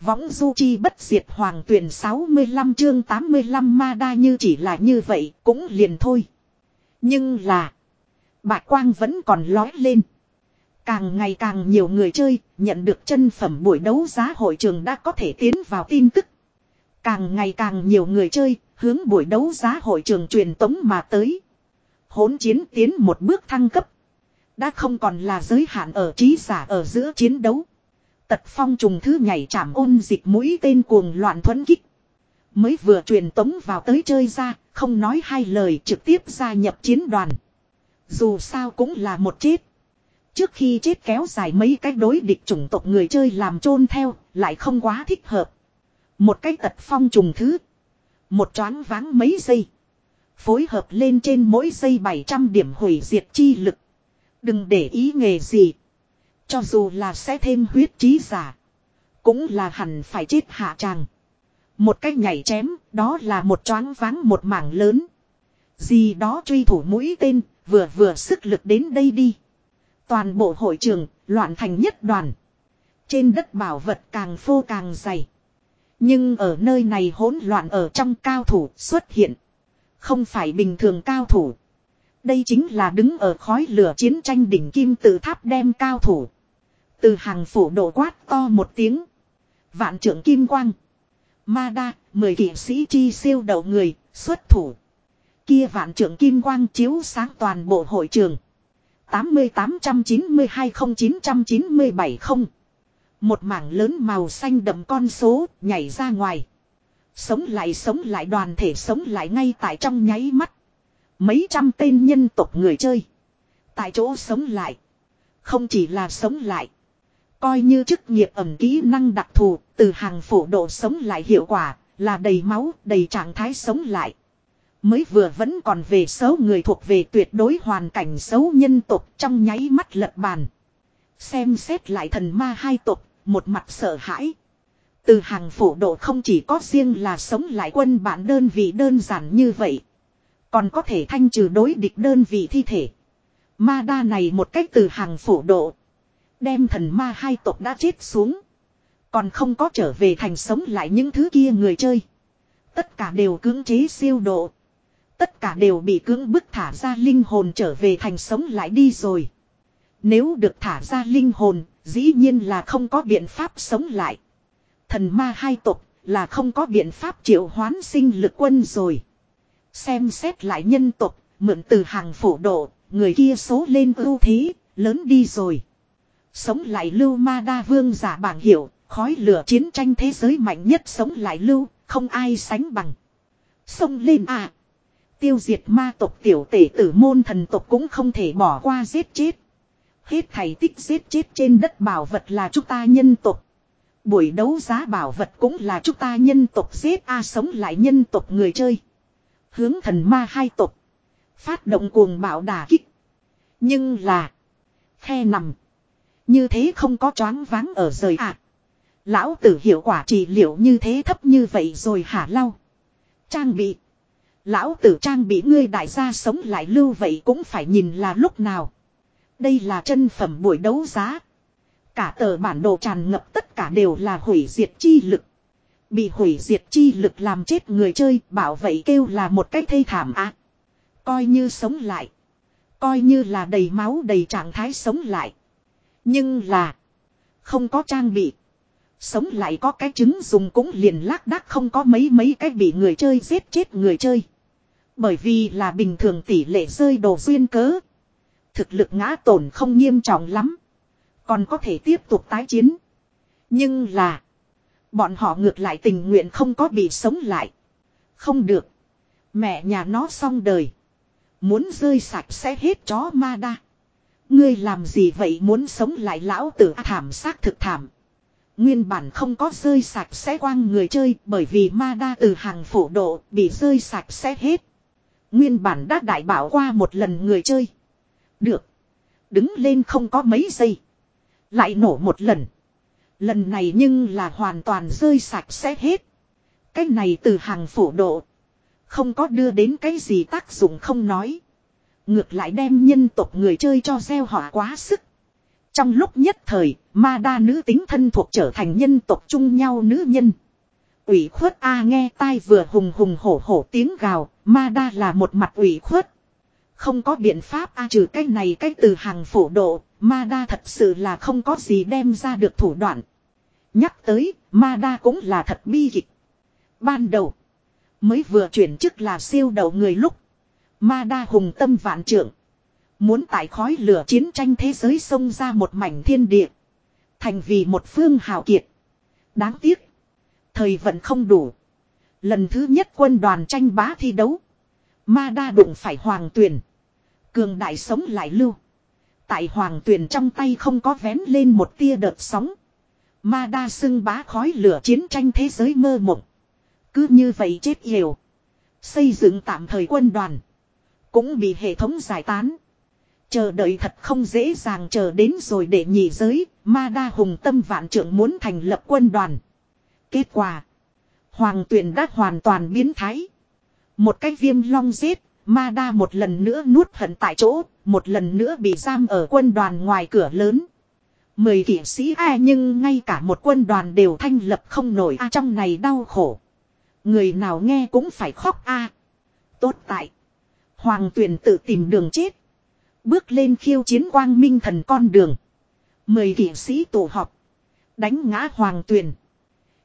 Võng du chi bất diệt hoàng tuyển 65 chương 85 ma đa như chỉ là như vậy cũng liền thôi. Nhưng là. Bạch quang vẫn còn lói lên. Càng ngày càng nhiều người chơi nhận được chân phẩm buổi đấu giá hội trường đã có thể tiến vào tin tức. Càng ngày càng nhiều người chơi hướng buổi đấu giá hội trường truyền tống mà tới. Hỗn chiến tiến một bước thăng cấp. Đã không còn là giới hạn ở trí giả ở giữa chiến đấu. Tật phong trùng thứ nhảy chạm ôn dịch mũi tên cuồng loạn thuấn kích. Mới vừa truyền tống vào tới chơi ra, không nói hai lời trực tiếp gia nhập chiến đoàn. Dù sao cũng là một chết. Trước khi chết kéo dài mấy cái đối địch chủng tộc người chơi làm chôn theo, lại không quá thích hợp. Một cái tật phong trùng thứ. Một choáng váng mấy giây. Phối hợp lên trên mỗi giây 700 điểm hủy diệt chi lực. Đừng để ý nghề gì. Cho dù là sẽ thêm huyết trí giả. Cũng là hẳn phải chết hạ tràng. Một cách nhảy chém, đó là một choáng váng một mảng lớn. Gì đó truy thủ mũi tên, vừa vừa sức lực đến đây đi. Toàn bộ hội trường, loạn thành nhất đoàn. Trên đất bảo vật càng phô càng dày. Nhưng ở nơi này hỗn loạn ở trong cao thủ xuất hiện. Không phải bình thường cao thủ. Đây chính là đứng ở khói lửa chiến tranh đỉnh kim tự tháp đem cao thủ. Từ hàng phủ độ quát to một tiếng. Vạn trưởng kim quang. Ma đa, mười kỵ sĩ chi siêu đầu người, xuất thủ. Kia vạn trưởng kim quang chiếu sáng toàn bộ hội trường. 80-892-0997-0 Một mảng lớn màu xanh đậm con số nhảy ra ngoài. Sống lại sống lại đoàn thể sống lại ngay tại trong nháy mắt. Mấy trăm tên nhân tộc người chơi. Tại chỗ sống lại. Không chỉ là sống lại. Coi như chức nghiệp ẩm kỹ năng đặc thù, từ hàng phổ độ sống lại hiệu quả, là đầy máu, đầy trạng thái sống lại. Mới vừa vẫn còn về xấu người thuộc về tuyệt đối hoàn cảnh xấu nhân tộc trong nháy mắt lật bàn. Xem xét lại thần ma hai tộc, một mặt sợ hãi. Từ hàng phổ độ không chỉ có riêng là sống lại quân bản đơn vị đơn giản như vậy. Còn có thể thanh trừ đối địch đơn vị thi thể. Ma đa này một cách từ hàng phổ độ. Đem thần ma hai tộc đã chết xuống. Còn không có trở về thành sống lại những thứ kia người chơi. Tất cả đều cưỡng chế siêu độ. Tất cả đều bị cưỡng bức thả ra linh hồn trở về thành sống lại đi rồi. Nếu được thả ra linh hồn, dĩ nhiên là không có biện pháp sống lại. Thần ma hai tộc là không có biện pháp triệu hoán sinh lực quân rồi. Xem xét lại nhân tộc, mượn từ hàng phổ độ, người kia số lên ưu thế, lớn đi rồi. Sống lại lưu ma đa vương giả bảng hiệu, khói lửa chiến tranh thế giới mạnh nhất sống lại lưu, không ai sánh bằng. Xông lên à! Tiêu diệt ma tộc tiểu tể tử môn thần tộc cũng không thể bỏ qua giết chết. Hết thầy tích giết chết trên đất bảo vật là chúng ta nhân tộc. Buổi đấu giá bảo vật cũng là chúng ta nhân tộc giết a sống lại nhân tộc người chơi. Hướng thần ma hai tộc. Phát động cuồng bạo đả kích. Nhưng là. Khe nằm. Như thế không có choáng váng ở rời ạ. À. Lão tử hiệu quả trị liệu như thế thấp như vậy rồi hả lau. Trang bị. Lão tử trang bị ngươi đại gia sống lại lưu vậy cũng phải nhìn là lúc nào. Đây là chân phẩm buổi đấu giá. Cả tờ bản đồ tràn ngập tất cả đều là hủy diệt chi lực. Bị hủy diệt chi lực làm chết người chơi, bảo vậy kêu là một cách thê thảm à Coi như sống lại. Coi như là đầy máu đầy trạng thái sống lại. Nhưng là. Không có trang bị. Sống lại có cái trứng dùng cũng liền lác đác không có mấy mấy cái bị người chơi giết chết người chơi. Bởi vì là bình thường tỷ lệ rơi đồ duyên cớ. Thực lực ngã tổn không nghiêm trọng lắm. Còn có thể tiếp tục tái chiến. Nhưng là. Bọn họ ngược lại tình nguyện không có bị sống lại. Không được. Mẹ nhà nó xong đời. Muốn rơi sạch sẽ hết chó ma đa. Ngươi làm gì vậy muốn sống lại lão tử thảm xác thực thảm. Nguyên bản không có rơi sạch sẽ quang người chơi bởi vì ma đa từ hàng phổ độ bị rơi sạch sẽ hết. Nguyên bản đã đại bảo qua một lần người chơi. Được. Đứng lên không có mấy giây. Lại nổ một lần. Lần này nhưng là hoàn toàn rơi sạch sẽ hết. Cái này từ hàng phổ độ. Không có đưa đến cái gì tác dụng không nói. Ngược lại đem nhân tộc người chơi cho gieo họa quá sức. Trong lúc nhất thời, ma đa nữ tính thân thuộc trở thành nhân tộc chung nhau nữ nhân. ủy khuất A nghe tai vừa hùng hùng hổ hổ tiếng gào, ma đa là một mặt ủy khuất. Không có biện pháp A trừ cái này cái từ hàng phổ độ, ma đa thật sự là không có gì đem ra được thủ đoạn. Nhắc tới, ma đa cũng là thật bi kịch. Ban đầu, mới vừa chuyển chức là siêu đầu người lúc. Ma đa hùng tâm vạn trưởng. Muốn tại khói lửa chiến tranh thế giới xông ra một mảnh thiên địa. Thành vì một phương hào kiệt. Đáng tiếc. Thời vận không đủ. Lần thứ nhất quân đoàn tranh bá thi đấu. Ma đa đụng phải hoàng tuyển. Cường đại sống lại lưu. Tại hoàng tuyển trong tay không có vén lên một tia đợt sóng. Ma đa xưng bá khói lửa chiến tranh thế giới mơ mộng. Cứ như vậy chết hiểu. Xây dựng tạm thời quân đoàn. Cũng bị hệ thống giải tán. Chờ đợi thật không dễ dàng chờ đến rồi để nhị giới, ma đa hùng tâm vạn trưởng muốn thành lập quân đoàn. Kết quả. Hoàng tuyển đã hoàn toàn biến thái. Một cái viêm long giết, ma đa một lần nữa nuốt hận tại chỗ, một lần nữa bị giam ở quân đoàn ngoài cửa lớn. Mười kỷ sĩ A nhưng ngay cả một quân đoàn đều thanh lập không nổi A trong này đau khổ. Người nào nghe cũng phải khóc A. Tốt tại. Hoàng tuyển tự tìm đường chết. Bước lên khiêu chiến quang minh thần con đường. mời kỷ sĩ tổ họp. Đánh ngã hoàng tuyền.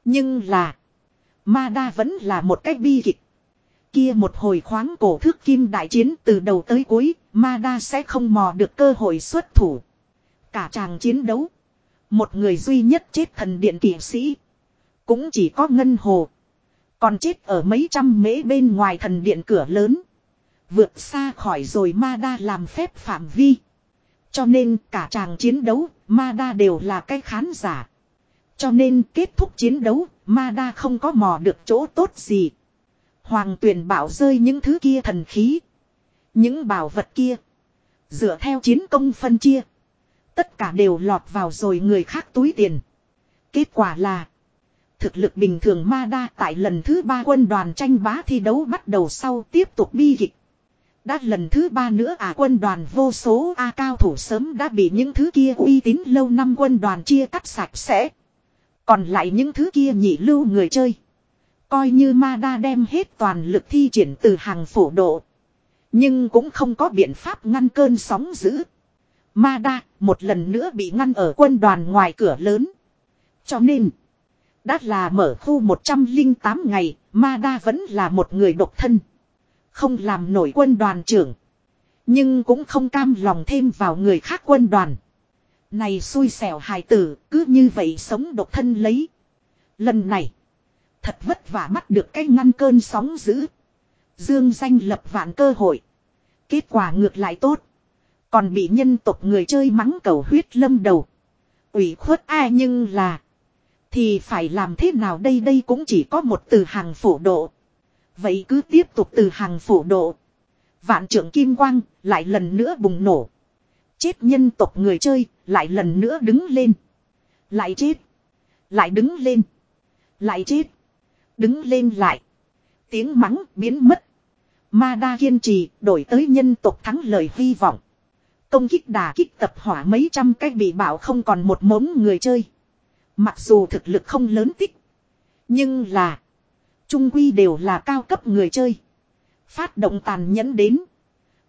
Nhưng là. Ma đa vẫn là một cách bi kịch. Kia một hồi khoáng cổ thước kim đại chiến từ đầu tới cuối. Ma đa sẽ không mò được cơ hội xuất thủ. Cả tràng chiến đấu. Một người duy nhất chết thần điện kỷ sĩ. Cũng chỉ có ngân hồ. Còn chết ở mấy trăm mễ bên ngoài thần điện cửa lớn. Vượt xa khỏi rồi ma đa làm phép phạm vi. Cho nên cả chàng chiến đấu, ma đa đều là cái khán giả. Cho nên kết thúc chiến đấu, ma đa không có mò được chỗ tốt gì. Hoàng tuyển bảo rơi những thứ kia thần khí. Những bảo vật kia. Dựa theo chiến công phân chia. Tất cả đều lọt vào rồi người khác túi tiền. Kết quả là. Thực lực bình thường ma đa tại lần thứ ba quân đoàn tranh bá thi đấu bắt đầu sau tiếp tục bi kịch. Đã lần thứ ba nữa à quân đoàn vô số A cao thủ sớm đã bị những thứ kia uy tín lâu năm quân đoàn chia cắt sạch sẽ. Còn lại những thứ kia nhị lưu người chơi. Coi như ma đa đem hết toàn lực thi triển từ hàng phổ độ. Nhưng cũng không có biện pháp ngăn cơn sóng dữ. Ma đa một lần nữa bị ngăn ở quân đoàn ngoài cửa lớn. Cho nên. Đã là mở khu 108 ngày. Ma đa vẫn là một người độc thân. Không làm nổi quân đoàn trưởng. Nhưng cũng không cam lòng thêm vào người khác quân đoàn. Này xui xẻo hài tử, cứ như vậy sống độc thân lấy. Lần này. Thật vất vả bắt được cái ngăn cơn sóng dữ. Dương danh lập vạn cơ hội. Kết quả ngược lại tốt. Còn bị nhân tộc người chơi mắng cầu huyết lâm đầu. ủy khuất ai nhưng là. Thì phải làm thế nào đây đây cũng chỉ có một từ hàng phổ độ. Vậy cứ tiếp tục từ hàng phổ độ. Vạn trưởng kim quang, lại lần nữa bùng nổ. Chết nhân tộc người chơi, lại lần nữa đứng lên. Lại chết. Lại đứng lên. Lại chết. Đứng lên lại. Tiếng mắng biến mất. Ma đa kiên trì, đổi tới nhân tộc thắng lời hy vọng. Công kích đà kích tập hỏa mấy trăm cách bị bảo không còn một mống người chơi. Mặc dù thực lực không lớn tích. Nhưng là. Trung quy đều là cao cấp người chơi. Phát động tàn nhẫn đến.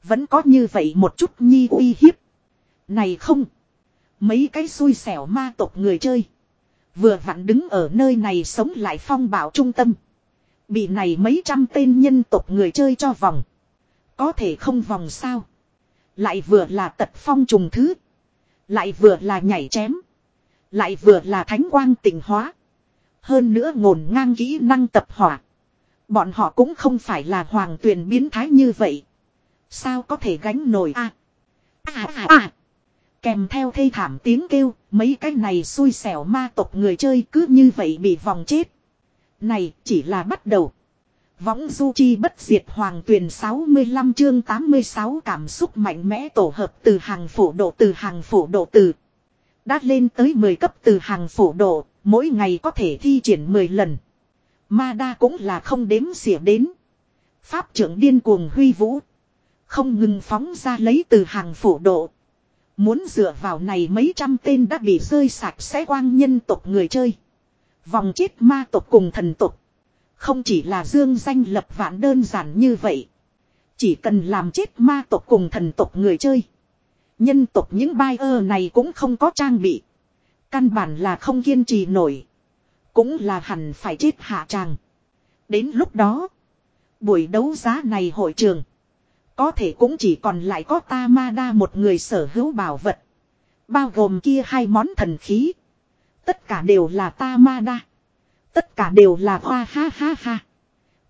Vẫn có như vậy một chút nhi uy hiếp. Này không. Mấy cái xui xẻo ma tộc người chơi. Vừa vặn đứng ở nơi này sống lại phong bảo trung tâm. Bị này mấy trăm tên nhân tộc người chơi cho vòng. Có thể không vòng sao. Lại vừa là tật phong trùng thứ. Lại vừa là nhảy chém. Lại vừa là thánh quang tình hóa. Hơn nữa ngổn ngang kỹ năng tập hỏa. Bọn họ cũng không phải là hoàng tuyển biến thái như vậy. Sao có thể gánh nổi a à, à, à, Kèm theo thê thảm tiếng kêu, mấy cái này xui xẻo ma tộc người chơi cứ như vậy bị vòng chết. Này chỉ là bắt đầu. Võng du chi bất diệt hoàng tuyển 65 chương 86 cảm xúc mạnh mẽ tổ hợp từ hàng phổ độ từ hàng phổ độ từ. Đã lên tới 10 cấp từ hàng phổ độ, Mỗi ngày có thể thi triển 10 lần. Ma đa cũng là không đếm xỉa đến. Pháp trưởng điên cuồng huy vũ. Không ngừng phóng ra lấy từ hàng phủ độ. Muốn dựa vào này mấy trăm tên đã bị rơi sạch sẽ quang nhân tộc người chơi. Vòng chết ma tộc cùng thần tộc. Không chỉ là dương danh lập vạn đơn giản như vậy. Chỉ cần làm chết ma tộc cùng thần tộc người chơi. Nhân tộc những bai ơ này cũng không có trang bị. Căn bản là không kiên trì nổi. Cũng là hẳn phải chết hạ tràng. Đến lúc đó. Buổi đấu giá này hội trường. Có thể cũng chỉ còn lại có ta ma đa một người sở hữu bảo vật. Bao gồm kia hai món thần khí. Tất cả đều là ta ma đa, Tất cả đều là hoa ha ha ha.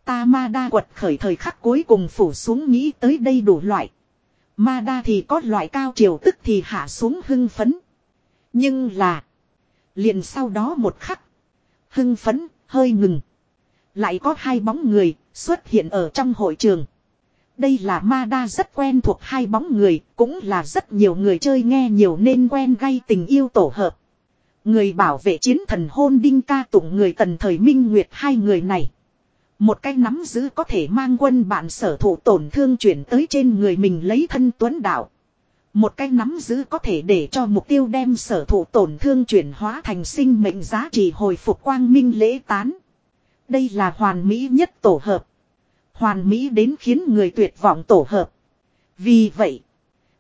ta ma đa quật khởi thời khắc cuối cùng phủ xuống nghĩ tới đây đủ loại. ma đa thì có loại cao triều tức thì hạ xuống hưng phấn. Nhưng là. Liền sau đó một khắc. Hưng phấn, hơi ngừng. Lại có hai bóng người xuất hiện ở trong hội trường. Đây là ma đa rất quen thuộc hai bóng người, cũng là rất nhiều người chơi nghe nhiều nên quen gây tình yêu tổ hợp. Người bảo vệ chiến thần hôn đinh ca tụng người tần thời minh nguyệt hai người này. Một cái nắm giữ có thể mang quân bạn sở thủ tổn thương chuyển tới trên người mình lấy thân tuấn đạo. Một cái nắm giữ có thể để cho mục tiêu đem sở thủ tổn thương chuyển hóa thành sinh mệnh giá trị hồi phục quang minh lễ tán. Đây là hoàn mỹ nhất tổ hợp. Hoàn mỹ đến khiến người tuyệt vọng tổ hợp. Vì vậy,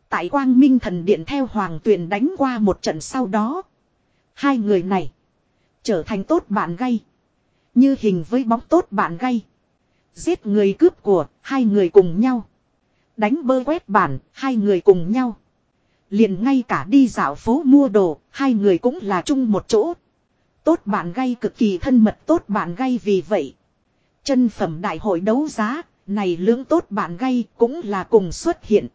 tại quang minh thần điện theo hoàng tuyền đánh qua một trận sau đó. Hai người này trở thành tốt bạn gay Như hình với bóng tốt bạn gay Giết người cướp của, hai người cùng nhau. Đánh bơ quét bản, hai người cùng nhau. Liền ngay cả đi dạo phố mua đồ, hai người cũng là chung một chỗ. Tốt bạn gay cực kỳ thân mật tốt bạn gay vì vậy. Chân phẩm đại hội đấu giá, này lưỡng tốt bạn gay cũng là cùng xuất hiện.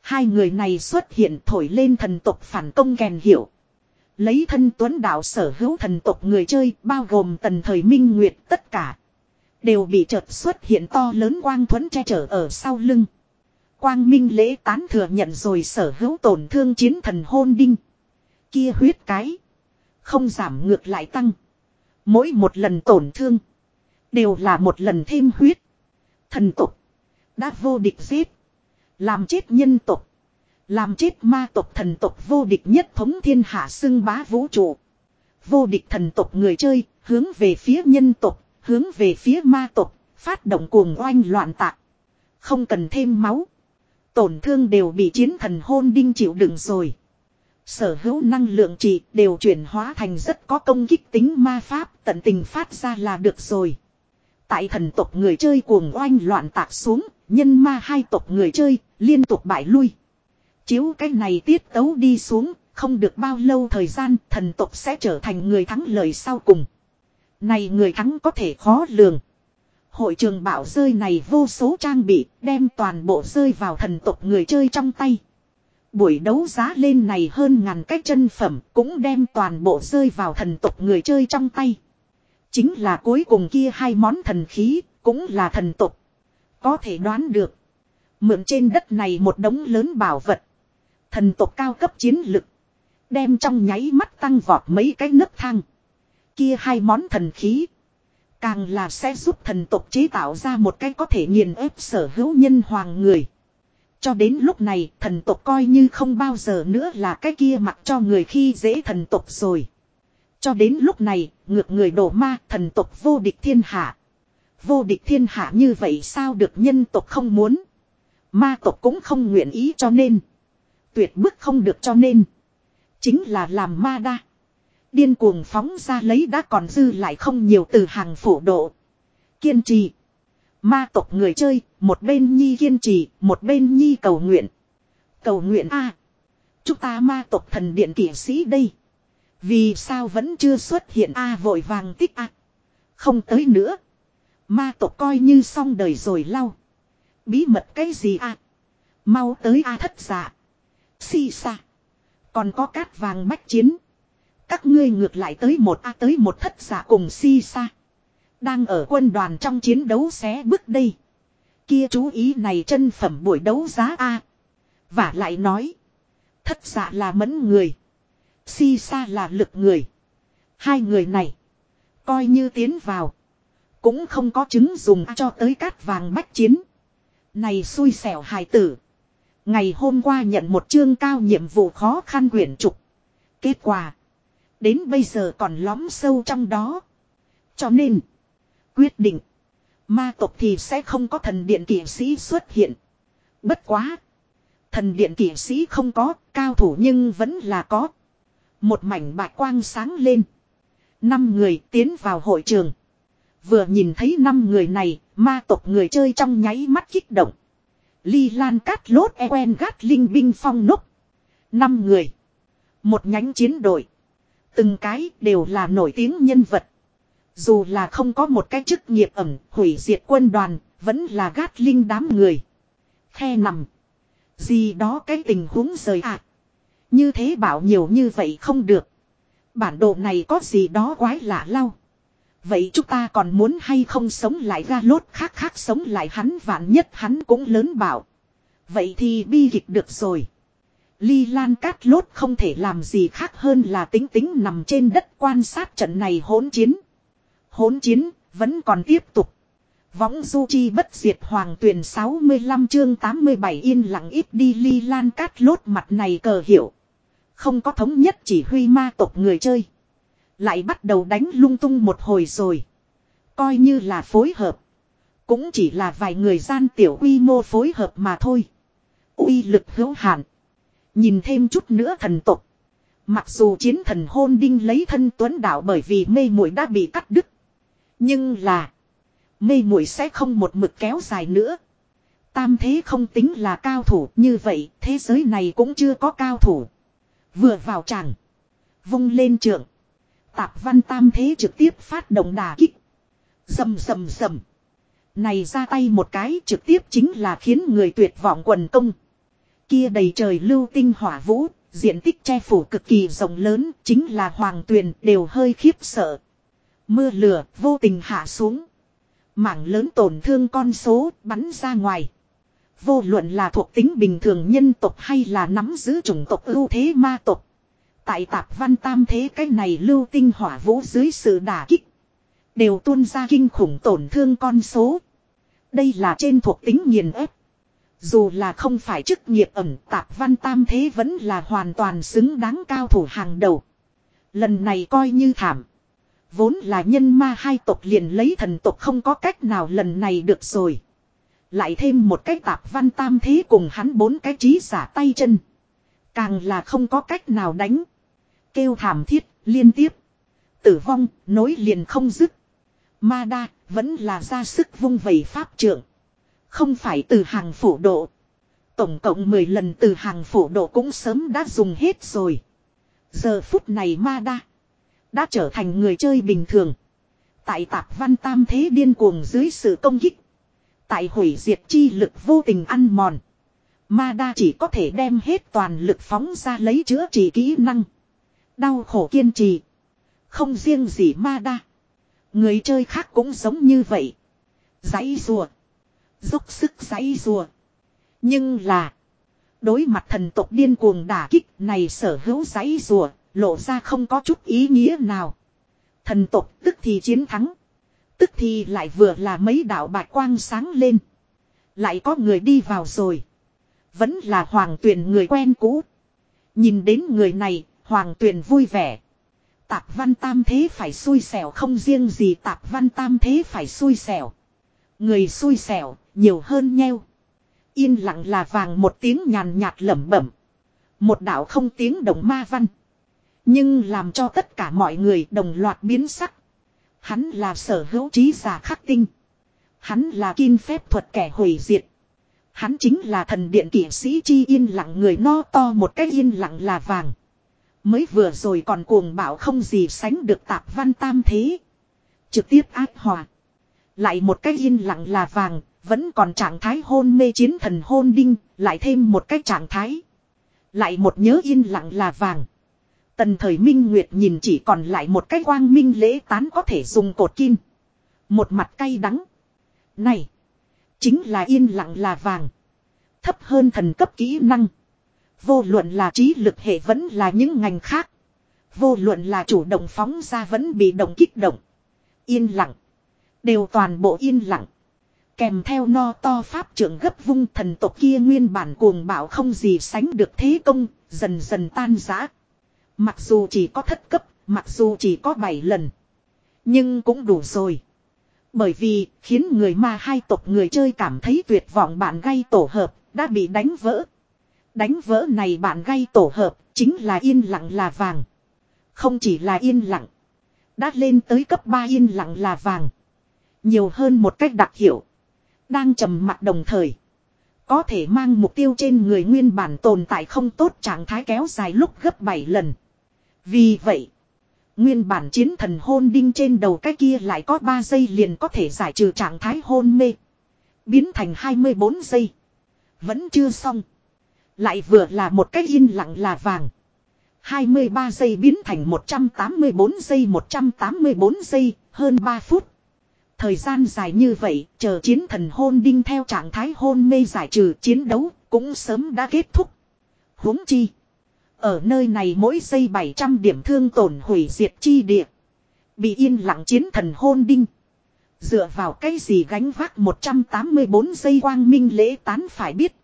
Hai người này xuất hiện thổi lên thần tộc phản công kèn hiểu Lấy thân tuấn đạo sở hữu thần tộc người chơi bao gồm tần thời minh nguyệt tất cả. Đều bị chợt xuất hiện to lớn quang thuẫn che chở ở sau lưng. Quang minh lễ tán thừa nhận rồi sở hữu tổn thương chiến thần hôn đinh. Kia huyết cái. Không giảm ngược lại tăng. Mỗi một lần tổn thương. Đều là một lần thêm huyết. Thần tục. Đã vô địch giết. Làm chết nhân tục. Làm chết ma tộc thần tộc vô địch nhất thống thiên hạ xưng bá vũ trụ. Vô địch thần tộc người chơi, hướng về phía nhân tộc, hướng về phía ma tộc, phát động cuồng oanh loạn tạc. Không cần thêm máu. Tổn thương đều bị chiến thần hôn đinh chịu đựng rồi. Sở hữu năng lượng trị đều chuyển hóa thành rất có công kích tính ma pháp tận tình phát ra là được rồi. Tại thần tộc người chơi cuồng oanh loạn tạc xuống, nhân ma hai tộc người chơi liên tục bại lui. Chiếu cái này tiết tấu đi xuống, không được bao lâu thời gian thần tộc sẽ trở thành người thắng lợi sau cùng. Này người thắng có thể khó lường. Hội trường bảo rơi này vô số trang bị, đem toàn bộ rơi vào thần tộc người chơi trong tay. Buổi đấu giá lên này hơn ngàn cái chân phẩm cũng đem toàn bộ rơi vào thần tộc người chơi trong tay. Chính là cuối cùng kia hai món thần khí cũng là thần tộc. Có thể đoán được. Mượn trên đất này một đống lớn bảo vật. Thần tộc cao cấp chiến lực. Đem trong nháy mắt tăng vọt mấy cái nấc thang. Kia hai món thần khí. Càng là sẽ giúp thần tộc chế tạo ra một cái có thể nghiền ép sở hữu nhân hoàng người. Cho đến lúc này thần tộc coi như không bao giờ nữa là cái kia mặc cho người khi dễ thần tộc rồi. Cho đến lúc này, ngược người đổ ma thần tộc vô địch thiên hạ. Vô địch thiên hạ như vậy sao được nhân tộc không muốn. Ma tộc cũng không nguyện ý cho nên. Tuyệt bức không được cho nên. Chính là làm ma đa. Điên cuồng phóng ra lấy đã còn dư lại không nhiều từ hàng phổ độ. Kiên trì. Ma tộc người chơi, một bên nhi kiên trì, một bên nhi cầu nguyện. Cầu nguyện a Chúng ta ma tộc thần điện kỷ sĩ đây. Vì sao vẫn chưa xuất hiện a vội vàng tích a Không tới nữa. Ma tộc coi như xong đời rồi lau. Bí mật cái gì a Mau tới a thất giả. Si xa. Còn có cát vàng bách chiến. Các ngươi ngược lại tới một A tới một thất giả cùng si xa. Đang ở quân đoàn trong chiến đấu xé bước đây. Kia chú ý này chân phẩm buổi đấu giá A. Và lại nói. Thất giả là mẫn người. Si xa là lực người. Hai người này. Coi như tiến vào. Cũng không có chứng dùng cho tới cát vàng bách chiến. Này xui xẻo hài tử. Ngày hôm qua nhận một chương cao nhiệm vụ khó khăn quyển trục. Kết quả. Đến bây giờ còn lõm sâu trong đó. Cho nên. Quyết định. Ma tộc thì sẽ không có thần điện kỷ sĩ xuất hiện. Bất quá. Thần điện kỷ sĩ không có, cao thủ nhưng vẫn là có. Một mảnh bạch quang sáng lên. Năm người tiến vào hội trường. Vừa nhìn thấy năm người này, ma tộc người chơi trong nháy mắt kích động. Ly Lan Cát Lốt Ewen Gát Linh Binh Phong núc. Năm người. Một nhánh chiến đội. Từng cái đều là nổi tiếng nhân vật. Dù là không có một cái chức nghiệp ẩm hủy diệt quân đoàn, vẫn là gát linh đám người. Khe nằm. Gì đó cái tình huống rời ạ. À. Như thế bảo nhiều như vậy không được. Bản đồ này có gì đó quái lạ lau. Vậy chúng ta còn muốn hay không sống lại ra lốt khác khác sống lại hắn vạn nhất hắn cũng lớn bảo. Vậy thì bi kịch được rồi. Ly Lan Cát Lốt không thể làm gì khác hơn là tính tính nằm trên đất quan sát trận này hỗn chiến. Hỗn chiến, vẫn còn tiếp tục. Võng du chi bất diệt hoàng tuyển 65 chương 87 yên lặng ít đi ly lan cát lốt mặt này cờ hiểu, Không có thống nhất chỉ huy ma tộc người chơi. Lại bắt đầu đánh lung tung một hồi rồi. Coi như là phối hợp. Cũng chỉ là vài người gian tiểu quy mô phối hợp mà thôi. uy lực hữu hạn. Nhìn thêm chút nữa thần tộc. Mặc dù chiến thần hôn đinh lấy thân tuấn đạo bởi vì mê muội đã bị cắt đứt. Nhưng là. Mê muội sẽ không một mực kéo dài nữa. Tam thế không tính là cao thủ, như vậy, thế giới này cũng chưa có cao thủ. Vừa vào tràng. Vung lên trường. Tạp văn tam thế trực tiếp phát động đà kích. Dầm dầm dầm. Này ra tay một cái trực tiếp chính là khiến người tuyệt vọng quần công. Kia đầy trời lưu tinh hỏa vũ, diện tích che phủ cực kỳ rộng lớn, chính là hoàng tuyền đều hơi khiếp sợ. Mưa lửa vô tình hạ xuống. Mảng lớn tổn thương con số bắn ra ngoài. Vô luận là thuộc tính bình thường nhân tộc hay là nắm giữ chủng tộc ưu thế ma tộc. Tại tạp văn tam thế cái này lưu tinh hỏa vũ dưới sự đả kích. Đều tuôn ra kinh khủng tổn thương con số. Đây là trên thuộc tính nghiền ép. Dù là không phải chức nghiệp ẩn tạp văn tam thế vẫn là hoàn toàn xứng đáng cao thủ hàng đầu. Lần này coi như thảm. Vốn là nhân ma hai tộc liền lấy thần tộc không có cách nào lần này được rồi. Lại thêm một cái tạp văn tam thế cùng hắn bốn cái trí giả tay chân. Càng là không có cách nào đánh. Kêu thảm thiết, liên tiếp. Tử vong, nối liền không dứt. Ma đa, vẫn là ra sức vung vẩy pháp trưởng. Không phải từ hàng phủ độ. Tổng cộng 10 lần từ hàng phủ độ cũng sớm đã dùng hết rồi. Giờ phút này ma đa. Đã trở thành người chơi bình thường. Tại tạp văn tam thế điên cuồng dưới sự công kích. Tại hủy diệt chi lực vô tình ăn mòn. Ma đa chỉ có thể đem hết toàn lực phóng ra lấy chữa trị kỹ năng. Đau khổ kiên trì. Không riêng gì ma đa. Người chơi khác cũng giống như vậy. Giấy rùa. Dốc sức giãy rùa. Nhưng là. Đối mặt thần tộc điên cuồng đả kích này sở hữu giãy rùa. Lộ ra không có chút ý nghĩa nào. Thần tộc tức thì chiến thắng. Tức thì lại vừa là mấy đạo bạch quang sáng lên. Lại có người đi vào rồi. Vẫn là hoàng tuyển người quen cũ. Nhìn đến người này, hoàng tuyển vui vẻ. Tạp văn tam thế phải xui xẻo không riêng gì tạp văn tam thế phải xui xẻo. Người xui xẻo, nhiều hơn nheo. Yên lặng là vàng một tiếng nhàn nhạt lẩm bẩm. Một đạo không tiếng động ma văn. Nhưng làm cho tất cả mọi người đồng loạt biến sắc. Hắn là sở hữu trí giả khắc tinh. Hắn là kim phép thuật kẻ hủy diệt. Hắn chính là thần điện kỷ sĩ chi yên lặng người no to một cách yên lặng là vàng. Mới vừa rồi còn cuồng bạo không gì sánh được tạp văn tam thế. Trực tiếp ác hòa. Lại một cách yên lặng là vàng, vẫn còn trạng thái hôn mê chiến thần hôn đinh, lại thêm một cái trạng thái. Lại một nhớ yên lặng là vàng. Tần thời minh nguyệt nhìn chỉ còn lại một cái quang minh lễ tán có thể dùng cột kim. Một mặt cay đắng. Này. Chính là yên lặng là vàng. Thấp hơn thần cấp kỹ năng. Vô luận là trí lực hệ vẫn là những ngành khác. Vô luận là chủ động phóng ra vẫn bị động kích động. Yên lặng. Đều toàn bộ yên lặng. Kèm theo no to pháp trưởng gấp vung thần tộc kia nguyên bản cuồng bạo không gì sánh được thế công, dần dần tan rã. Mặc dù chỉ có thất cấp, mặc dù chỉ có 7 lần. Nhưng cũng đủ rồi. Bởi vì, khiến người ma hai tộc người chơi cảm thấy tuyệt vọng bạn gây tổ hợp, đã bị đánh vỡ. Đánh vỡ này bạn gây tổ hợp, chính là yên lặng là vàng. Không chỉ là yên lặng. Đã lên tới cấp 3 yên lặng là vàng. Nhiều hơn một cách đặc hiệu. Đang trầm mặt đồng thời. Có thể mang mục tiêu trên người nguyên bản tồn tại không tốt trạng thái kéo dài lúc gấp 7 lần. Vì vậy. Nguyên bản chiến thần hôn đinh trên đầu cái kia lại có 3 giây liền có thể giải trừ trạng thái hôn mê. Biến thành 24 giây. Vẫn chưa xong. Lại vừa là một cái yên lặng là vàng. 23 giây biến thành 184 giây 184 giây, hơn 3 phút. Thời gian dài như vậy, chờ chiến thần hôn đinh theo trạng thái hôn mê giải trừ chiến đấu, cũng sớm đã kết thúc. huống chi. Ở nơi này mỗi giây 700 điểm thương tổn hủy diệt chi địa. Bị yên lặng chiến thần hôn đinh. Dựa vào cái gì gánh vác 184 giây quang minh lễ tán phải biết.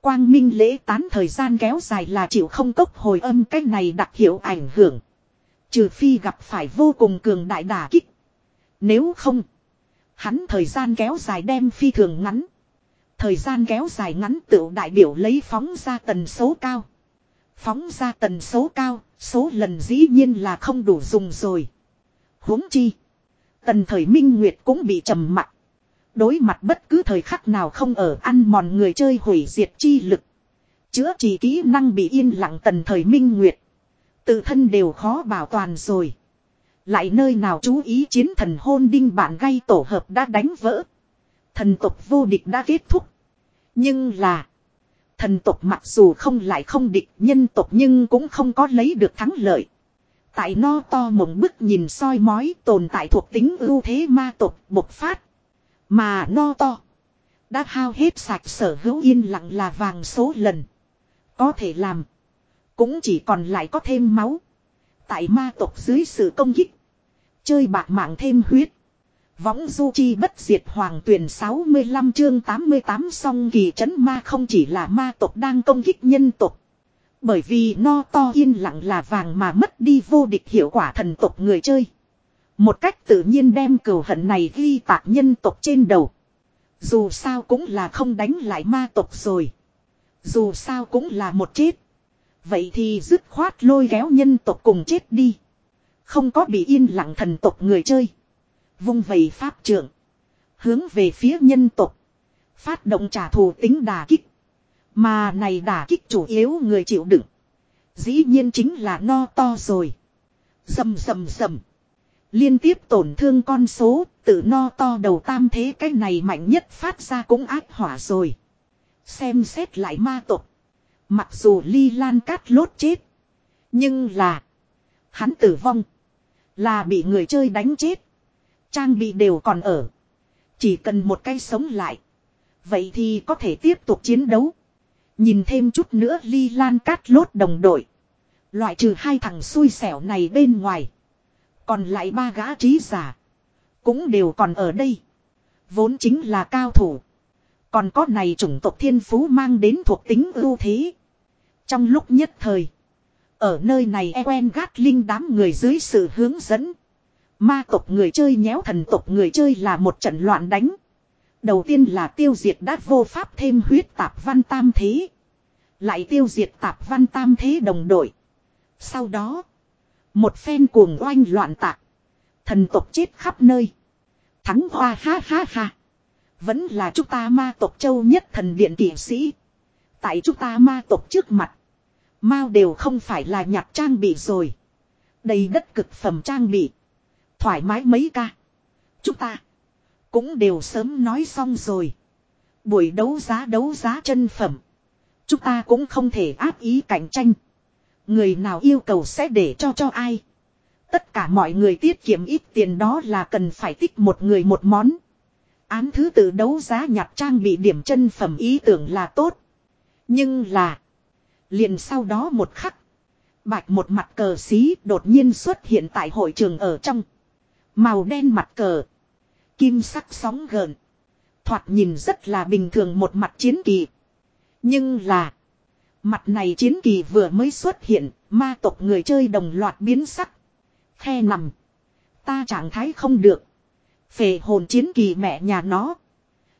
Quang minh lễ tán thời gian kéo dài là chịu không cốc hồi âm cái này đặc hiệu ảnh hưởng. Trừ phi gặp phải vô cùng cường đại đả kích. Nếu không. Hắn thời gian kéo dài đem phi thường ngắn. Thời gian kéo dài ngắn tự đại biểu lấy phóng ra tần số cao. Phóng ra tần số cao, số lần dĩ nhiên là không đủ dùng rồi. huống chi. Tần thời minh nguyệt cũng bị trầm mặc. Đối mặt bất cứ thời khắc nào không ở ăn mòn người chơi hủy diệt chi lực. Chữa trị kỹ năng bị yên lặng tần thời minh nguyệt. Tự thân đều khó bảo toàn rồi. Lại nơi nào chú ý chiến thần hôn đinh bạn gây tổ hợp đã đánh vỡ. Thần tộc vô địch đã kết thúc. Nhưng là. Thần tộc mặc dù không lại không địch, nhân tộc nhưng cũng không có lấy được thắng lợi. Tại no to mộng bức nhìn soi mói tồn tại thuộc tính ưu thế ma tộc bộc phát. Mà no to. Đã hao hết sạch sở hữu yên lặng là vàng số lần. Có thể làm. Cũng chỉ còn lại có thêm máu. Tại ma tộc dưới sự công kích. Chơi bạc mạng thêm huyết. Võng du chi bất diệt hoàng tuyển 65 chương 88 song kỳ trấn ma không chỉ là ma tộc đang công kích nhân tộc. Bởi vì no to yên lặng là vàng mà mất đi vô địch hiệu quả thần tộc người chơi. Một cách tự nhiên đem cừu hận này ghi tạc nhân tộc trên đầu. Dù sao cũng là không đánh lại ma tộc rồi. Dù sao cũng là một chết. Vậy thì dứt khoát lôi kéo nhân tộc cùng chết đi. Không có bị yên lặng thần tộc người chơi. Vung vầy pháp trưởng. Hướng về phía nhân tộc. Phát động trả thù tính đà kích. Mà này đà kích chủ yếu người chịu đựng. Dĩ nhiên chính là no to rồi. Dầm dầm dầm. Liên tiếp tổn thương con số, tự no to đầu tam thế cái này mạnh nhất phát ra cũng ác hỏa rồi. Xem xét lại ma tộc. Mặc dù ly lan cát lốt chết. Nhưng là. Hắn tử vong. Là bị người chơi đánh chết. Trang bị đều còn ở. Chỉ cần một cây sống lại. Vậy thì có thể tiếp tục chiến đấu. Nhìn thêm chút nữa ly lan cát lốt đồng đội. Loại trừ hai thằng xui xẻo này bên ngoài. Còn lại ba gã trí giả. Cũng đều còn ở đây. Vốn chính là cao thủ. Còn có này chủng tộc thiên phú mang đến thuộc tính ưu thế. Trong lúc nhất thời. Ở nơi này e quen gát linh đám người dưới sự hướng dẫn. Ma tộc người chơi nhéo thần tộc người chơi là một trận loạn đánh. Đầu tiên là tiêu diệt đát vô pháp thêm huyết tạp văn tam thế. Lại tiêu diệt tạp văn tam thế đồng đội. Sau đó. Một phen cuồng oanh loạn tạc. Thần tộc chết khắp nơi. Thắng hoa ha ha ha. Vẫn là chúng ta ma tộc châu nhất thần điện kỷ sĩ. Tại chúng ta ma tộc trước mặt. Mao đều không phải là nhặt trang bị rồi. Đầy đất cực phẩm trang bị. Thoải mái mấy ca. Chúng ta. Cũng đều sớm nói xong rồi. Buổi đấu giá đấu giá chân phẩm. Chúng ta cũng không thể áp ý cạnh tranh. Người nào yêu cầu sẽ để cho cho ai. Tất cả mọi người tiết kiệm ít tiền đó là cần phải tích một người một món. Án thứ tự đấu giá nhặt trang bị điểm chân phẩm ý tưởng là tốt. Nhưng là. Liền sau đó một khắc. Bạch một mặt cờ xí đột nhiên xuất hiện tại hội trường ở trong. Màu đen mặt cờ. Kim sắc sóng gợn. Thoạt nhìn rất là bình thường một mặt chiến kỳ. Nhưng là. Mặt này chiến kỳ vừa mới xuất hiện. Ma tộc người chơi đồng loạt biến sắc. Khe nằm. Ta trạng thái không được. Phệ hồn chiến kỳ mẹ nhà nó.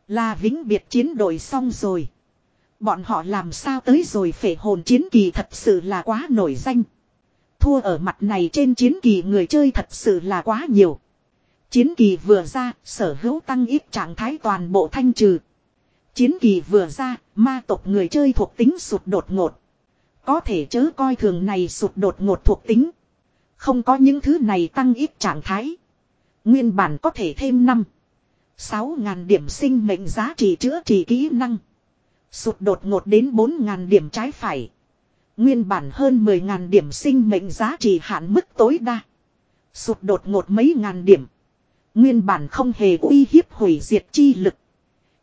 Là vĩnh biệt chiến đội xong rồi. Bọn họ làm sao tới rồi phệ hồn chiến kỳ thật sự là quá nổi danh. Thua ở mặt này trên chiến kỳ người chơi thật sự là quá nhiều. Chiến kỳ vừa ra, sở hữu tăng ít trạng thái toàn bộ thanh trừ. Chiến kỳ vừa ra, ma tộc người chơi thuộc tính sụt đột ngột. Có thể chớ coi thường này sụt đột ngột thuộc tính. Không có những thứ này tăng ít trạng thái. Nguyên bản có thể thêm 5. 6 ngàn điểm sinh mệnh giá trị chữa trị kỹ năng. Sụt đột ngột đến 4 ngàn điểm trái phải. Nguyên bản hơn 10 ngàn điểm sinh mệnh giá trị hạn mức tối đa. Sụt đột ngột mấy ngàn điểm. Nguyên bản không hề uy hiếp hủy diệt chi lực.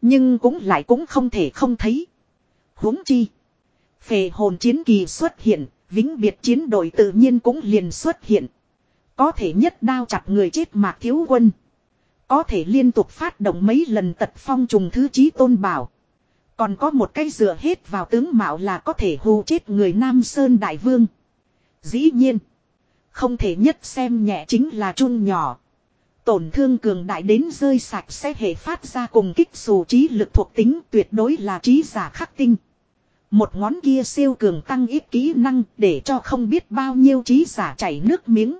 Nhưng cũng lại cũng không thể không thấy. huống chi. Phề hồn chiến kỳ xuất hiện, vĩnh biệt chiến đội tự nhiên cũng liền xuất hiện. Có thể nhất đao chặt người chết mạc thiếu quân. Có thể liên tục phát động mấy lần tật phong trùng thứ chí tôn bảo. Còn có một cái dựa hết vào tướng mạo là có thể hù chết người Nam Sơn Đại Vương. Dĩ nhiên. Không thể nhất xem nhẹ chính là chun nhỏ. Tổn thương cường đại đến rơi sạch sẽ hệ phát ra cùng kích dù trí lực thuộc tính tuyệt đối là trí giả khắc tinh. Một ngón kia siêu cường tăng ít kỹ năng để cho không biết bao nhiêu trí giả chảy nước miếng.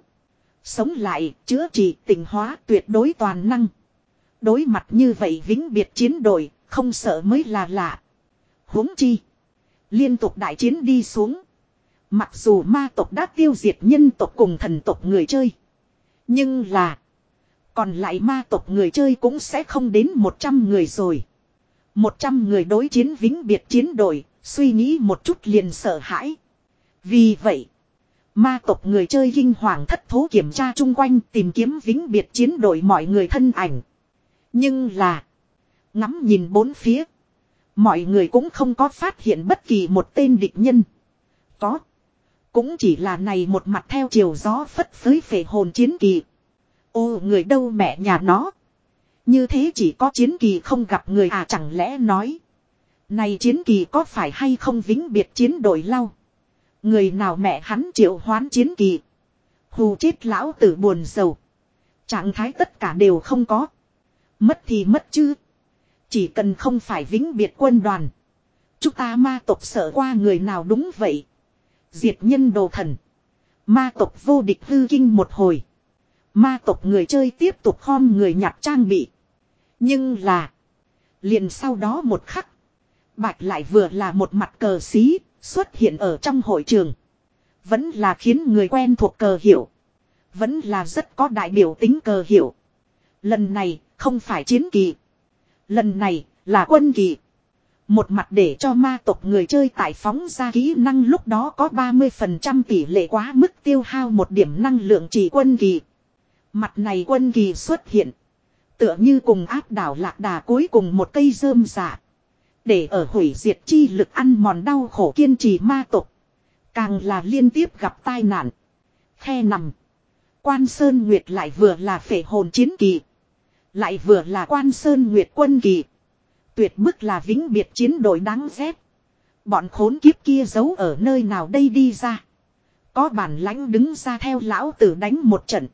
Sống lại, chữa trị, tình hóa tuyệt đối toàn năng. Đối mặt như vậy vĩnh biệt chiến đội, không sợ mới là lạ. huống chi. Liên tục đại chiến đi xuống. Mặc dù ma tộc đã tiêu diệt nhân tộc cùng thần tộc người chơi. Nhưng là. Còn lại ma tộc người chơi cũng sẽ không đến 100 người rồi. 100 người đối chiến vĩnh biệt chiến đội, suy nghĩ một chút liền sợ hãi. Vì vậy, ma tộc người chơi kinh hoàng thất thố kiểm tra chung quanh tìm kiếm vĩnh biệt chiến đội mọi người thân ảnh. Nhưng là, ngắm nhìn bốn phía, mọi người cũng không có phát hiện bất kỳ một tên địch nhân. Có, cũng chỉ là này một mặt theo chiều gió phất phới phệ hồn chiến kỳ. Ô người đâu mẹ nhà nó. Như thế chỉ có chiến kỳ không gặp người à chẳng lẽ nói. Này chiến kỳ có phải hay không vĩnh biệt chiến đội lau. Người nào mẹ hắn triệu hoán chiến kỳ. Hù chết lão tử buồn sầu. Trạng thái tất cả đều không có. Mất thì mất chứ. Chỉ cần không phải vĩnh biệt quân đoàn. Chúng ta ma tộc sợ qua người nào đúng vậy. Diệt nhân đồ thần. Ma tộc vô địch hư kinh một hồi. Ma tộc người chơi tiếp tục khom người nhặt trang bị. Nhưng là. Liền sau đó một khắc. Bạch lại vừa là một mặt cờ xí. Xuất hiện ở trong hội trường. Vẫn là khiến người quen thuộc cờ hiểu Vẫn là rất có đại biểu tính cờ hiểu Lần này không phải chiến kỳ. Lần này là quân kỳ. Một mặt để cho ma tộc người chơi tại phóng ra kỹ năng lúc đó có 30% tỷ lệ quá mức tiêu hao một điểm năng lượng chỉ quân kỳ. Mặt này quân kỳ xuất hiện. Tựa như cùng áp đảo lạc đà cuối cùng một cây rơm giả. Để ở hủy diệt chi lực ăn mòn đau khổ kiên trì ma tục. Càng là liên tiếp gặp tai nạn. Khe nằm. Quan Sơn Nguyệt lại vừa là phệ hồn chiến kỳ. Lại vừa là quan Sơn Nguyệt quân kỳ. Tuyệt bức là vĩnh biệt chiến đội đáng ghét. Bọn khốn kiếp kia giấu ở nơi nào đây đi ra. Có bản lãnh đứng ra theo lão tử đánh một trận.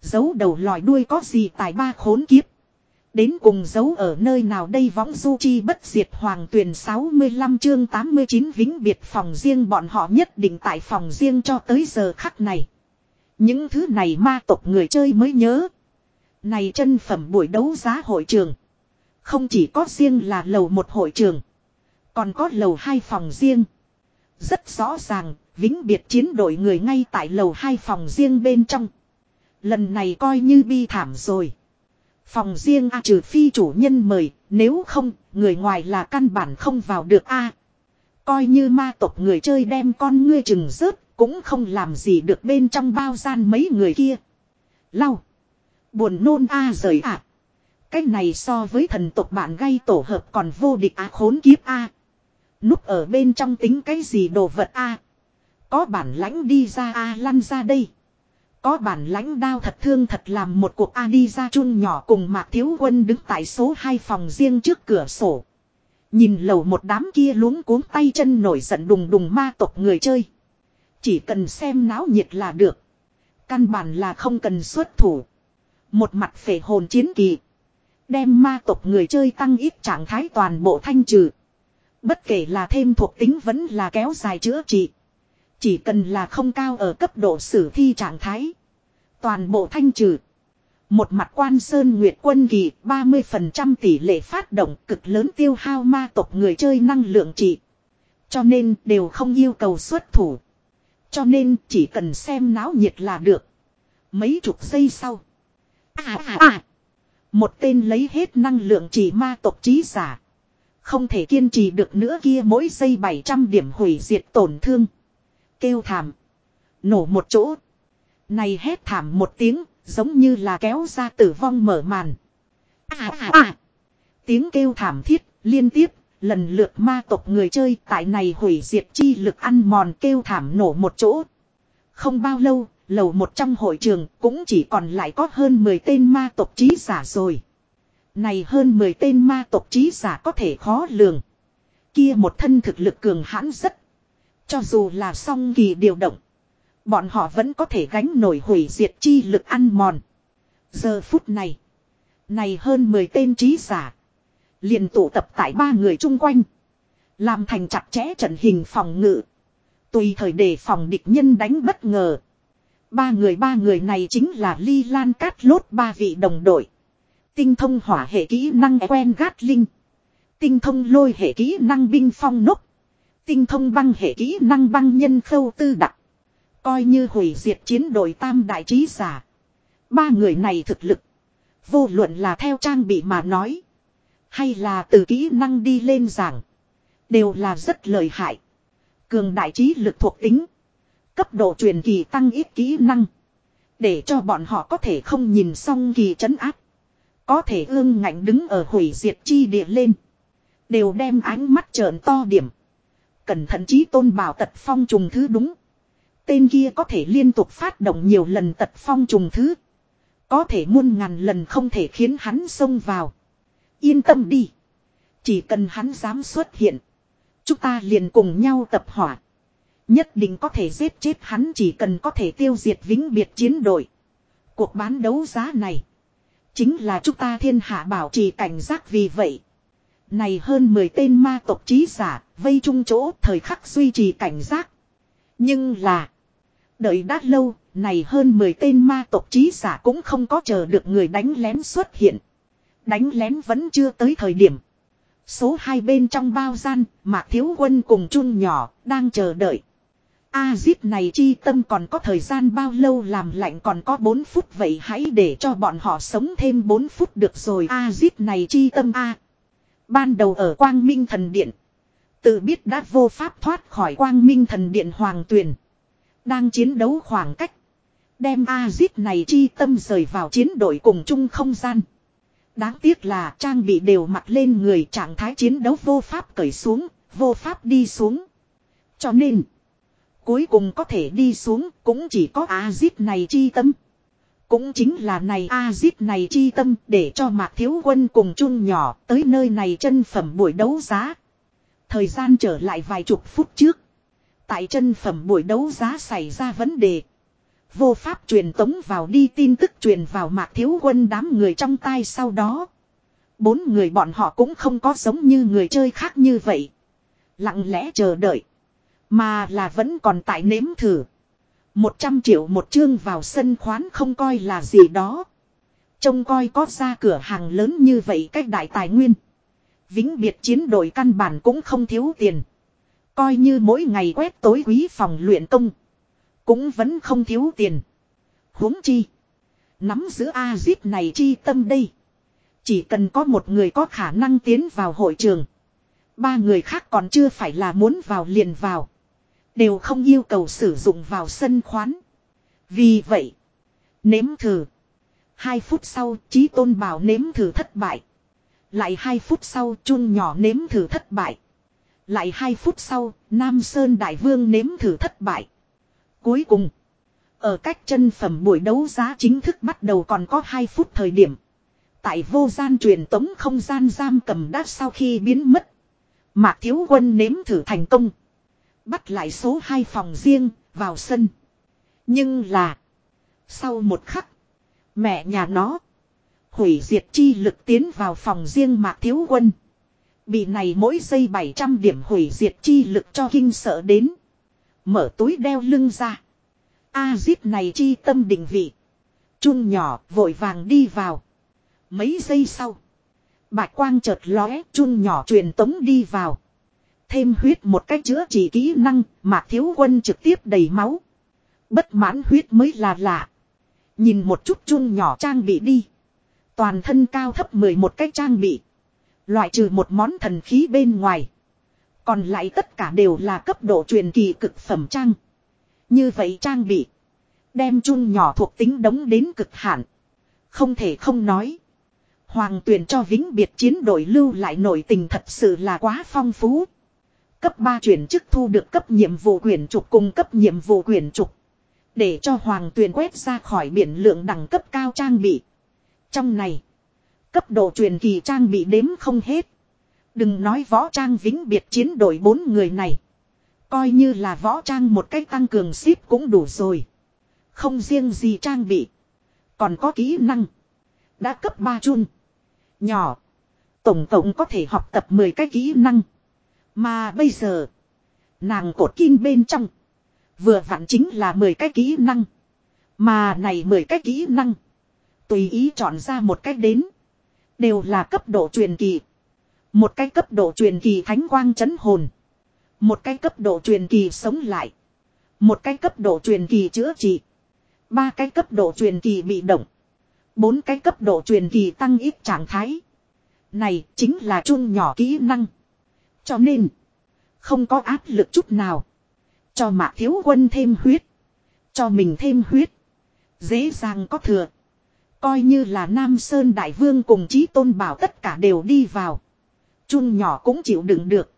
Giấu đầu lòi đuôi có gì tài ba khốn kiếp. Đến cùng giấu ở nơi nào đây võng du chi bất diệt hoàng tuyển 65 chương 89 vĩnh biệt phòng riêng bọn họ nhất định tại phòng riêng cho tới giờ khắc này. Những thứ này ma tộc người chơi mới nhớ. Này chân phẩm buổi đấu giá hội trường. Không chỉ có riêng là lầu một hội trường. Còn có lầu hai phòng riêng. Rất rõ ràng, vĩnh biệt chiến đội người ngay tại lầu hai phòng riêng bên trong. Lần này coi như bi thảm rồi. Phòng riêng A trừ phi chủ nhân mời, nếu không, người ngoài là căn bản không vào được A. Coi như ma tộc người chơi đem con ngươi chừng rớt, cũng không làm gì được bên trong bao gian mấy người kia. Lau. Buồn nôn A rời ạ. Cái này so với thần tộc bạn gây tổ hợp còn vô địch á khốn kiếp A. Núp ở bên trong tính cái gì đồ vật A. Có bản lãnh đi ra A lăn ra đây. Có bản lãnh đao thật thương thật làm một cuộc A đi ra chun nhỏ cùng Mạc Thiếu Quân đứng tại số 2 phòng riêng trước cửa sổ. Nhìn lầu một đám kia luống cuống tay chân nổi giận đùng đùng ma tộc người chơi. Chỉ cần xem náo nhiệt là được. Căn bản là không cần xuất thủ. Một mặt phể hồn chiến kỳ. Đem ma tộc người chơi tăng ít trạng thái toàn bộ thanh trừ. Bất kể là thêm thuộc tính vẫn là kéo dài chữa trị. Chỉ cần là không cao ở cấp độ sử thi trạng thái. Toàn bộ thanh trừ. Một mặt quan sơn nguyệt quân kỳ 30% tỷ lệ phát động, cực lớn tiêu hao ma tộc người chơi năng lượng trị. Cho nên, đều không yêu cầu xuất thủ. Cho nên, chỉ cần xem náo nhiệt là được. Mấy chục giây sau. À à à. Một tên lấy hết năng lượng chỉ ma tộc trí giả. Không thể kiên trì được nữa kia mỗi giây 700 điểm hủy diệt tổn thương. Kêu thảm. Nổ một chỗ. Này hét thảm một tiếng, giống như là kéo ra tử vong mở màn. À à à. Tiếng kêu thảm thiết, liên tiếp, lần lượt ma tộc người chơi tại này hủy diệt chi lực ăn mòn kêu thảm nổ một chỗ. Không bao lâu, lầu một trong hội trường cũng chỉ còn lại có hơn 10 tên ma tộc trí giả rồi. Này hơn 10 tên ma tộc trí giả có thể khó lường. Kia một thân thực lực cường hãn rất. Cho dù là song kỳ điều động. Bọn họ vẫn có thể gánh nổi hủy diệt chi lực ăn mòn. Giờ phút này. Này hơn 10 tên trí giả. liền tụ tập tại ba người chung quanh. Làm thành chặt chẽ trận hình phòng ngự. Tùy thời để phòng địch nhân đánh bất ngờ. Ba người ba người này chính là Ly Lan Cát Lốt, ba vị đồng đội. Tinh thông hỏa hệ kỹ năng quen gát linh. Tinh thông lôi hệ kỹ năng binh phong nốc. Tinh thông băng hệ kỹ năng băng nhân khâu tư đặc. Coi như hủy diệt chiến đội tam đại trí giả. Ba người này thực lực. Vô luận là theo trang bị mà nói. Hay là từ kỹ năng đi lên giảng. Đều là rất lợi hại. Cường đại trí lực thuộc tính. Cấp độ truyền kỳ tăng ít kỹ năng. Để cho bọn họ có thể không nhìn xong kỳ trấn áp. Có thể ương ngạnh đứng ở hủy diệt chi địa lên. Đều đem ánh mắt trợn to điểm. Cẩn thận chí tôn bảo tật phong trùng thứ đúng. Tên kia có thể liên tục phát động nhiều lần tật phong trùng thứ. Có thể muôn ngàn lần không thể khiến hắn xông vào. Yên tâm đi. Chỉ cần hắn dám xuất hiện. Chúng ta liền cùng nhau tập hỏa. Nhất định có thể giết chết hắn chỉ cần có thể tiêu diệt vĩnh biệt chiến đội. Cuộc bán đấu giá này. Chính là chúng ta thiên hạ bảo trì cảnh giác vì vậy. Này hơn 10 tên ma tộc trí giả, vây chung chỗ thời khắc duy trì cảnh giác. Nhưng là, đợi đã lâu, này hơn 10 tên ma tộc trí giả cũng không có chờ được người đánh lén xuất hiện. Đánh lén vẫn chưa tới thời điểm. Số hai bên trong bao gian, Mạc Thiếu Quân cùng chung nhỏ, đang chờ đợi. A-zip này chi tâm còn có thời gian bao lâu làm lạnh còn có 4 phút vậy hãy để cho bọn họ sống thêm 4 phút được rồi. A-zip này chi tâm A. Ban đầu ở Quang Minh Thần Điện. Tự biết đã vô pháp thoát khỏi Quang Minh Thần Điện Hoàng Tuyền. Đang chiến đấu khoảng cách. Đem A-zip này chi tâm rời vào chiến đội cùng chung không gian. Đáng tiếc là trang bị đều mặc lên người trạng thái chiến đấu vô pháp cởi xuống, vô pháp đi xuống. Cho nên, cuối cùng có thể đi xuống cũng chỉ có A-zip này chi tâm. Cũng chính là này A-zip này chi tâm để cho Mạc Thiếu Quân cùng chung nhỏ tới nơi này chân phẩm buổi đấu giá. Thời gian trở lại vài chục phút trước. Tại chân phẩm buổi đấu giá xảy ra vấn đề. Vô pháp truyền tống vào đi tin tức truyền vào Mạc Thiếu Quân đám người trong tay sau đó. Bốn người bọn họ cũng không có giống như người chơi khác như vậy. Lặng lẽ chờ đợi. Mà là vẫn còn tại nếm thử. Một trăm triệu một chương vào sân khoán không coi là gì đó. Trông coi có ra cửa hàng lớn như vậy cách đại tài nguyên. Vĩnh biệt chiến đội căn bản cũng không thiếu tiền. Coi như mỗi ngày quét tối quý phòng luyện công. Cũng vẫn không thiếu tiền. huống chi. Nắm giữ A-zip này chi tâm đây. Chỉ cần có một người có khả năng tiến vào hội trường. Ba người khác còn chưa phải là muốn vào liền vào. Đều không yêu cầu sử dụng vào sân khoán. Vì vậy. Nếm thử. Hai phút sau trí tôn bảo nếm thử thất bại. Lại hai phút sau chun nhỏ nếm thử thất bại. Lại hai phút sau Nam Sơn Đại Vương nếm thử thất bại. Cuối cùng. Ở cách chân phẩm buổi đấu giá chính thức bắt đầu còn có 2 phút thời điểm. Tại vô gian truyền tống không gian giam cầm đã sau khi biến mất. Mạc Thiếu Quân nếm thử thành công. Bắt lại số 2 phòng riêng, vào sân. Nhưng là. Sau một khắc. Mẹ nhà nó. Hủy diệt chi lực tiến vào phòng riêng Mạc Thiếu Quân. Bị này mỗi giây 700 điểm hủy diệt chi lực cho kinh sợ đến. Mở túi đeo lưng ra. A zip này chi tâm định vị. Chun nhỏ, vội vàng đi vào. Mấy giây sau. Bạch quang chợt lóe chun nhỏ truyền tống đi vào. Thêm huyết một cách chữa trị kỹ năng mà thiếu quân trực tiếp đầy máu. Bất mãn huyết mới là lạ. Nhìn một chút chun nhỏ trang bị đi. Toàn thân cao thấp 11 cách trang bị. Loại trừ một món thần khí bên ngoài. Còn lại tất cả đều là cấp độ truyền kỳ cực phẩm trang. Như vậy trang bị. Đem chun nhỏ thuộc tính đống đến cực hạn. Không thể không nói. Hoàng tuyển cho vĩnh biệt chiến đội lưu lại nổi tình thật sự là quá phong phú. Cấp 3 chuyển chức thu được cấp nhiệm vụ quyển trục cùng cấp nhiệm vụ quyển trục. Để cho hoàng tuyển quét ra khỏi biển lượng đẳng cấp cao trang bị. Trong này. Cấp độ truyền kỳ trang bị đếm không hết. Đừng nói võ trang vĩnh biệt chiến đội bốn người này. Coi như là võ trang một cách tăng cường ship cũng đủ rồi. Không riêng gì trang bị. Còn có kỹ năng. Đã cấp 3 chun. Nhỏ. Tổng tổng có thể học tập 10 cái kỹ năng. Mà bây giờ. Nàng cột kim bên trong. Vừa vặn chính là 10 cái kỹ năng. Mà này 10 cái kỹ năng. Tùy ý chọn ra một cách đến. Đều là cấp độ truyền kỳ. Một cái cấp độ truyền kỳ thánh quang chấn hồn. Một cái cấp độ truyền kỳ sống lại. Một cái cấp độ truyền kỳ chữa trị. Ba cái cấp độ truyền kỳ bị động. Bốn cái cấp độ truyền kỳ tăng ít trạng thái. Này chính là chung nhỏ kỹ năng. Cho nên. Không có áp lực chút nào. Cho mạc thiếu quân thêm huyết. Cho mình thêm huyết. Dễ dàng có thừa. Coi như là Nam Sơn Đại Vương cùng Chí Tôn Bảo tất cả đều đi vào. Chun nhỏ cũng chịu đựng được.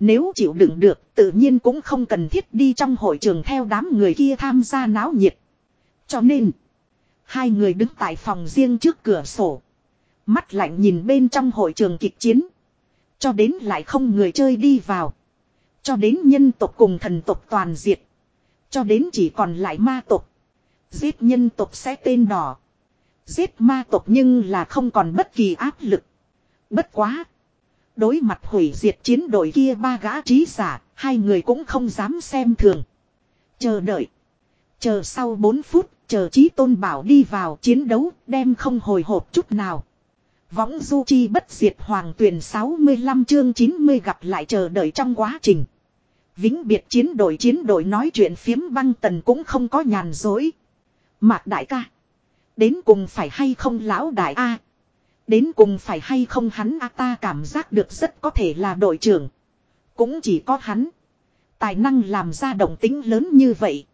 Nếu chịu đựng được tự nhiên cũng không cần thiết đi trong hội trường theo đám người kia tham gia náo nhiệt. Cho nên, hai người đứng tại phòng riêng trước cửa sổ. Mắt lạnh nhìn bên trong hội trường kịch chiến. Cho đến lại không người chơi đi vào. Cho đến nhân tộc cùng thần tộc toàn diệt. Cho đến chỉ còn lại ma tộc. Giết nhân tộc sẽ tên đỏ. Giết ma tộc nhưng là không còn bất kỳ áp lực. Bất quá. Đối mặt hủy diệt chiến đội kia ba gã trí giả, hai người cũng không dám xem thường. Chờ đợi. Chờ sau 4 phút, chờ trí tôn bảo đi vào chiến đấu, đem không hồi hộp chút nào. Võng du chi bất diệt hoàng tuyển 65 chương 90 gặp lại chờ đợi trong quá trình. Vĩnh biệt chiến đội chiến đội nói chuyện phiếm băng tần cũng không có nhàn dối. Mạc đại ca. Đến cùng phải hay không lão đại A. Đến cùng phải hay không hắn A ta cảm giác được rất có thể là đội trưởng. Cũng chỉ có hắn. Tài năng làm ra động tính lớn như vậy.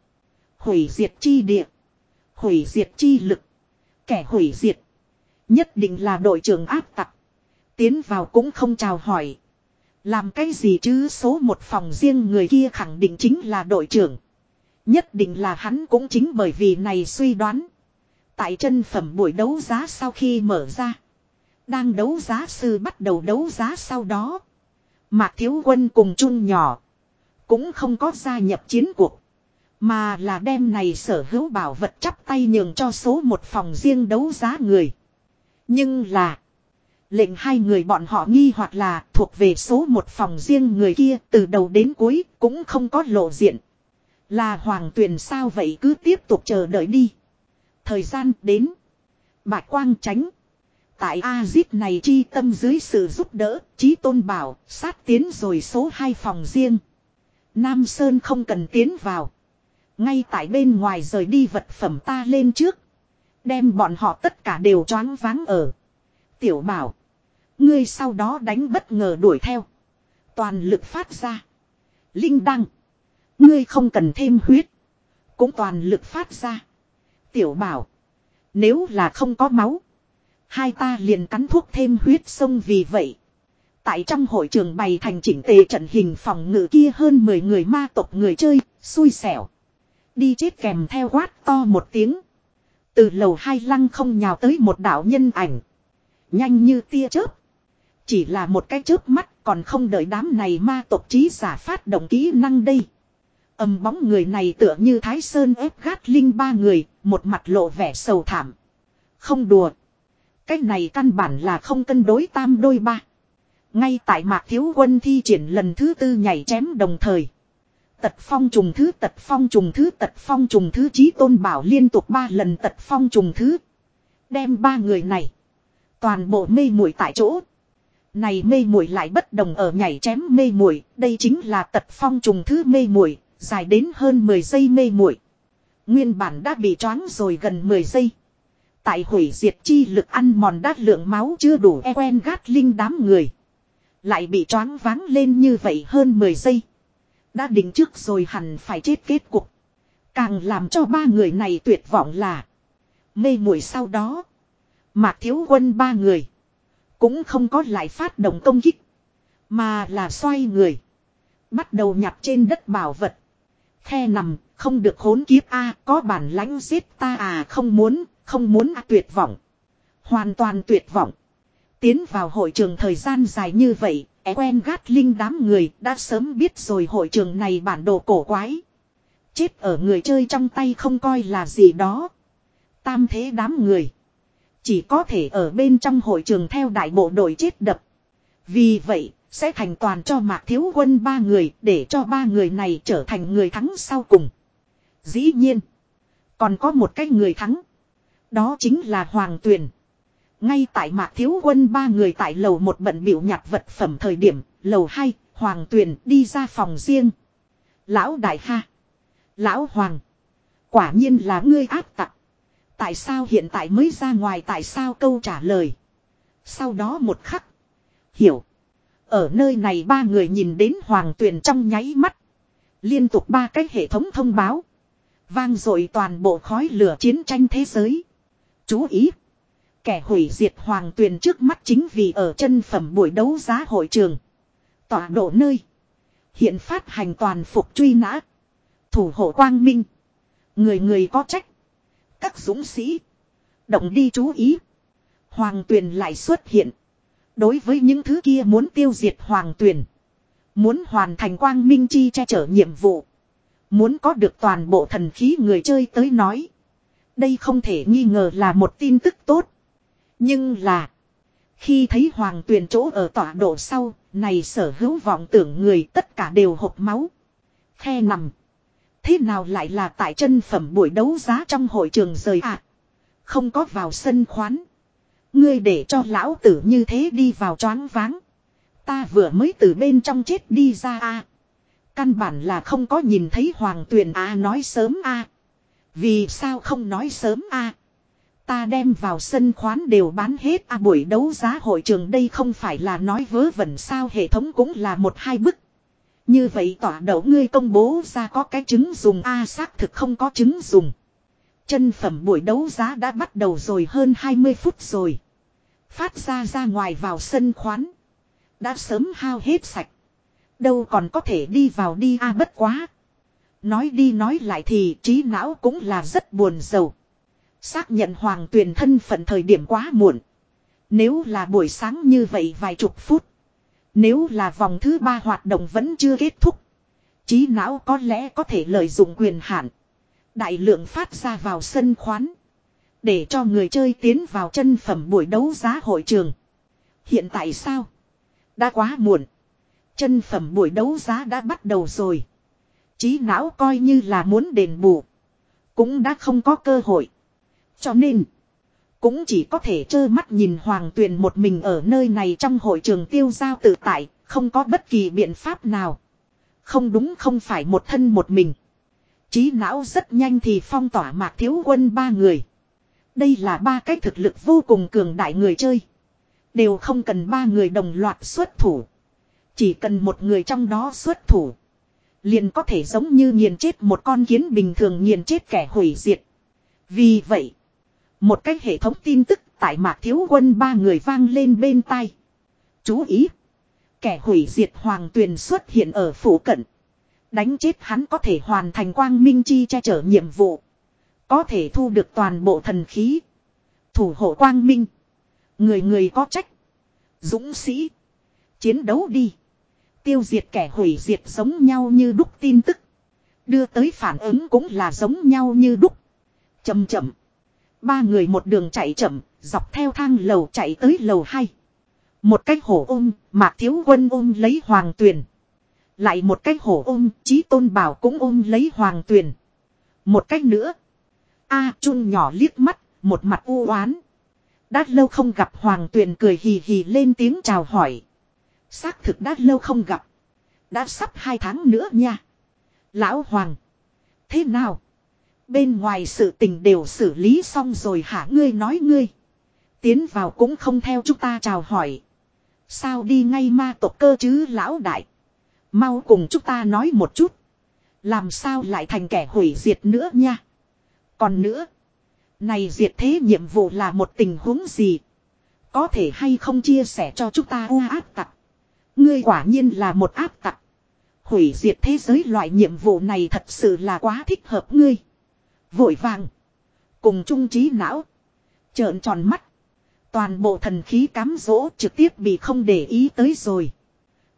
Hủy diệt chi địa. Hủy diệt chi lực. Kẻ hủy diệt. Nhất định là đội trưởng áp tặc. Tiến vào cũng không chào hỏi. Làm cái gì chứ số một phòng riêng người kia khẳng định chính là đội trưởng. Nhất định là hắn cũng chính bởi vì này suy đoán. Tại chân phẩm buổi đấu giá sau khi mở ra. Đang đấu giá sư bắt đầu đấu giá sau đó. Mạc Thiếu Quân cùng chung nhỏ. Cũng không có gia nhập chiến cuộc. Mà là đem này sở hữu bảo vật chắp tay nhường cho số một phòng riêng đấu giá người. Nhưng là. Lệnh hai người bọn họ nghi hoặc là thuộc về số một phòng riêng người kia từ đầu đến cuối cũng không có lộ diện. Là hoàng tuyền sao vậy cứ tiếp tục chờ đợi đi. Thời gian đến. Bạch quang tránh. Tại A-zip này chi tâm dưới sự giúp đỡ, trí tôn bảo, sát tiến rồi số 2 phòng riêng. Nam Sơn không cần tiến vào. Ngay tại bên ngoài rời đi vật phẩm ta lên trước. Đem bọn họ tất cả đều choáng váng ở. Tiểu bảo. Ngươi sau đó đánh bất ngờ đuổi theo. Toàn lực phát ra. Linh đăng. Ngươi không cần thêm huyết. Cũng toàn lực phát ra. Tiểu bảo. Nếu là không có máu. Hai ta liền cắn thuốc thêm huyết sông vì vậy. Tại trong hội trường bày thành chỉnh tề trận hình phòng ngự kia hơn 10 người ma tộc người chơi, xui xẻo. Đi chết kèm theo quát to một tiếng. Từ lầu hai lăng không nhào tới một đạo nhân ảnh. Nhanh như tia chớp. Chỉ là một cái chớp mắt còn không đợi đám này ma tộc trí giả phát động kỹ năng đây. Âm bóng người này tựa như Thái Sơn ép gát linh ba người, một mặt lộ vẻ sầu thảm. Không đùa. Cái này căn bản là không cân đối tam đôi ba. Ngay tại mạc thiếu quân thi triển lần thứ tư nhảy chém đồng thời. Tật phong trùng thứ tật phong trùng thứ tật phong trùng thứ trí tôn bảo liên tục ba lần tật phong trùng thứ. Đem ba người này. Toàn bộ mê muội tại chỗ. Này mê muội lại bất đồng ở nhảy chém mê muội, đây chính là tật phong trùng thứ mê muội, dài đến hơn 10 giây mê muội. Nguyên bản đã bị choáng rồi gần 10 giây. Tại hủy diệt chi lực ăn mòn đát lượng máu chưa đủ e quen gát linh đám người. Lại bị choáng váng lên như vậy hơn 10 giây. Đã định trước rồi hẳn phải chết kết cục. Càng làm cho ba người này tuyệt vọng là. Mê muội sau đó. Mạc thiếu quân ba người. Cũng không có lại phát động công kích. Mà là xoay người. Bắt đầu nhặt trên đất bảo vật. Khe nằm, không được hốn kiếp a có bản lãnh giết ta à không muốn, không muốn à, tuyệt vọng. Hoàn toàn tuyệt vọng. Tiến vào hội trường thời gian dài như vậy, é quen gát linh đám người đã sớm biết rồi hội trường này bản đồ cổ quái. Chết ở người chơi trong tay không coi là gì đó. Tam thế đám người. Chỉ có thể ở bên trong hội trường theo đại bộ đội chết đập. Vì vậy, sẽ thành toàn cho mạc thiếu quân ba người để cho ba người này trở thành người thắng sau cùng. Dĩ nhiên, còn có một cái người thắng. Đó chính là Hoàng Tuyền. Ngay tại mạc thiếu quân ba người tại lầu một bận biểu nhặt vật phẩm thời điểm, lầu hai Hoàng Tuyền đi ra phòng riêng. Lão Đại Ha. Lão Hoàng. Quả nhiên là ngươi áp tặc. Tại sao hiện tại mới ra ngoài tại sao câu trả lời. Sau đó một khắc. Hiểu. Ở nơi này ba người nhìn đến hoàng tuyền trong nháy mắt. Liên tục ba cái hệ thống thông báo. Vang dội toàn bộ khói lửa chiến tranh thế giới. Chú ý. Kẻ hủy diệt hoàng tuyền trước mắt chính vì ở chân phẩm buổi đấu giá hội trường. Tọa độ nơi. Hiện phát hành toàn phục truy nã. Thủ hộ quang minh. Người người có trách. Các dũng sĩ. Động đi chú ý. Hoàng tuyền lại xuất hiện. Đối với những thứ kia muốn tiêu diệt hoàng tuyền. Muốn hoàn thành quang minh chi che chở nhiệm vụ. Muốn có được toàn bộ thần khí người chơi tới nói. Đây không thể nghi ngờ là một tin tức tốt. Nhưng là. Khi thấy hoàng tuyền chỗ ở tọa độ sau. Này sở hữu vọng tưởng người tất cả đều hộp máu. Khe nằm. Thế nào lại là tại chân phẩm buổi đấu giá trong hội trường rời ạ? À? Không có vào sân khoán. Ngươi để cho lão tử như thế đi vào choáng váng. Ta vừa mới từ bên trong chết đi ra a. Căn bản là không có nhìn thấy hoàng tuyền a nói sớm a. Vì sao không nói sớm a? Ta đem vào sân khoán đều bán hết a buổi đấu giá hội trường đây không phải là nói vớ vẩn sao, hệ thống cũng là một hai bức. Như vậy tỏa đậu ngươi công bố ra có cái chứng dùng A, xác thực không có chứng dùng. Chân phẩm buổi đấu giá đã bắt đầu rồi, hơn 20 phút rồi. Phát ra ra ngoài vào sân khoán. Đã sớm hao hết sạch. Đâu còn có thể đi vào đi a à, bất quá. Nói đi nói lại thì trí não cũng là rất buồn giàu. Xác nhận hoàng tuyền thân phận thời điểm quá muộn. Nếu là buổi sáng như vậy vài chục phút. Nếu là vòng thứ ba hoạt động vẫn chưa kết thúc. Trí não có lẽ có thể lợi dụng quyền hạn. Đại lượng phát ra vào sân khoán. Để cho người chơi tiến vào chân phẩm buổi đấu giá hội trường. Hiện tại sao? Đã quá muộn. Chân phẩm buổi đấu giá đã bắt đầu rồi. Chí não coi như là muốn đền bù. Cũng đã không có cơ hội. Cho nên. Cũng chỉ có thể trơ mắt nhìn Hoàng Tuyền một mình ở nơi này trong hội trường tiêu giao tự tại, không có bất kỳ biện pháp nào. Không đúng không phải một thân một mình. Chí não rất nhanh thì phong tỏa mạc thiếu quân ba người. Đây là ba cái thực lực vô cùng cường đại người chơi. Đều không cần ba người đồng loạt xuất thủ. Chỉ cần một người trong đó xuất thủ. Liền có thể giống như nghiền chết một con kiến bình thường nghiền chết kẻ hủy diệt. Vì vậy. Một cái hệ thống tin tức tại mạc thiếu quân ba người vang lên bên tai. Chú ý. Kẻ hủy diệt hoàng tuyền xuất hiện ở phủ cận. Đánh chết hắn có thể hoàn thành quang minh chi che chở nhiệm vụ. Có thể thu được toàn bộ thần khí. Thủ hộ quang minh. Người người có trách. Dũng sĩ. Chiến đấu đi. Tiêu diệt kẻ hủy diệt giống nhau như đúc tin tức. Đưa tới phản ứng cũng là giống nhau như đúc. Chậm chậm. Ba người một đường chạy chậm, dọc theo thang lầu chạy tới lầu hai. Một cái hổ ôm, mạc thiếu quân ôm lấy hoàng tuyền. Lại một cái hổ ôm, chí tôn bảo cũng ôm lấy hoàng tuyền. Một cách nữa. A à, chun nhỏ liếc mắt, một mặt u oán. Đã lâu không gặp hoàng tuyền cười hì hì lên tiếng chào hỏi. Xác thực đã lâu không gặp. Đã sắp hai tháng nữa nha. Lão Hoàng. Thế nào? Bên ngoài sự tình đều xử lý xong rồi hả ngươi nói ngươi. Tiến vào cũng không theo chúng ta chào hỏi. Sao đi ngay ma tộc cơ chứ lão đại. Mau cùng chúng ta nói một chút. Làm sao lại thành kẻ hủy diệt nữa nha. Còn nữa. Này diệt thế nhiệm vụ là một tình huống gì. Có thể hay không chia sẻ cho chúng ta u áp tặc. Ngươi quả nhiên là một áp tặc. Hủy diệt thế giới loại nhiệm vụ này thật sự là quá thích hợp ngươi. Vội vàng. Cùng trung trí não. Trợn tròn mắt. Toàn bộ thần khí cám dỗ trực tiếp bị không để ý tới rồi.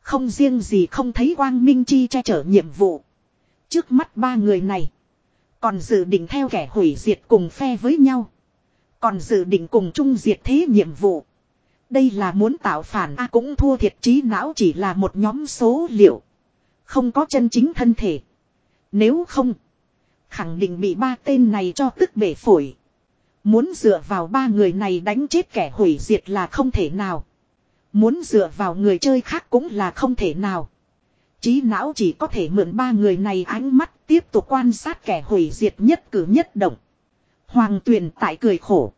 Không riêng gì không thấy quang minh chi che chở nhiệm vụ. Trước mắt ba người này. Còn dự định theo kẻ hủy diệt cùng phe với nhau. Còn dự định cùng chung diệt thế nhiệm vụ. Đây là muốn tạo phản A cũng thua thiệt trí não chỉ là một nhóm số liệu. Không có chân chính thân thể. Nếu không. Khẳng định bị ba tên này cho tức bể phổi. Muốn dựa vào ba người này đánh chết kẻ hủy diệt là không thể nào. Muốn dựa vào người chơi khác cũng là không thể nào. Trí não chỉ có thể mượn ba người này ánh mắt tiếp tục quan sát kẻ hủy diệt nhất cử nhất động. Hoàng tuyền tại cười khổ.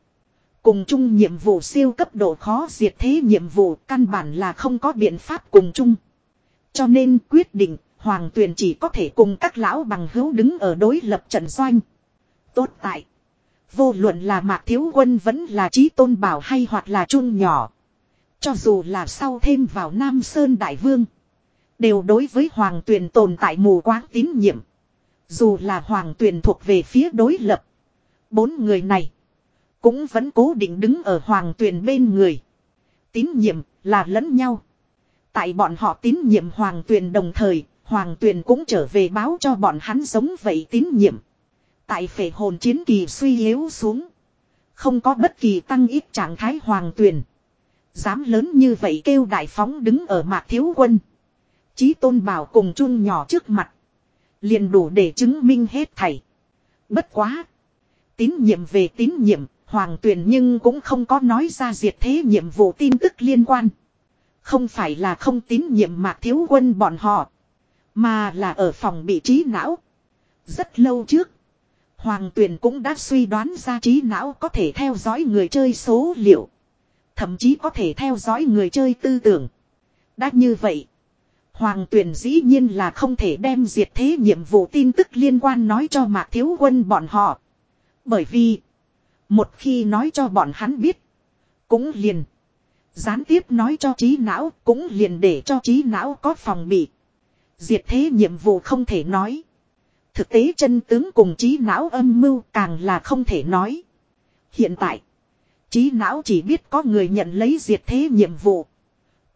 Cùng chung nhiệm vụ siêu cấp độ khó diệt thế nhiệm vụ căn bản là không có biện pháp cùng chung. Cho nên quyết định, Hoàng tuyền chỉ có thể cùng các lão bằng hữu đứng ở đối lập trận doanh. Tốt tại. Vô luận là Mạc Thiếu Quân vẫn là trí tôn bảo hay hoặc là chung nhỏ. Cho dù là sau thêm vào Nam Sơn Đại Vương. Đều đối với Hoàng tuyền tồn tại mù quáng tín nhiệm. Dù là Hoàng tuyền thuộc về phía đối lập. Bốn người này. Cũng vẫn cố định đứng ở Hoàng tuyền bên người. Tín nhiệm là lẫn nhau. Tại bọn họ tín nhiệm Hoàng tuyền đồng thời. Hoàng tuyền cũng trở về báo cho bọn hắn giống vậy tín nhiệm. Tại phệ hồn chiến kỳ suy yếu xuống. Không có bất kỳ tăng ít trạng thái hoàng tuyền. Dám lớn như vậy kêu đại phóng đứng ở mạc thiếu quân. Chí tôn bảo cùng chun nhỏ trước mặt. Liền đủ để chứng minh hết thảy. Bất quá. Tín nhiệm về tín nhiệm, hoàng tuyền nhưng cũng không có nói ra diệt thế nhiệm vụ tin tức liên quan. Không phải là không tín nhiệm mạc thiếu quân bọn họ. Mà là ở phòng bị trí não. Rất lâu trước. Hoàng tuyền cũng đã suy đoán ra trí não có thể theo dõi người chơi số liệu. Thậm chí có thể theo dõi người chơi tư tưởng. Đã như vậy. Hoàng tuyển dĩ nhiên là không thể đem diệt thế nhiệm vụ tin tức liên quan nói cho mạc thiếu quân bọn họ. Bởi vì. Một khi nói cho bọn hắn biết. Cũng liền. Gián tiếp nói cho trí não, cũng liền để cho trí não có phòng bị. Diệt thế nhiệm vụ không thể nói. Thực tế chân tướng cùng trí não âm mưu càng là không thể nói. Hiện tại. Trí não chỉ biết có người nhận lấy diệt thế nhiệm vụ.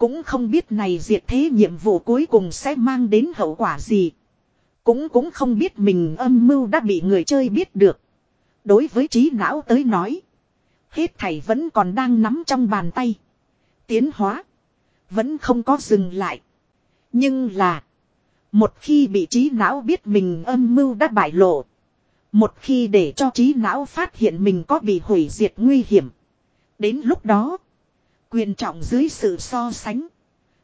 Cũng không biết này diệt thế nhiệm vụ cuối cùng sẽ mang đến hậu quả gì. Cũng cũng không biết mình âm mưu đã bị người chơi biết được. Đối với trí não tới nói. Hết thảy vẫn còn đang nắm trong bàn tay. Tiến hóa. Vẫn không có dừng lại. Nhưng là. Một khi bị trí não biết mình âm mưu đã bại lộ. Một khi để cho trí não phát hiện mình có bị hủy diệt nguy hiểm. Đến lúc đó. Quyền trọng dưới sự so sánh.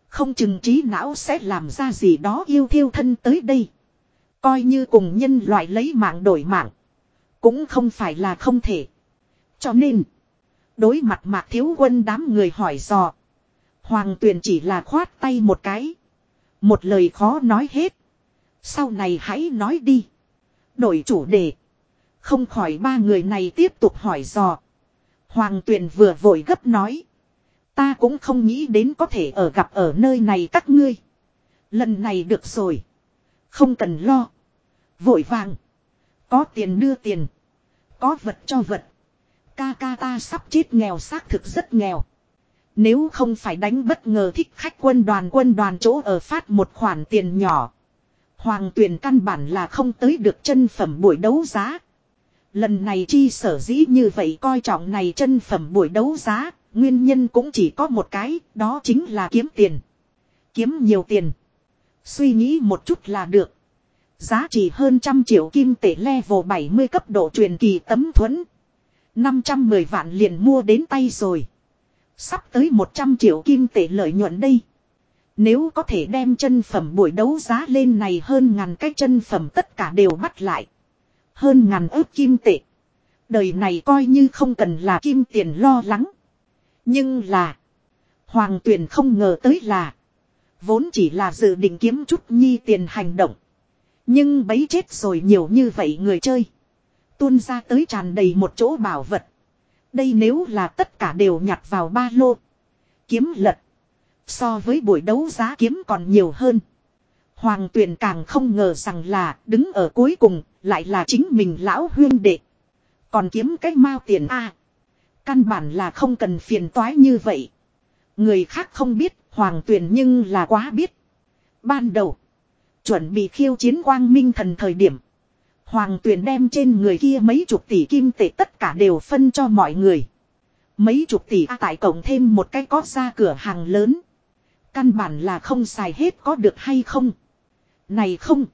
Không chừng trí não sẽ làm ra gì đó yêu thiêu thân tới đây. Coi như cùng nhân loại lấy mạng đổi mạng. Cũng không phải là không thể. Cho nên. Đối mặt mạc thiếu quân đám người hỏi dò. Hoàng tuyền chỉ là khoát tay một cái. Một lời khó nói hết. Sau này hãy nói đi. Đổi chủ đề. Không khỏi ba người này tiếp tục hỏi dò. Hoàng tuyền vừa vội gấp nói. Ta cũng không nghĩ đến có thể ở gặp ở nơi này các ngươi. Lần này được rồi. Không cần lo. Vội vàng. Có tiền đưa tiền. Có vật cho vật. Ca ca ta sắp chết nghèo xác thực rất nghèo. Nếu không phải đánh bất ngờ thích khách quân đoàn quân đoàn chỗ ở phát một khoản tiền nhỏ. Hoàng tuyển căn bản là không tới được chân phẩm buổi đấu giá. Lần này chi sở dĩ như vậy coi trọng này chân phẩm buổi đấu giá, nguyên nhân cũng chỉ có một cái, đó chính là kiếm tiền. Kiếm nhiều tiền. Suy nghĩ một chút là được. Giá trị hơn trăm triệu kim tệ level 70 cấp độ truyền kỳ tấm thuẫn. 510 vạn liền mua đến tay rồi. Sắp tới 100 triệu kim tệ lợi nhuận đây. Nếu có thể đem chân phẩm buổi đấu giá lên này hơn ngàn cái chân phẩm tất cả đều bắt lại. Hơn ngàn ước kim tệ. Đời này coi như không cần là kim tiền lo lắng. Nhưng là. Hoàng tuyển không ngờ tới là. Vốn chỉ là dự định kiếm chút nhi tiền hành động. Nhưng bấy chết rồi nhiều như vậy người chơi. Tuôn ra tới tràn đầy một chỗ bảo vật. Đây nếu là tất cả đều nhặt vào ba lô. Kiếm lật. So với buổi đấu giá kiếm còn nhiều hơn. Hoàng tuyền càng không ngờ rằng là đứng ở cuối cùng lại là chính mình lão huyên đệ. Còn kiếm cái mao tiền a Căn bản là không cần phiền toái như vậy. Người khác không biết, hoàng tuyền nhưng là quá biết. Ban đầu. Chuẩn bị khiêu chiến quang minh thần thời điểm. Hoàng tuyền đem trên người kia mấy chục tỷ kim tệ tất cả đều phân cho mọi người. Mấy chục tỷ A tại cổng thêm một cái có ra cửa hàng lớn. Căn bản là không xài hết có được hay không. Này không.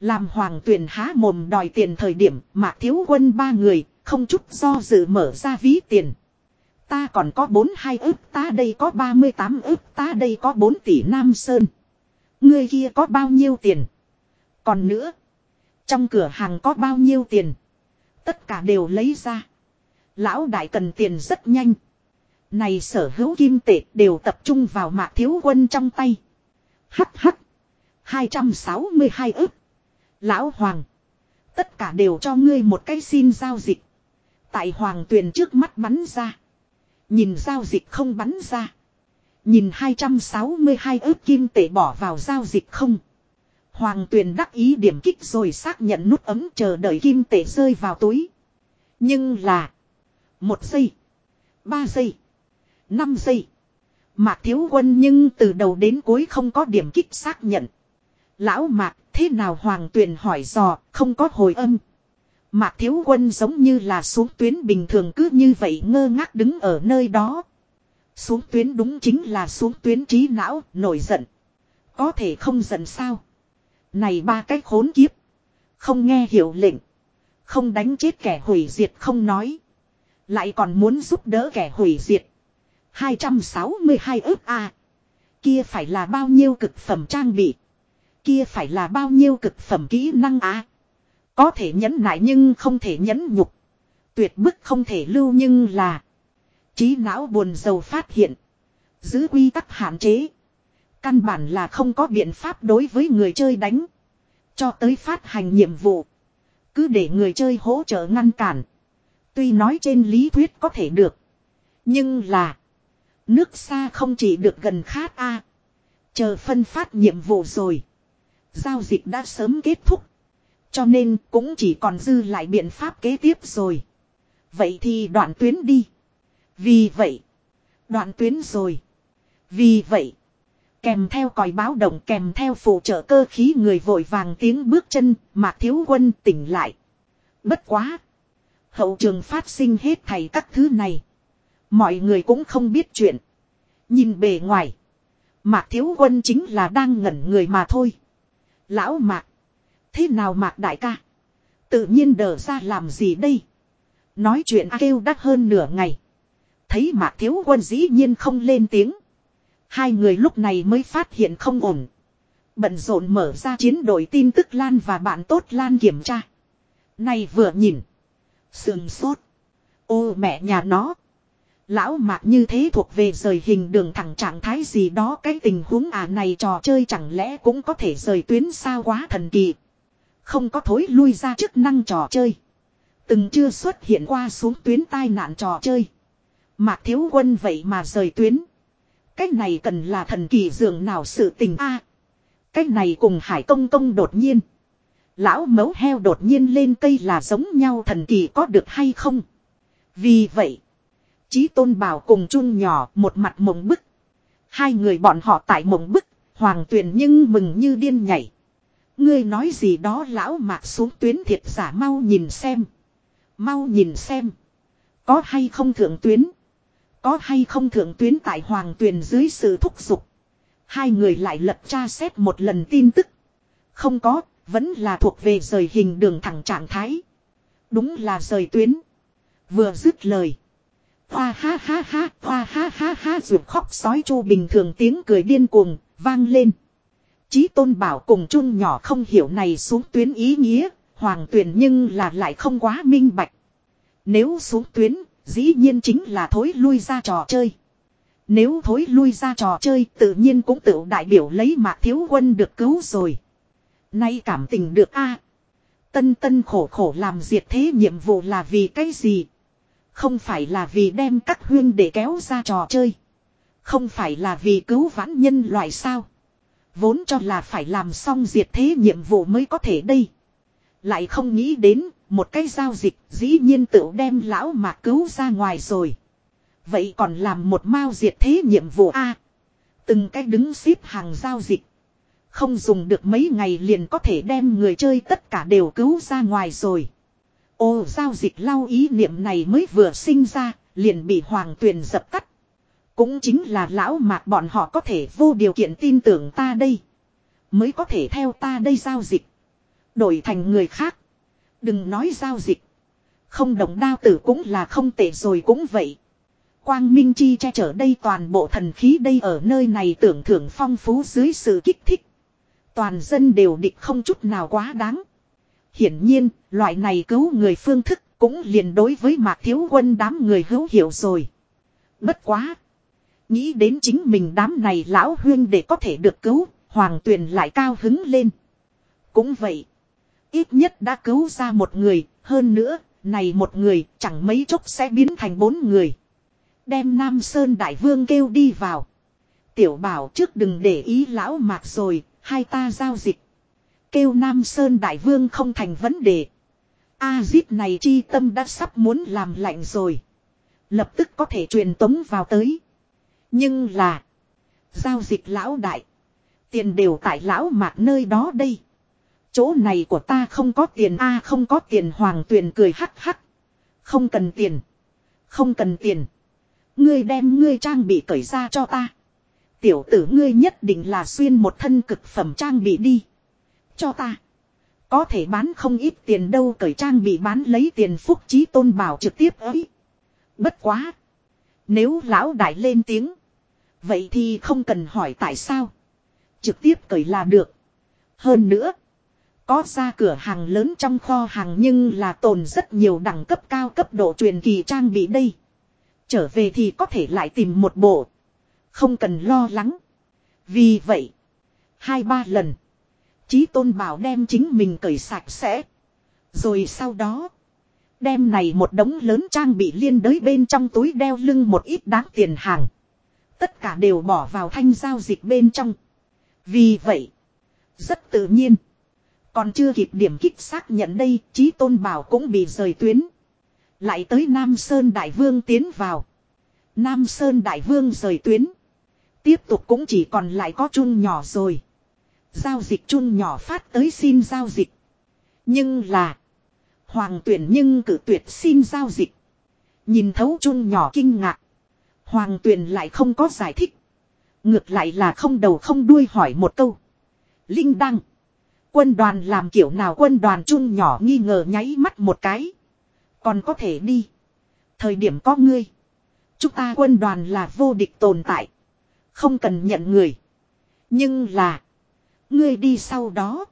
Làm hoàng tuyền há mồm đòi tiền thời điểm mà thiếu quân ba người không chút do dự mở ra ví tiền. Ta còn có 42 ức, ta đây có 38 ức, ta đây có 4 tỷ Nam Sơn. Người kia có bao nhiêu tiền? Còn nữa. Trong cửa hàng có bao nhiêu tiền? Tất cả đều lấy ra. Lão đại cần tiền rất nhanh. Này sở hữu kim tệ đều tập trung vào mạc thiếu quân trong tay. Hắc hắc. 262 ức. Lão Hoàng. Tất cả đều cho ngươi một cái xin giao dịch. Tại Hoàng tuyền trước mắt bắn ra. Nhìn giao dịch không bắn ra. Nhìn 262 ước kim tệ bỏ vào giao dịch không. Hoàng tuyền đắc ý điểm kích rồi xác nhận nút ấm chờ đợi kim tệ rơi vào túi. Nhưng là. Một giây. Ba giây. Năm giây. Mạc thiếu quân nhưng từ đầu đến cuối không có điểm kích xác nhận. Lão mạc, thế nào hoàng tuyền hỏi dò, không có hồi âm. Mạc thiếu quân giống như là xuống tuyến bình thường cứ như vậy ngơ ngác đứng ở nơi đó. Xuống tuyến đúng chính là xuống tuyến trí não, nổi giận. Có thể không giận sao. Này ba cái khốn kiếp. Không nghe hiểu lệnh. Không đánh chết kẻ hủy diệt không nói. Lại còn muốn giúp đỡ kẻ hủy diệt. 262 ức A. Kia phải là bao nhiêu cực phẩm trang bị. Kia phải là bao nhiêu cực phẩm kỹ năng A. Có thể nhẫn nại nhưng không thể nhẫn nhục. Tuyệt bức không thể lưu nhưng là. Trí não buồn giàu phát hiện. Giữ quy tắc hạn chế. Căn bản là không có biện pháp đối với người chơi đánh. Cho tới phát hành nhiệm vụ. Cứ để người chơi hỗ trợ ngăn cản. Tuy nói trên lý thuyết có thể được. Nhưng là. Nước xa không chỉ được gần khát a Chờ phân phát nhiệm vụ rồi. Giao dịch đã sớm kết thúc. Cho nên cũng chỉ còn dư lại biện pháp kế tiếp rồi. Vậy thì đoạn tuyến đi. Vì vậy. Đoạn tuyến rồi. Vì vậy. Kèm theo còi báo động kèm theo phụ trợ cơ khí người vội vàng tiếng bước chân, mà thiếu quân tỉnh lại. Bất quá. Hậu trường phát sinh hết thầy các thứ này. Mọi người cũng không biết chuyện. Nhìn bề ngoài. Mạc thiếu quân chính là đang ngẩn người mà thôi. Lão mạc. Thế nào mạc đại ca? Tự nhiên đờ ra làm gì đây? Nói chuyện kêu đắt hơn nửa ngày. Thấy mạc thiếu quân dĩ nhiên không lên tiếng. Hai người lúc này mới phát hiện không ổn. Bận rộn mở ra chiến đội tin tức Lan và bạn tốt Lan kiểm tra. Này vừa nhìn. Sườn sốt. Ô mẹ nhà nó. Lão mạc như thế thuộc về rời hình đường thẳng trạng thái gì đó cái tình huống à này trò chơi chẳng lẽ cũng có thể rời tuyến sao quá thần kỳ. Không có thối lui ra chức năng trò chơi. Từng chưa xuất hiện qua xuống tuyến tai nạn trò chơi. Mạc thiếu quân vậy mà rời tuyến. Cách này cần là thần kỳ dường nào sự tình a cách này cùng hải công công đột nhiên. Lão mấu heo đột nhiên lên cây là giống nhau thần kỳ có được hay không? Vì vậy, Chí tôn bảo cùng chun nhỏ một mặt mộng bức. Hai người bọn họ tại mộng bức, hoàng tuyền nhưng mừng như điên nhảy. Ngươi nói gì đó lão mạc xuống tuyến thiệt giả mau nhìn xem. Mau nhìn xem. Có hay không thượng tuyến. Có hay không thượng tuyến tại hoàng tuyền dưới sự thúc giục. Hai người lại lật tra xét một lần tin tức. Không có, vẫn là thuộc về rời hình đường thẳng trạng thái. Đúng là rời tuyến. Vừa dứt lời. Hoa ha ha ha, hoa ha ha ha ruột khóc sói chu bình thường tiếng cười điên cuồng, vang lên. Chí tôn bảo cùng chung nhỏ không hiểu này xuống tuyến ý nghĩa, hoàng tuyển nhưng là lại không quá minh bạch. Nếu xuống tuyến, dĩ nhiên chính là thối lui ra trò chơi. Nếu thối lui ra trò chơi tự nhiên cũng tự đại biểu lấy mạc thiếu quân được cứu rồi. Nay cảm tình được a Tân tân khổ khổ làm diệt thế nhiệm vụ là vì cái gì? Không phải là vì đem các huyên để kéo ra trò chơi. Không phải là vì cứu vãn nhân loại sao. Vốn cho là phải làm xong diệt thế nhiệm vụ mới có thể đây. Lại không nghĩ đến một cái giao dịch dĩ nhiên tự đem lão mạc cứu ra ngoài rồi. Vậy còn làm một mao diệt thế nhiệm vụ A. từng cái đứng xếp hàng giao dịch. Không dùng được mấy ngày liền có thể đem người chơi tất cả đều cứu ra ngoài rồi. Ô giao dịch lau ý niệm này mới vừa sinh ra, liền bị hoàng tuyền dập tắt. Cũng chính là lão mạc bọn họ có thể vô điều kiện tin tưởng ta đây. Mới có thể theo ta đây giao dịch. Đổi thành người khác. Đừng nói giao dịch. Không đồng đao tử cũng là không tệ rồi cũng vậy. Quang Minh Chi che chở đây toàn bộ thần khí đây ở nơi này tưởng thưởng phong phú dưới sự kích thích. Toàn dân đều địch không chút nào quá đáng. Hiển nhiên, loại này cứu người phương thức cũng liền đối với mạc thiếu quân đám người hữu hiểu rồi. Bất quá. Nghĩ đến chính mình đám này lão huyên để có thể được cứu, hoàng tuyền lại cao hứng lên. Cũng vậy. Ít nhất đã cứu ra một người, hơn nữa, này một người chẳng mấy chốc sẽ biến thành bốn người. Đem Nam Sơn Đại Vương kêu đi vào. Tiểu bảo trước đừng để ý lão mạc rồi, hai ta giao dịch. Kêu Nam Sơn Đại Vương không thành vấn đề. A-zip này chi tâm đã sắp muốn làm lạnh rồi. Lập tức có thể truyền tống vào tới. Nhưng là. Giao dịch lão đại. Tiền đều tại lão mạc nơi đó đây. Chỗ này của ta không có tiền a, không có tiền hoàng tuyền cười hắc hắc. Không cần tiền. Không cần tiền. Ngươi đem ngươi trang bị cởi ra cho ta. Tiểu tử ngươi nhất định là xuyên một thân cực phẩm trang bị đi. Cho ta. Có thể bán không ít tiền đâu, cởi trang bị bán lấy tiền phúc trí tôn bảo trực tiếp ấy. Bất quá. Nếu lão đại lên tiếng. Vậy thì không cần hỏi tại sao. Trực tiếp cởi là được. Hơn nữa. Có ra cửa hàng lớn trong kho hàng nhưng là tồn rất nhiều đẳng cấp cao cấp độ truyền kỳ trang bị đây. Trở về thì có thể lại tìm một bộ. Không cần lo lắng. Vì vậy. Hai ba lần. Chí tôn bảo đem chính mình cởi sạch sẽ. Rồi sau đó. Đem này một đống lớn trang bị liên đới bên trong túi đeo lưng một ít đáng tiền hàng. Tất cả đều bỏ vào thanh giao dịch bên trong. Vì vậy. Rất tự nhiên. Còn chưa kịp điểm kích xác nhận đây, Chí Tôn Bảo cũng bị rời tuyến. Lại tới Nam Sơn Đại Vương tiến vào. Nam Sơn Đại Vương rời tuyến. Tiếp tục cũng chỉ còn lại có chun nhỏ rồi. Giao dịch chun nhỏ phát tới xin giao dịch. Nhưng là. Hoàng tuyển nhưng cử tuyệt xin giao dịch. Nhìn thấu chun nhỏ kinh ngạc. Hoàng Tuyền lại không có giải thích. Ngược lại là không đầu không đuôi hỏi một câu. Linh đăng. Quân đoàn làm kiểu nào quân đoàn Chung nhỏ nghi ngờ nháy mắt một cái. Còn có thể đi. Thời điểm có ngươi. Chúng ta quân đoàn là vô địch tồn tại. Không cần nhận người. Nhưng là. Ngươi đi sau đó.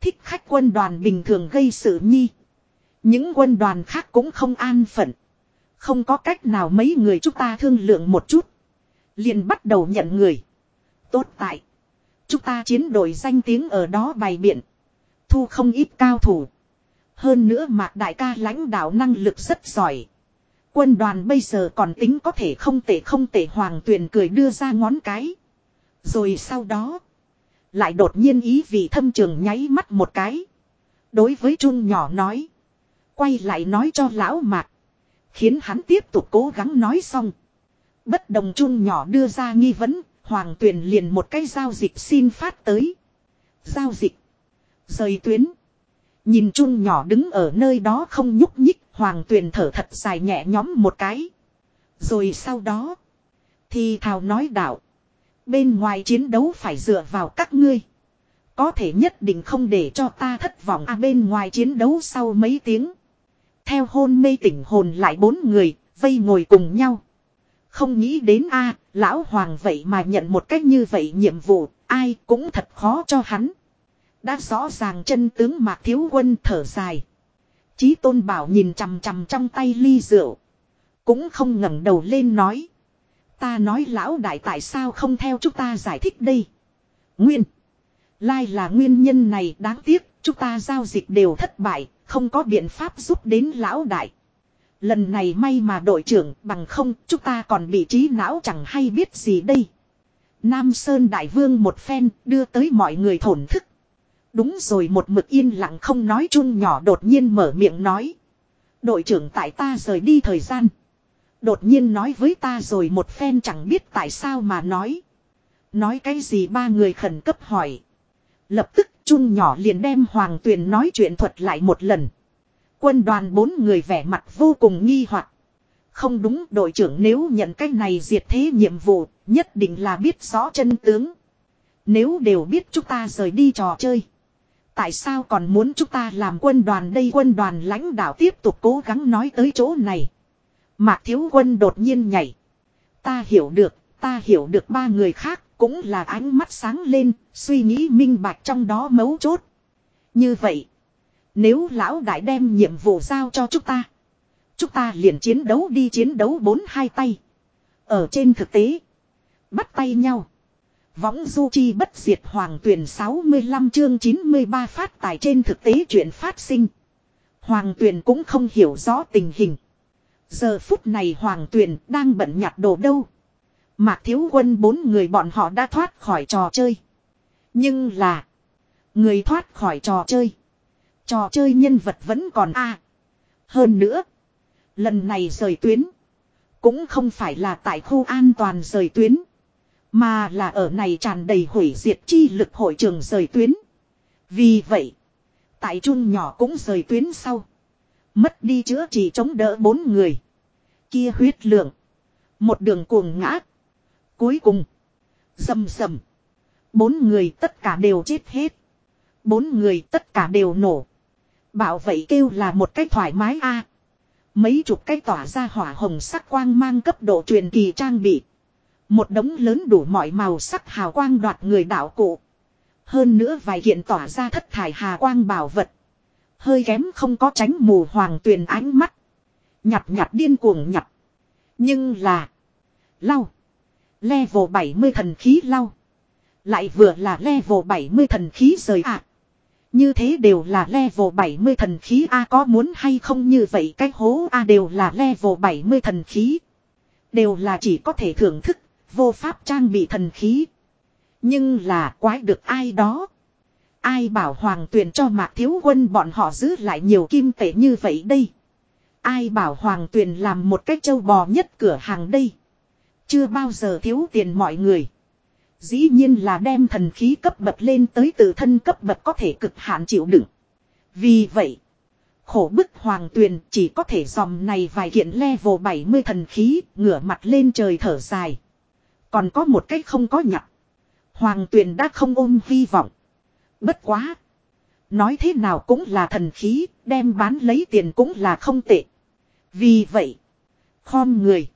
Thích khách quân đoàn bình thường gây sự nhi. Những quân đoàn khác cũng không an phận. Không có cách nào mấy người chúng ta thương lượng một chút. Liền bắt đầu nhận người. Tốt tại. Chúng ta chiến đội danh tiếng ở đó bày biện. Thu không ít cao thủ. Hơn nữa mạc đại ca lãnh đạo năng lực rất giỏi. Quân đoàn bây giờ còn tính có thể không tệ không tệ hoàng tuyền cười đưa ra ngón cái. Rồi sau đó. Lại đột nhiên ý vị thâm trường nháy mắt một cái. Đối với Trung nhỏ nói. Quay lại nói cho lão mạc. Khiến hắn tiếp tục cố gắng nói xong. Bất đồng Trung nhỏ đưa ra nghi vấn. Hoàng tuyển liền một cái giao dịch xin phát tới. Giao dịch. Rời tuyến. Nhìn Trung nhỏ đứng ở nơi đó không nhúc nhích. Hoàng tuyển thở thật dài nhẹ nhõm một cái. Rồi sau đó. Thì thào nói đạo. Bên ngoài chiến đấu phải dựa vào các ngươi. Có thể nhất định không để cho ta thất vọng à bên ngoài chiến đấu sau mấy tiếng. Theo hôn mê tỉnh hồn lại bốn người, vây ngồi cùng nhau. Không nghĩ đến a lão hoàng vậy mà nhận một cách như vậy nhiệm vụ, ai cũng thật khó cho hắn. Đã rõ ràng chân tướng mạc thiếu quân thở dài. Chí tôn bảo nhìn chằm chằm trong tay ly rượu. Cũng không ngẩng đầu lên nói. Ta nói lão đại tại sao không theo chúng ta giải thích đây. Nguyên. Lai là nguyên nhân này đáng tiếc, chúng ta giao dịch đều thất bại, không có biện pháp giúp đến lão đại. Lần này may mà đội trưởng, bằng không, chúng ta còn bị trí não chẳng hay biết gì đây. Nam Sơn Đại Vương một phen, đưa tới mọi người thổn thức. Đúng rồi, một mực yên lặng không nói chung nhỏ đột nhiên mở miệng nói. Đội trưởng tại ta rời đi thời gian. Đột nhiên nói với ta rồi một phen chẳng biết tại sao mà nói. Nói cái gì ba người khẩn cấp hỏi. Lập tức Trung nhỏ liền đem Hoàng Tuyền nói chuyện thuật lại một lần. Quân đoàn bốn người vẻ mặt vô cùng nghi hoặc. Không đúng đội trưởng nếu nhận cái này diệt thế nhiệm vụ, nhất định là biết rõ chân tướng. Nếu đều biết chúng ta rời đi trò chơi. Tại sao còn muốn chúng ta làm quân đoàn đây quân đoàn lãnh đạo tiếp tục cố gắng nói tới chỗ này. Mạc thiếu quân đột nhiên nhảy. Ta hiểu được, ta hiểu được ba người khác cũng là ánh mắt sáng lên, suy nghĩ minh bạch trong đó mấu chốt. Như vậy, nếu lão đại đem nhiệm vụ giao cho chúng ta, chúng ta liền chiến đấu đi chiến đấu bốn hai tay. Ở trên thực tế, bắt tay nhau. Võng du chi bất diệt hoàng tuyển 65 chương 93 phát tài trên thực tế chuyện phát sinh. Hoàng tuyển cũng không hiểu rõ tình hình. Giờ phút này hoàng tuyển đang bận nhặt đồ đâu. Mạc thiếu quân bốn người bọn họ đã thoát khỏi trò chơi. Nhưng là. Người thoát khỏi trò chơi. Trò chơi nhân vật vẫn còn a Hơn nữa. Lần này rời tuyến. Cũng không phải là tại khu an toàn rời tuyến. Mà là ở này tràn đầy hủy diệt chi lực hội trường rời tuyến. Vì vậy. Tại trung nhỏ cũng rời tuyến sau. Mất đi chữa chỉ chống đỡ bốn người. Kia huyết lượng. Một đường cuồng ngã. Cuối cùng. Dầm dầm. Bốn người tất cả đều chết hết. Bốn người tất cả đều nổ. Bảo vậy kêu là một cách thoải mái a. Mấy chục cái tỏa ra hỏa hồng sắc quang mang cấp độ truyền kỳ trang bị. Một đống lớn đủ mọi màu sắc hào quang đoạt người đạo cụ. Hơn nữa vài kiện tỏa ra thất thải hà quang bảo vật. Hơi kém không có tránh mù hoàng tuyền ánh mắt. Nhặt nhặt điên cuồng nhặt. Nhưng là. Lau. Level 70 thần khí lau. Lại vừa là level 70 thần khí rời ạ. À. Như thế đều là level 70 thần khí A có muốn hay không như vậy cách hố A đều là level 70 thần khí. Đều là chỉ có thể thưởng thức, vô pháp trang bị thần khí. Nhưng là quái được ai đó. Ai bảo hoàng tuyển cho mạc thiếu quân bọn họ giữ lại nhiều kim tệ như vậy đây. Ai bảo hoàng tuyển làm một cách châu bò nhất cửa hàng đây. Chưa bao giờ thiếu tiền mọi người. Dĩ nhiên là đem thần khí cấp bậc lên tới tự thân cấp bậc có thể cực hạn chịu đựng. Vì vậy, khổ bức hoàng tuyền chỉ có thể dòm này vài kiện level 70 thần khí, ngửa mặt lên trời thở dài. Còn có một cách không có nhặt. Hoàng tuyền đã không ôm hy vọng. Bất quá. Nói thế nào cũng là thần khí, đem bán lấy tiền cũng là không tệ. Vì vậy, khom người.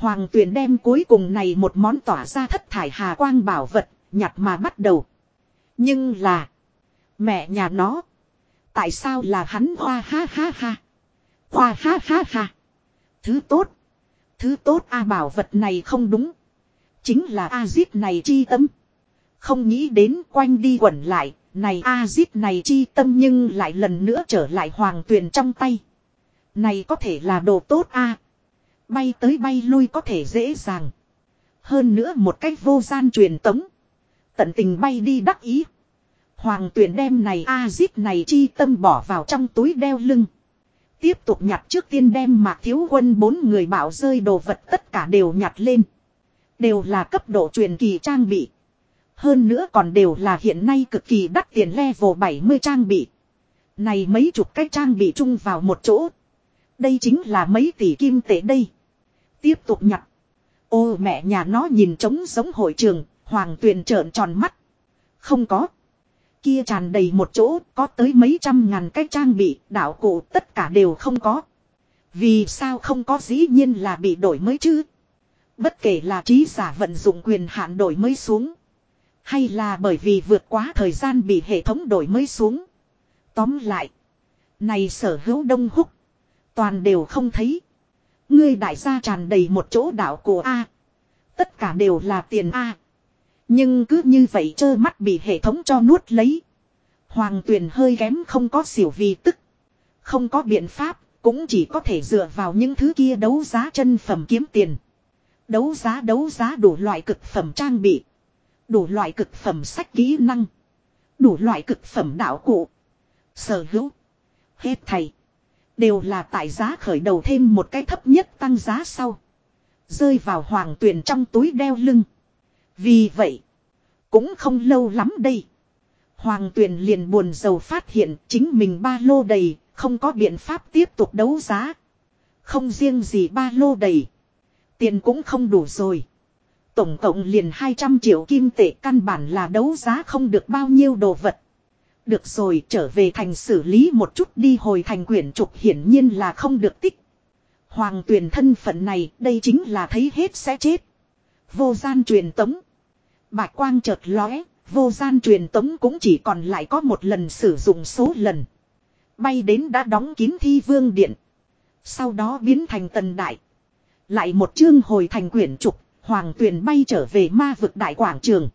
Hoàng tuyển đem cuối cùng này một món tỏa ra thất thải hà quang bảo vật, nhặt mà bắt đầu. Nhưng là, mẹ nhà nó, tại sao là hắn hoa ha ha ha, hoa ha ha ha. Thứ tốt, thứ tốt a bảo vật này không đúng. Chính là A-zip này chi tâm. Không nghĩ đến quanh đi quẩn lại, này A-zip này chi tâm nhưng lại lần nữa trở lại hoàng tuyền trong tay. Này có thể là đồ tốt a Bay tới bay lui có thể dễ dàng. Hơn nữa một cách vô gian truyền tống. Tận tình bay đi đắc ý. Hoàng tuyển đem này A-zip này chi tâm bỏ vào trong túi đeo lưng. Tiếp tục nhặt trước tiên đem mạc thiếu quân bốn người bảo rơi đồ vật tất cả đều nhặt lên. Đều là cấp độ truyền kỳ trang bị. Hơn nữa còn đều là hiện nay cực kỳ đắt tiền level 70 trang bị. Này mấy chục cái trang bị chung vào một chỗ. Đây chính là mấy tỷ kim tệ đây. Tiếp tục nhặt. Ô mẹ nhà nó nhìn trống giống hội trường, hoàng tuyền trợn tròn mắt. Không có. Kia tràn đầy một chỗ, có tới mấy trăm ngàn cái trang bị, đạo cụ tất cả đều không có. Vì sao không có dĩ nhiên là bị đổi mới chứ? Bất kể là trí giả vận dụng quyền hạn đổi mới xuống. Hay là bởi vì vượt quá thời gian bị hệ thống đổi mới xuống. Tóm lại. Này sở hữu đông húc. Toàn đều không thấy. Ngươi đại gia tràn đầy một chỗ đảo của A. Tất cả đều là tiền A. Nhưng cứ như vậy trơ mắt bị hệ thống cho nuốt lấy. Hoàng tuyền hơi kém không có xỉu vì tức. Không có biện pháp, cũng chỉ có thể dựa vào những thứ kia đấu giá chân phẩm kiếm tiền. Đấu giá đấu giá đủ loại cực phẩm trang bị. Đủ loại cực phẩm sách kỹ năng. Đủ loại cực phẩm đạo cụ. Sở hữu. Hết thầy. Đều là tại giá khởi đầu thêm một cái thấp nhất tăng giá sau. Rơi vào hoàng tuyển trong túi đeo lưng. Vì vậy. Cũng không lâu lắm đây. Hoàng tuyển liền buồn giàu phát hiện chính mình ba lô đầy. Không có biện pháp tiếp tục đấu giá. Không riêng gì ba lô đầy. Tiền cũng không đủ rồi. Tổng cộng liền 200 triệu kim tệ căn bản là đấu giá không được bao nhiêu đồ vật. Được rồi trở về thành xử lý một chút đi hồi thành quyển trục hiển nhiên là không được tích. Hoàng tuyển thân phận này đây chính là thấy hết sẽ chết. Vô gian truyền tống. Bạch quang chợt lóe, vô gian truyền tống cũng chỉ còn lại có một lần sử dụng số lần. Bay đến đã đóng kín thi vương điện. Sau đó biến thành tần đại. Lại một chương hồi thành quyển trục, hoàng tuyền bay trở về ma vực đại quảng trường.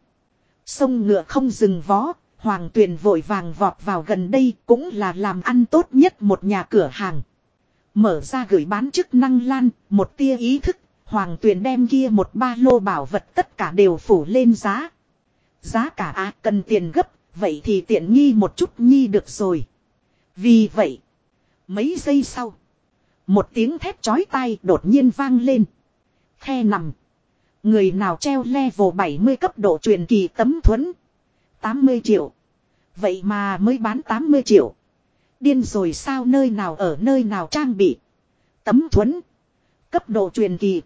Sông ngựa không dừng vó, hoàng tuyền vội vàng vọt vào gần đây cũng là làm ăn tốt nhất một nhà cửa hàng. Mở ra gửi bán chức năng lan, một tia ý thức, hoàng tuyền đem kia một ba lô bảo vật tất cả đều phủ lên giá. Giá cả á cần tiền gấp, vậy thì tiện nghi một chút nhi được rồi. Vì vậy, mấy giây sau, một tiếng thép chói tai đột nhiên vang lên. Khe nằm. Người nào treo level 70 cấp độ truyền kỳ tấm thuẫn. 80 triệu. Vậy mà mới bán 80 triệu. Điên rồi sao nơi nào ở nơi nào trang bị. Tấm thuẫn. Cấp độ truyền kỳ.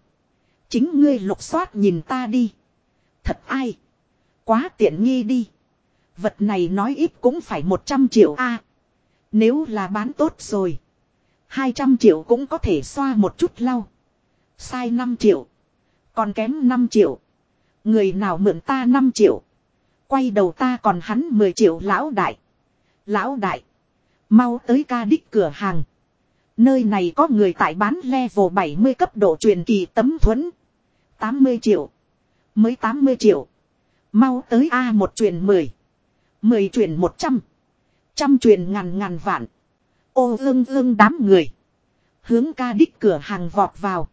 Chính ngươi lục soát nhìn ta đi. Thật ai. Quá tiện nghi đi. Vật này nói ít cũng phải 100 triệu a. nếu là bán tốt rồi. 200 triệu cũng có thể xoa một chút lau. Sai 5 triệu. Còn kém 5 triệu. Người nào mượn ta 5 triệu. Quay đầu ta còn hắn 10 triệu lão đại. Lão đại. Mau tới ca đích cửa hàng. Nơi này có người tại bán level 70 cấp độ truyền kỳ tấm thuẫn. 80 triệu. Mới 80 triệu. Mau tới A1 truyền 10. 10 truyền 100. Trăm truyền ngàn ngàn vạn. Ô ương ương đám người. Hướng ca đích cửa hàng vọt vào.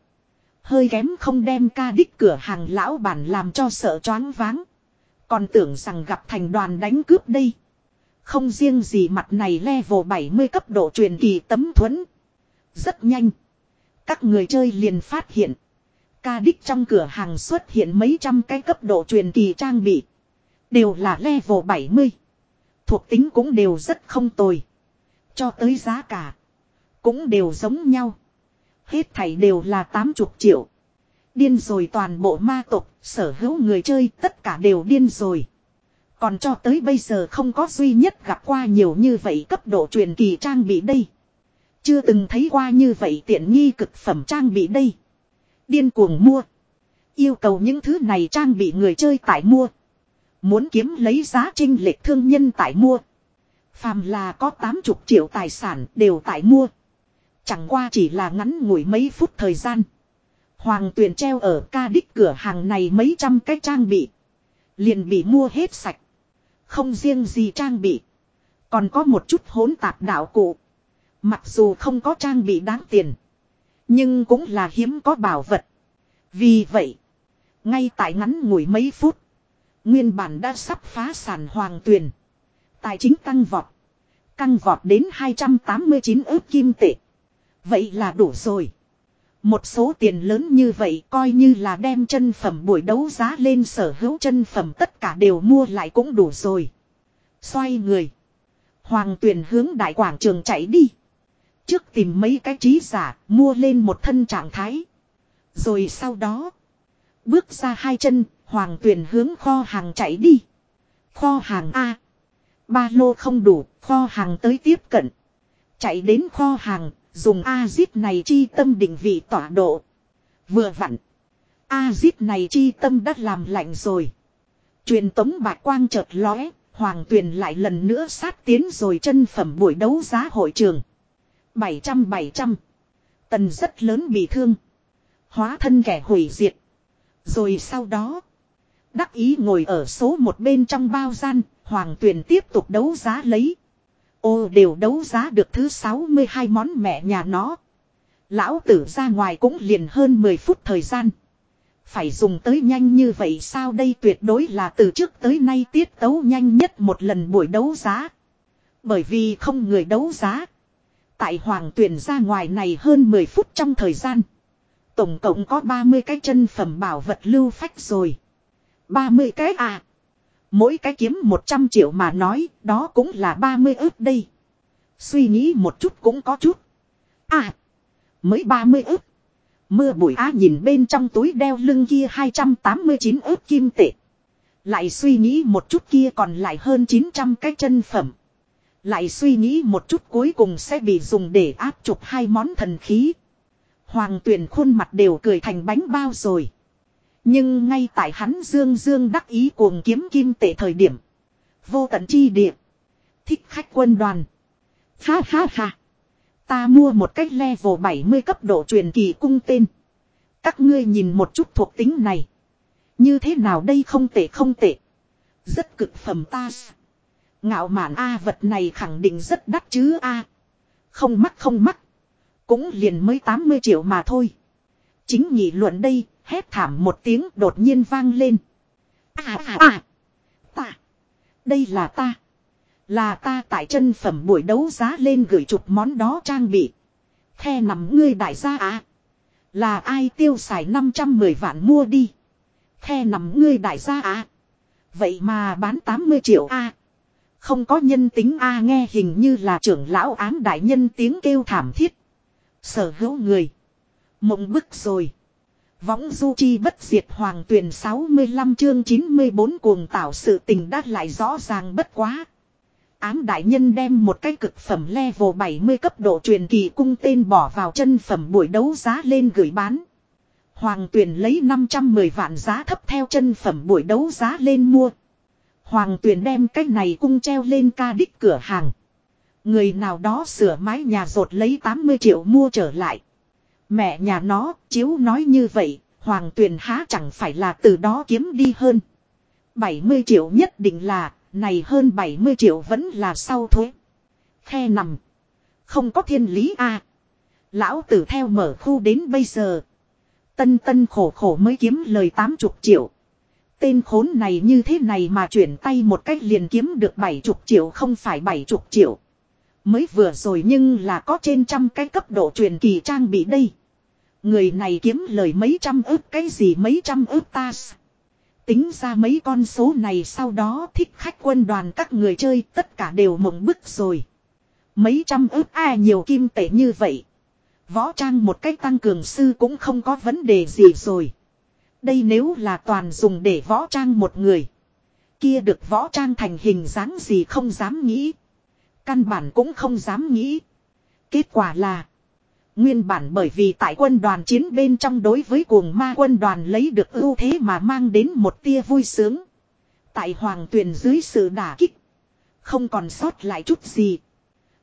Hơi kém không đem ca đích cửa hàng lão bản làm cho sợ choáng váng. Còn tưởng rằng gặp thành đoàn đánh cướp đây. Không riêng gì mặt này level 70 cấp độ truyền kỳ tấm thuẫn. Rất nhanh. Các người chơi liền phát hiện. Ca đích trong cửa hàng xuất hiện mấy trăm cái cấp độ truyền kỳ trang bị. Đều là level 70. Thuộc tính cũng đều rất không tồi. Cho tới giá cả. Cũng đều giống nhau. Hết thảy đều là 80 triệu. Điên rồi toàn bộ ma tộc, sở hữu người chơi tất cả đều điên rồi. Còn cho tới bây giờ không có duy nhất gặp qua nhiều như vậy cấp độ truyền kỳ trang bị đây. Chưa từng thấy qua như vậy tiện nghi cực phẩm trang bị đây. Điên cuồng mua. Yêu cầu những thứ này trang bị người chơi tại mua. Muốn kiếm lấy giá trinh lệch thương nhân tại mua. Phàm là có 80 triệu tài sản đều tại mua. Chẳng qua chỉ là ngắn ngủi mấy phút thời gian. Hoàng tuyền treo ở ca đích cửa hàng này mấy trăm cái trang bị. Liền bị mua hết sạch. Không riêng gì trang bị. Còn có một chút hỗn tạp đạo cụ. Mặc dù không có trang bị đáng tiền. Nhưng cũng là hiếm có bảo vật. Vì vậy. Ngay tại ngắn ngủi mấy phút. Nguyên bản đã sắp phá sản hoàng tuyển. Tài chính tăng vọt. Căng vọt đến 289 ước kim tệ. Vậy là đủ rồi. Một số tiền lớn như vậy coi như là đem chân phẩm buổi đấu giá lên sở hữu chân phẩm tất cả đều mua lại cũng đủ rồi. Xoay người. Hoàng tuyển hướng đại quảng trường chạy đi. Trước tìm mấy cái trí giả, mua lên một thân trạng thái. Rồi sau đó. Bước ra hai chân, hoàng tuyển hướng kho hàng chạy đi. Kho hàng A. Ba lô không đủ, kho hàng tới tiếp cận. Chạy đến kho hàng Dùng A-zip này chi tâm định vị tọa độ. Vừa vặn. A-zip này chi tâm đã làm lạnh rồi. Truyền tống bạc quang chợt lóe. Hoàng tuyền lại lần nữa sát tiến rồi chân phẩm buổi đấu giá hội trường. 700-700. Tần rất lớn bị thương. Hóa thân kẻ hủy diệt. Rồi sau đó. Đắc ý ngồi ở số một bên trong bao gian. Hoàng tuyền tiếp tục đấu giá lấy. Ô đều đấu giá được thứ 62 món mẹ nhà nó. Lão tử ra ngoài cũng liền hơn 10 phút thời gian. Phải dùng tới nhanh như vậy sao đây tuyệt đối là từ trước tới nay tiết tấu nhanh nhất một lần buổi đấu giá. Bởi vì không người đấu giá. Tại hoàng tuyển ra ngoài này hơn 10 phút trong thời gian. Tổng cộng có 30 cái chân phẩm bảo vật lưu phách rồi. 30 cái à. Mỗi cái kiếm 100 triệu mà nói, đó cũng là 30 ức đây. Suy nghĩ một chút cũng có chút. À, mới 30 ức. Mưa bụi á nhìn bên trong túi đeo lưng kia 289 ức kim tệ. Lại suy nghĩ một chút kia còn lại hơn 900 cái chân phẩm. Lại suy nghĩ một chút cuối cùng sẽ bị dùng để áp chụp hai món thần khí. Hoàng tuyển khuôn mặt đều cười thành bánh bao rồi. Nhưng ngay tại hắn dương dương đắc ý cuồng kiếm kim tệ thời điểm. Vô tận chi địa. Thích khách quân đoàn. Ha ha ha. Ta mua một cách level 70 cấp độ truyền kỳ cung tên. Các ngươi nhìn một chút thuộc tính này. Như thế nào đây không tệ không tệ. Rất cực phẩm ta. Ngạo mạn A vật này khẳng định rất đắt chứ A. Không mắc không mắc. Cũng liền mới 80 triệu mà thôi. Chính nhị luận đây Hét thảm một tiếng đột nhiên vang lên. À à à. Ta. Đây là ta. Là ta tại chân phẩm buổi đấu giá lên gửi chục món đó trang bị. The nằm ngươi đại gia à. Là ai tiêu xài 510 vạn mua đi. The nằm ngươi đại gia à. Vậy mà bán 80 triệu a à. Không có nhân tính a à nghe hình như là trưởng lão ám đại nhân tiếng kêu thảm thiết. Sở hữu người. Mộng bức rồi. Võng du chi bất diệt hoàng tuyển 65 chương 94 cuồng tạo sự tình đắt lại rõ ràng bất quá. Ám đại nhân đem một cái cực phẩm level 70 cấp độ truyền kỳ cung tên bỏ vào chân phẩm buổi đấu giá lên gửi bán. Hoàng tuyển lấy 510 vạn giá thấp theo chân phẩm buổi đấu giá lên mua. Hoàng tuyển đem cái này cung treo lên ca đích cửa hàng. Người nào đó sửa mái nhà rột lấy 80 triệu mua trở lại. Mẹ nhà nó, chiếu nói như vậy, hoàng tuyền há chẳng phải là từ đó kiếm đi hơn. 70 triệu nhất định là, này hơn 70 triệu vẫn là sau thuế. Khe nằm. Không có thiên lý a Lão tử theo mở khu đến bây giờ. Tân tân khổ khổ mới kiếm lời 80 triệu. Tên khốn này như thế này mà chuyển tay một cách liền kiếm được 70 triệu không phải 70 triệu. Mới vừa rồi nhưng là có trên trăm cái cấp độ truyền kỳ trang bị đây. Người này kiếm lời mấy trăm ước cái gì mấy trăm ước ta. Tính ra mấy con số này sau đó thích khách quân đoàn các người chơi tất cả đều mộng bức rồi. Mấy trăm ước ai nhiều kim tệ như vậy. Võ trang một cách tăng cường sư cũng không có vấn đề gì rồi. Đây nếu là toàn dùng để võ trang một người. Kia được võ trang thành hình dáng gì không dám nghĩ. Căn bản cũng không dám nghĩ. Kết quả là. Nguyên bản bởi vì tại quân đoàn chiến bên trong đối với cuồng ma quân đoàn lấy được ưu thế mà mang đến một tia vui sướng. Tại hoàng tuyền dưới sự đả kích. Không còn sót lại chút gì.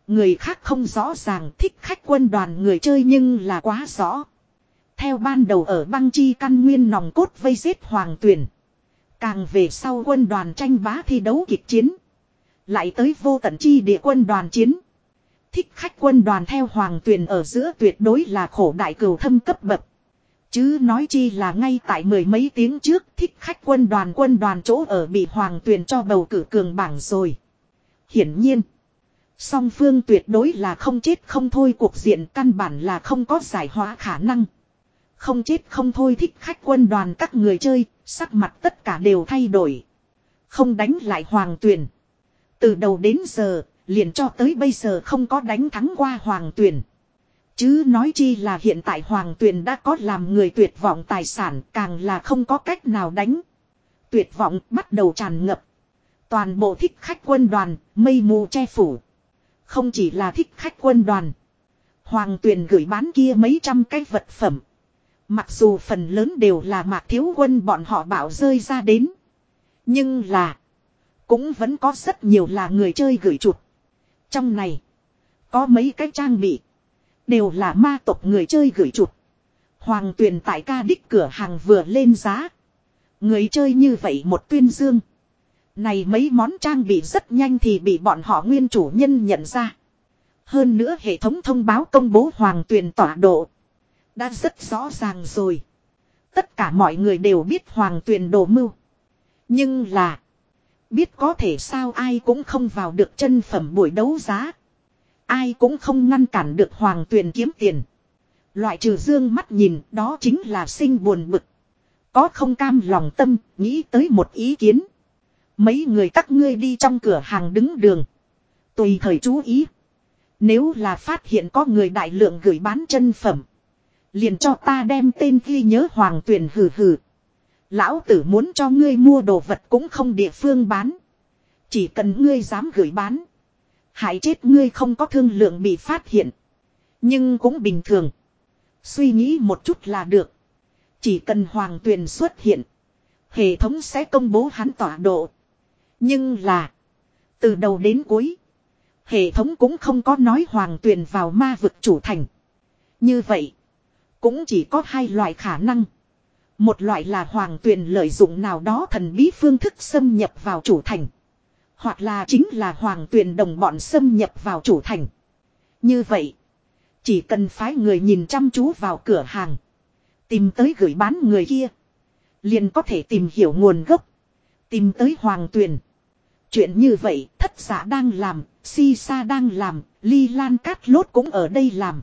Người khác không rõ ràng thích khách quân đoàn người chơi nhưng là quá rõ. Theo ban đầu ở băng chi căn nguyên nòng cốt vây giết hoàng tuyền. Càng về sau quân đoàn tranh bá thi đấu kịch chiến. Lại tới vô tận chi địa quân đoàn chiến. Thích khách quân đoàn theo hoàng tuyền ở giữa tuyệt đối là khổ đại cửu thâm cấp bậc. Chứ nói chi là ngay tại mười mấy tiếng trước thích khách quân đoàn quân đoàn chỗ ở bị hoàng tuyền cho bầu cử cường bảng rồi. Hiển nhiên. Song phương tuyệt đối là không chết không thôi cuộc diện căn bản là không có giải hóa khả năng. Không chết không thôi thích khách quân đoàn các người chơi, sắc mặt tất cả đều thay đổi. Không đánh lại hoàng tuyền. Từ đầu đến giờ, liền cho tới bây giờ không có đánh thắng qua hoàng tuyền. Chứ nói chi là hiện tại hoàng tuyền đã có làm người tuyệt vọng tài sản càng là không có cách nào đánh. Tuyệt vọng bắt đầu tràn ngập. Toàn bộ thích khách quân đoàn, mây mù che phủ. Không chỉ là thích khách quân đoàn. Hoàng tuyền gửi bán kia mấy trăm cái vật phẩm. Mặc dù phần lớn đều là mạc thiếu quân bọn họ bảo rơi ra đến. Nhưng là. Cũng vẫn có rất nhiều là người chơi gửi chuột Trong này. Có mấy cái trang bị. Đều là ma tộc người chơi gửi chuột Hoàng tuyền tại ca đích cửa hàng vừa lên giá. Người chơi như vậy một tuyên dương. Này mấy món trang bị rất nhanh thì bị bọn họ nguyên chủ nhân nhận ra. Hơn nữa hệ thống thông báo công bố hoàng tuyền tọa độ. Đã rất rõ ràng rồi. Tất cả mọi người đều biết hoàng tuyền đồ mưu. Nhưng là. Biết có thể sao ai cũng không vào được chân phẩm buổi đấu giá. Ai cũng không ngăn cản được hoàng tuyền kiếm tiền. Loại trừ dương mắt nhìn đó chính là sinh buồn bực. Có không cam lòng tâm, nghĩ tới một ý kiến. Mấy người các ngươi đi trong cửa hàng đứng đường. Tùy thời chú ý. Nếu là phát hiện có người đại lượng gửi bán chân phẩm. Liền cho ta đem tên ghi nhớ hoàng tuyển hừ hừ. Lão tử muốn cho ngươi mua đồ vật cũng không địa phương bán. Chỉ cần ngươi dám gửi bán. Hại chết ngươi không có thương lượng bị phát hiện. Nhưng cũng bình thường. Suy nghĩ một chút là được. Chỉ cần hoàng tuyền xuất hiện. Hệ thống sẽ công bố hắn tọa độ. Nhưng là. Từ đầu đến cuối. Hệ thống cũng không có nói hoàng tuyền vào ma vực chủ thành. Như vậy. Cũng chỉ có hai loại khả năng. Một loại là hoàng tuyền lợi dụng nào đó thần bí phương thức xâm nhập vào chủ thành. Hoặc là chính là hoàng tuyền đồng bọn xâm nhập vào chủ thành. Như vậy. Chỉ cần phái người nhìn chăm chú vào cửa hàng. Tìm tới gửi bán người kia. Liền có thể tìm hiểu nguồn gốc. Tìm tới hoàng tuyền. Chuyện như vậy thất giả đang làm, si sa đang làm, ly lan cát lốt cũng ở đây làm.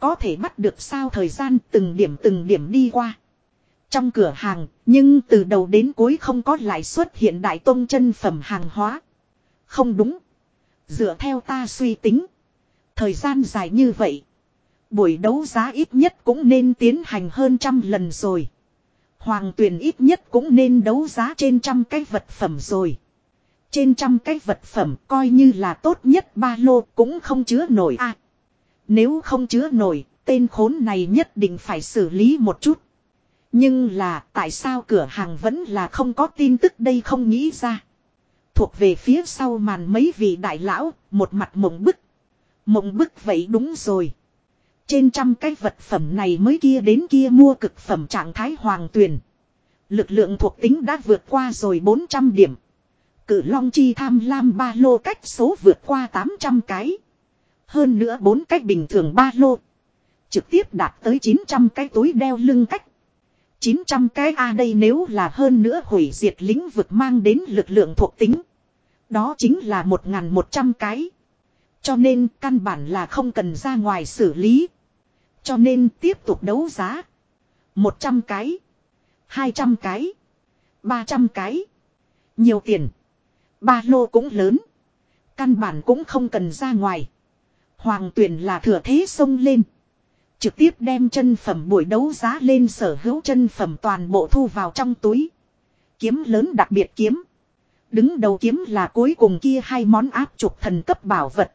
Có thể bắt được sao thời gian từng điểm từng điểm đi qua. Trong cửa hàng, nhưng từ đầu đến cuối không có lại xuất hiện đại tôn chân phẩm hàng hóa. Không đúng. Dựa theo ta suy tính. Thời gian dài như vậy. Buổi đấu giá ít nhất cũng nên tiến hành hơn trăm lần rồi. Hoàng tuyển ít nhất cũng nên đấu giá trên trăm cái vật phẩm rồi. Trên trăm cái vật phẩm coi như là tốt nhất ba lô cũng không chứa nổi a. nếu không chứa nổi, tên khốn này nhất định phải xử lý một chút. Nhưng là tại sao cửa hàng vẫn là không có tin tức đây không nghĩ ra. Thuộc về phía sau màn mấy vị đại lão, một mặt mộng bức. Mộng bức vậy đúng rồi. Trên trăm cái vật phẩm này mới kia đến kia mua cực phẩm trạng thái hoàng tuyền. Lực lượng thuộc tính đã vượt qua rồi 400 điểm. Cử long chi tham lam ba lô cách số vượt qua 800 cái. Hơn nữa bốn cách bình thường ba lô. Trực tiếp đạt tới 900 cái túi đeo lưng cách. 900 cái A đây nếu là hơn nữa hủy diệt lĩnh vực mang đến lực lượng thuộc tính. Đó chính là 1.100 cái. Cho nên, căn bản là không cần ra ngoài xử lý. Cho nên, tiếp tục đấu giá. 100 cái. 200 cái. 300 cái. Nhiều tiền. Ba lô cũng lớn. Căn bản cũng không cần ra ngoài. Hoàng tuyển là thừa thế sông lên. Trực tiếp đem chân phẩm buổi đấu giá lên sở hữu chân phẩm toàn bộ thu vào trong túi. Kiếm lớn đặc biệt kiếm. Đứng đầu kiếm là cuối cùng kia hai món áp trục thần cấp bảo vật.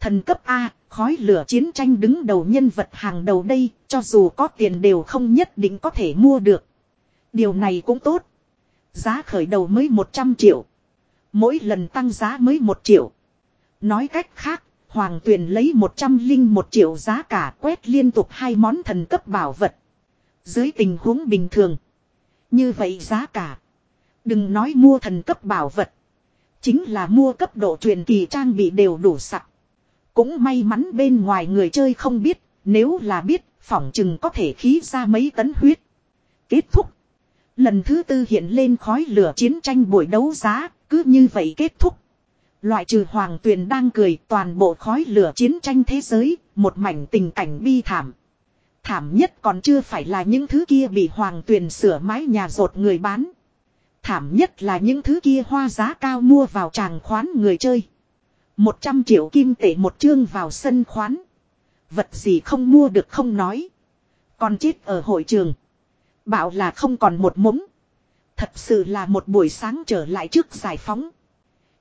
Thần cấp A, khói lửa chiến tranh đứng đầu nhân vật hàng đầu đây, cho dù có tiền đều không nhất định có thể mua được. Điều này cũng tốt. Giá khởi đầu mới 100 triệu. Mỗi lần tăng giá mới 1 triệu. Nói cách khác, Hoàng Tuyền lấy 101 triệu giá cả quét liên tục hai món thần cấp bảo vật. Dưới tình huống bình thường. Như vậy giá cả. Đừng nói mua thần cấp bảo vật. Chính là mua cấp độ truyền kỳ trang bị đều đủ sặc. Cũng may mắn bên ngoài người chơi không biết, Nếu là biết, phỏng chừng có thể khí ra mấy tấn huyết. Kết thúc. Lần thứ tư hiện lên khói lửa chiến tranh buổi đấu giá, cứ như vậy kết thúc. Loại trừ hoàng tuyền đang cười toàn bộ khói lửa chiến tranh thế giới, một mảnh tình cảnh bi thảm. Thảm nhất còn chưa phải là những thứ kia bị hoàng tuyền sửa mái nhà rột người bán. Thảm nhất là những thứ kia hoa giá cao mua vào tràng khoán người chơi. 100 triệu kim tệ một chương vào sân khoán. Vật gì không mua được không nói. Còn chết ở hội trường. Bảo là không còn một mống. Thật sự là một buổi sáng trở lại trước giải phóng.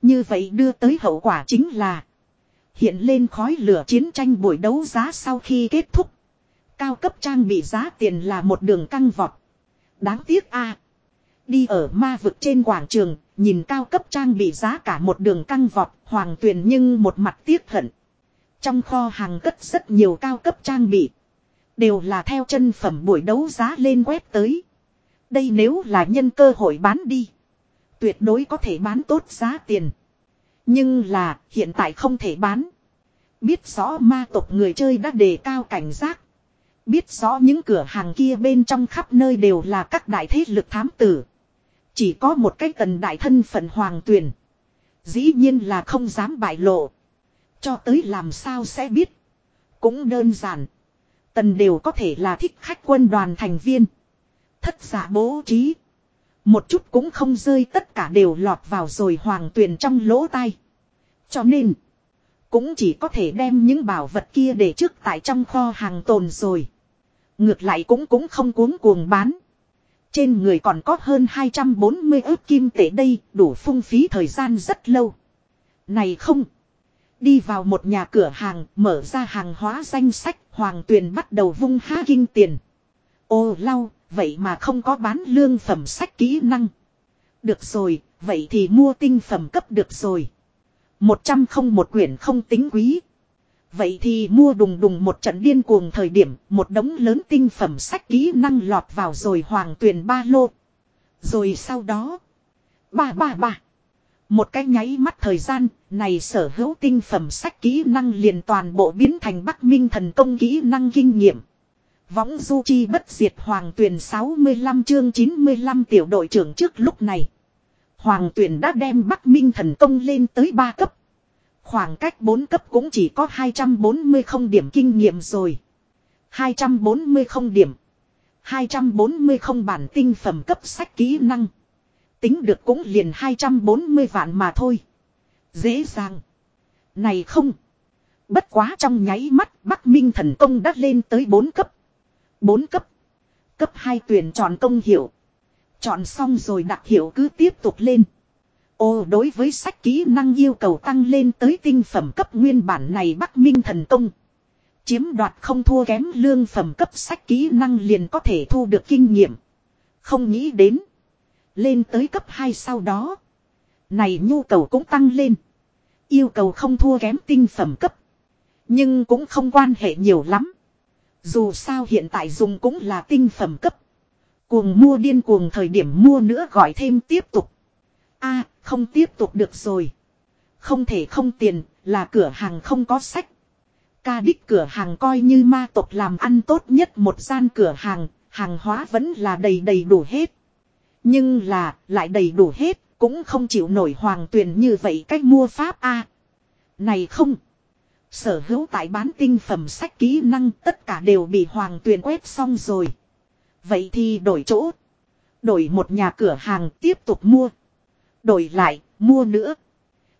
Như vậy đưa tới hậu quả chính là. Hiện lên khói lửa chiến tranh buổi đấu giá sau khi kết thúc. Cao cấp trang bị giá tiền là một đường căng vọt. Đáng tiếc a Đi ở ma vực trên quảng trường, nhìn cao cấp trang bị giá cả một đường căng vọt, hoàng tuyền nhưng một mặt tiếc hận. Trong kho hàng cất rất nhiều cao cấp trang bị. Đều là theo chân phẩm buổi đấu giá lên web tới. Đây nếu là nhân cơ hội bán đi. Tuyệt đối có thể bán tốt giá tiền. Nhưng là, hiện tại không thể bán. Biết rõ ma tộc người chơi đã đề cao cảnh giác. Biết rõ những cửa hàng kia bên trong khắp nơi đều là các đại thế lực thám tử. Chỉ có một cái tần đại thân phận hoàng tuyển. Dĩ nhiên là không dám bại lộ. Cho tới làm sao sẽ biết. Cũng đơn giản. Tần đều có thể là thích khách quân đoàn thành viên. Thất giả bố trí. Một chút cũng không rơi tất cả đều lọt vào rồi hoàng tuyền trong lỗ tai. Cho nên. Cũng chỉ có thể đem những bảo vật kia để trước tại trong kho hàng tồn rồi. Ngược lại cũng cũng không cuống cuồng bán. Trên người còn có hơn 240 ước kim tệ đây, đủ phung phí thời gian rất lâu. Này không. Đi vào một nhà cửa hàng, mở ra hàng hóa danh sách, Hoàng Tuyền bắt đầu vung há kinh tiền. Ô lau, vậy mà không có bán lương phẩm sách kỹ năng. Được rồi, vậy thì mua tinh phẩm cấp được rồi. Một trăm không một quyển không tính quý. Vậy thì mua đùng đùng một trận điên cuồng thời điểm, một đống lớn tinh phẩm sách kỹ năng lọt vào rồi hoàng tuyền ba lô. Rồi sau đó, ba ba ba. Một cái nháy mắt thời gian, này sở hữu tinh phẩm sách kỹ năng liền toàn bộ biến thành Bắc Minh thần công kỹ năng kinh nghiệm. Võng du chi bất diệt hoàng tuyển 65 chương 95 tiểu đội trưởng trước lúc này. Hoàng tuyển đã đem Bắc Minh thần công lên tới 3 cấp. Khoảng cách 4 cấp cũng chỉ có 240 không điểm kinh nghiệm rồi. 240 không điểm. 240 không bản tinh phẩm cấp sách kỹ năng. Tính được cũng liền 240 vạn mà thôi. Dễ dàng. Này không. Bất quá trong nháy mắt Bắc Minh thần công đã lên tới 4 cấp. 4 cấp. Cấp 2 tuyển chọn công hiệu. Chọn xong rồi đặc hiệu cứ tiếp tục lên. Ô, đối với sách kỹ năng yêu cầu tăng lên tới tinh phẩm cấp nguyên bản này Bắc Minh thần công. Chiếm đoạt không thua kém lương phẩm cấp sách kỹ năng liền có thể thu được kinh nghiệm. Không nghĩ đến. Lên tới cấp 2 sau đó. Này nhu cầu cũng tăng lên. Yêu cầu không thua kém tinh phẩm cấp. Nhưng cũng không quan hệ nhiều lắm. Dù sao hiện tại dùng cũng là tinh phẩm cấp. Cuồng mua điên cuồng thời điểm mua nữa gọi thêm tiếp tục. a không tiếp tục được rồi. Không thể không tiền, là cửa hàng không có sách. Ca đích cửa hàng coi như ma tộc làm ăn tốt nhất một gian cửa hàng, hàng hóa vẫn là đầy đầy đủ hết. Nhưng là, lại đầy đủ hết, cũng không chịu nổi hoàng tuyền như vậy cách mua pháp a Này không! Sở hữu tại bán tinh phẩm sách kỹ năng tất cả đều bị hoàng tuyền quét xong rồi. Vậy thì đổi chỗ. Đổi một nhà cửa hàng tiếp tục mua. Đổi lại, mua nữa.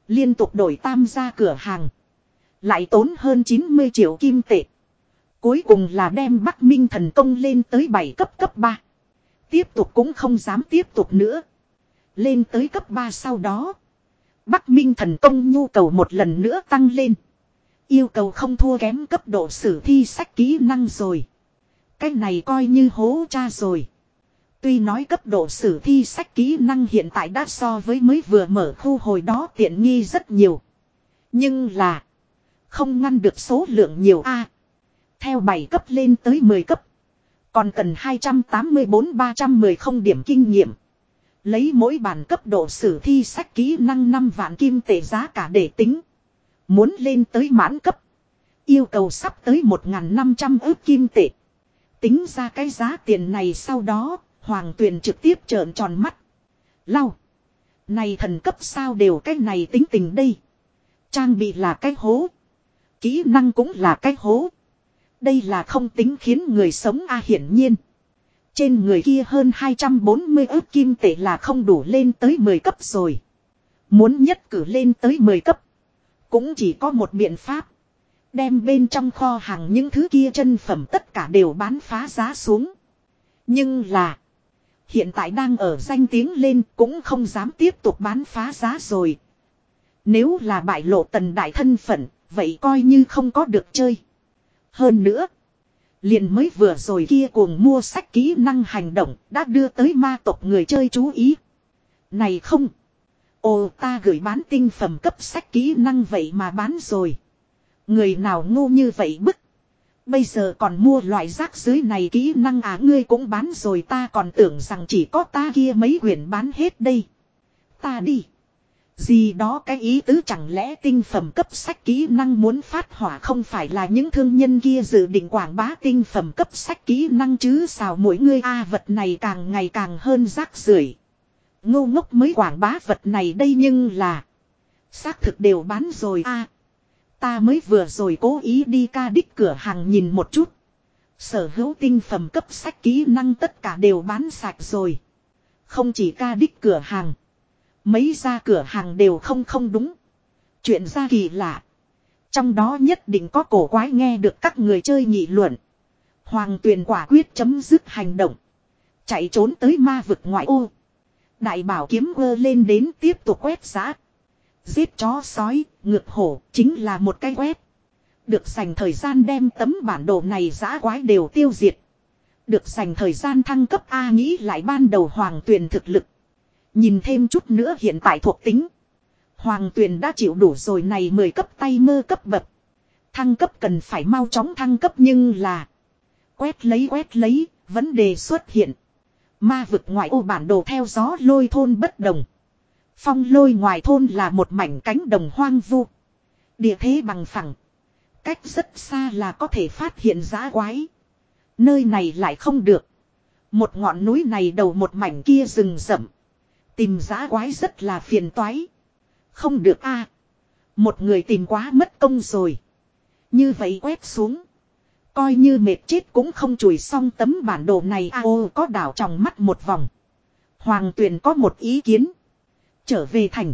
Liên tục đổi tam gia cửa hàng. Lại tốn hơn 90 triệu kim tệ. Cuối cùng là đem Bắc Minh thần công lên tới 7 cấp cấp 3. Tiếp tục cũng không dám tiếp tục nữa. Lên tới cấp 3 sau đó. Bắc Minh thần công nhu cầu một lần nữa tăng lên. Yêu cầu không thua kém cấp độ sử thi sách kỹ năng rồi. Cái này coi như hố cha rồi. Tuy nói cấp độ sử thi sách kỹ năng hiện tại đã so với mới vừa mở khu hồi đó tiện nghi rất nhiều. Nhưng là. Không ngăn được số lượng nhiều A. theo 7 cấp lên tới 10 cấp. Còn cần 284-310 không điểm kinh nghiệm. Lấy mỗi bản cấp độ sử thi sách kỹ năng 5 vạn kim tệ giá cả để tính. Muốn lên tới mãn cấp. Yêu cầu sắp tới 1.500 ước kim tệ. Tính ra cái giá tiền này sau đó, Hoàng Tuyền trực tiếp trợn tròn mắt. Lau. Này thần cấp sao đều cái này tính tình đây. Trang bị là cái hố. Kỹ năng cũng là cái hố. Đây là không tính khiến người sống a hiển nhiên. Trên người kia hơn 240 ước kim tệ là không đủ lên tới 10 cấp rồi. Muốn nhất cử lên tới 10 cấp. Cũng chỉ có một biện pháp. Đem bên trong kho hàng những thứ kia chân phẩm tất cả đều bán phá giá xuống. Nhưng là. Hiện tại đang ở danh tiếng lên cũng không dám tiếp tục bán phá giá rồi. Nếu là bại lộ tần đại thân phận, vậy coi như không có được chơi. Hơn nữa. Liền mới vừa rồi kia cuồng mua sách kỹ năng hành động đã đưa tới ma tộc người chơi chú ý. Này không. Ồ ta gửi bán tinh phẩm cấp sách kỹ năng vậy mà bán rồi. Người nào ngu như vậy bức. Bây giờ còn mua loại rác dưới này kỹ năng à ngươi cũng bán rồi, ta còn tưởng rằng chỉ có ta kia mấy quyển bán hết đây. Ta đi. Gì đó cái ý tứ chẳng lẽ tinh phẩm cấp sách kỹ năng muốn phát hỏa không phải là những thương nhân kia dự định quảng bá tinh phẩm cấp sách kỹ năng chứ sao mỗi ngươi a à, vật này càng ngày càng hơn rác rưởi Ngô ngốc mới quảng bá vật này đây nhưng là, xác thực đều bán rồi a Ta mới vừa rồi cố ý đi ca đích cửa hàng nhìn một chút. Sở hữu tinh phẩm cấp sách kỹ năng tất cả đều bán sạch rồi. Không chỉ ca đích cửa hàng. Mấy ra cửa hàng đều không không đúng. Chuyện ra kỳ lạ. Trong đó nhất định có cổ quái nghe được các người chơi nghị luận. Hoàng tuyền quả quyết chấm dứt hành động. Chạy trốn tới ma vực ngoại ô. Đại bảo kiếm vơ lên đến tiếp tục quét giá. Giết chó sói, ngược hổ, chính là một cái quét. Được dành thời gian đem tấm bản đồ này giã quái đều tiêu diệt. Được dành thời gian thăng cấp A nghĩ lại ban đầu hoàng tuyền thực lực. Nhìn thêm chút nữa hiện tại thuộc tính. Hoàng tuyền đã chịu đủ rồi này 10 cấp tay mơ cấp bậc. Thăng cấp cần phải mau chóng thăng cấp nhưng là. Quét lấy quét lấy, vấn đề xuất hiện. Ma vực ngoại ô bản đồ theo gió lôi thôn bất đồng. Phong lôi ngoài thôn là một mảnh cánh đồng hoang vu. Địa thế bằng phẳng. Cách rất xa là có thể phát hiện giá quái. Nơi này lại không được. Một ngọn núi này đầu một mảnh kia rừng rậm. Tìm giá quái rất là phiền toái. Không được a Một người tìm quá mất công rồi. Như vậy quét xuống. Coi như mệt chết cũng không chùi xong tấm bản đồ này a ô có đảo trong mắt một vòng. Hoàng tuyền có một ý kiến. Trở về thành.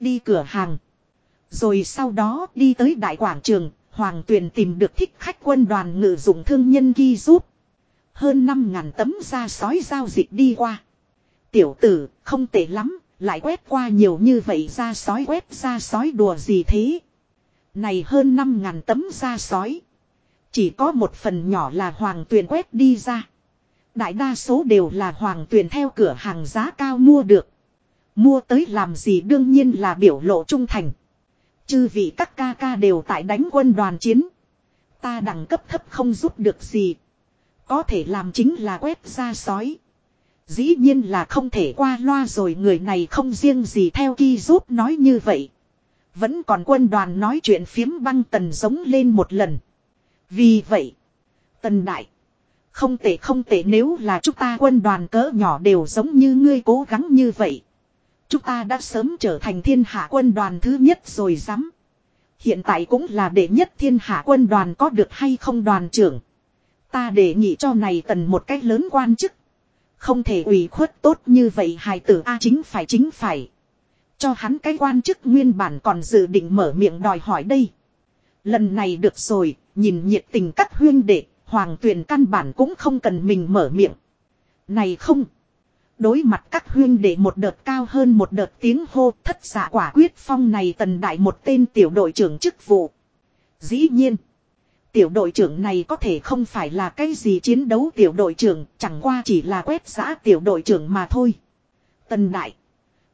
Đi cửa hàng. Rồi sau đó đi tới đại quảng trường. Hoàng tuyền tìm được thích khách quân đoàn ngự dụng thương nhân ghi giúp. Hơn 5.000 tấm da sói giao dịch đi qua. Tiểu tử, không tệ lắm, lại quét qua nhiều như vậy da sói quét da sói đùa gì thế. Này hơn 5.000 tấm da sói. Chỉ có một phần nhỏ là hoàng tuyền quét đi ra. Đại đa số đều là hoàng tuyền theo cửa hàng giá cao mua được. Mua tới làm gì đương nhiên là biểu lộ trung thành. Chư vị các ca ca đều tại đánh quân đoàn chiến. Ta đẳng cấp thấp không giúp được gì. Có thể làm chính là quét ra sói. Dĩ nhiên là không thể qua loa rồi người này không riêng gì theo ki giúp nói như vậy. Vẫn còn quân đoàn nói chuyện phiếm băng tần giống lên một lần. Vì vậy, tần đại, không tệ không tệ nếu là chúng ta quân đoàn cỡ nhỏ đều giống như ngươi cố gắng như vậy. Chúng ta đã sớm trở thành thiên hạ quân đoàn thứ nhất rồi dám. Hiện tại cũng là đệ nhất thiên hạ quân đoàn có được hay không đoàn trưởng. Ta đề nghị cho này tần một cách lớn quan chức. Không thể ủy khuất tốt như vậy hài tử A chính phải chính phải. Cho hắn cái quan chức nguyên bản còn dự định mở miệng đòi hỏi đây. Lần này được rồi, nhìn nhiệt tình các huyên đệ, hoàng tuyền căn bản cũng không cần mình mở miệng. Này không. Đối mặt các huyên đệ một đợt cao hơn một đợt tiếng hô thất giả quả quyết phong này tần đại một tên tiểu đội trưởng chức vụ. Dĩ nhiên. Tiểu đội trưởng này có thể không phải là cái gì chiến đấu tiểu đội trưởng, chẳng qua chỉ là quét giã tiểu đội trưởng mà thôi. Tần đại.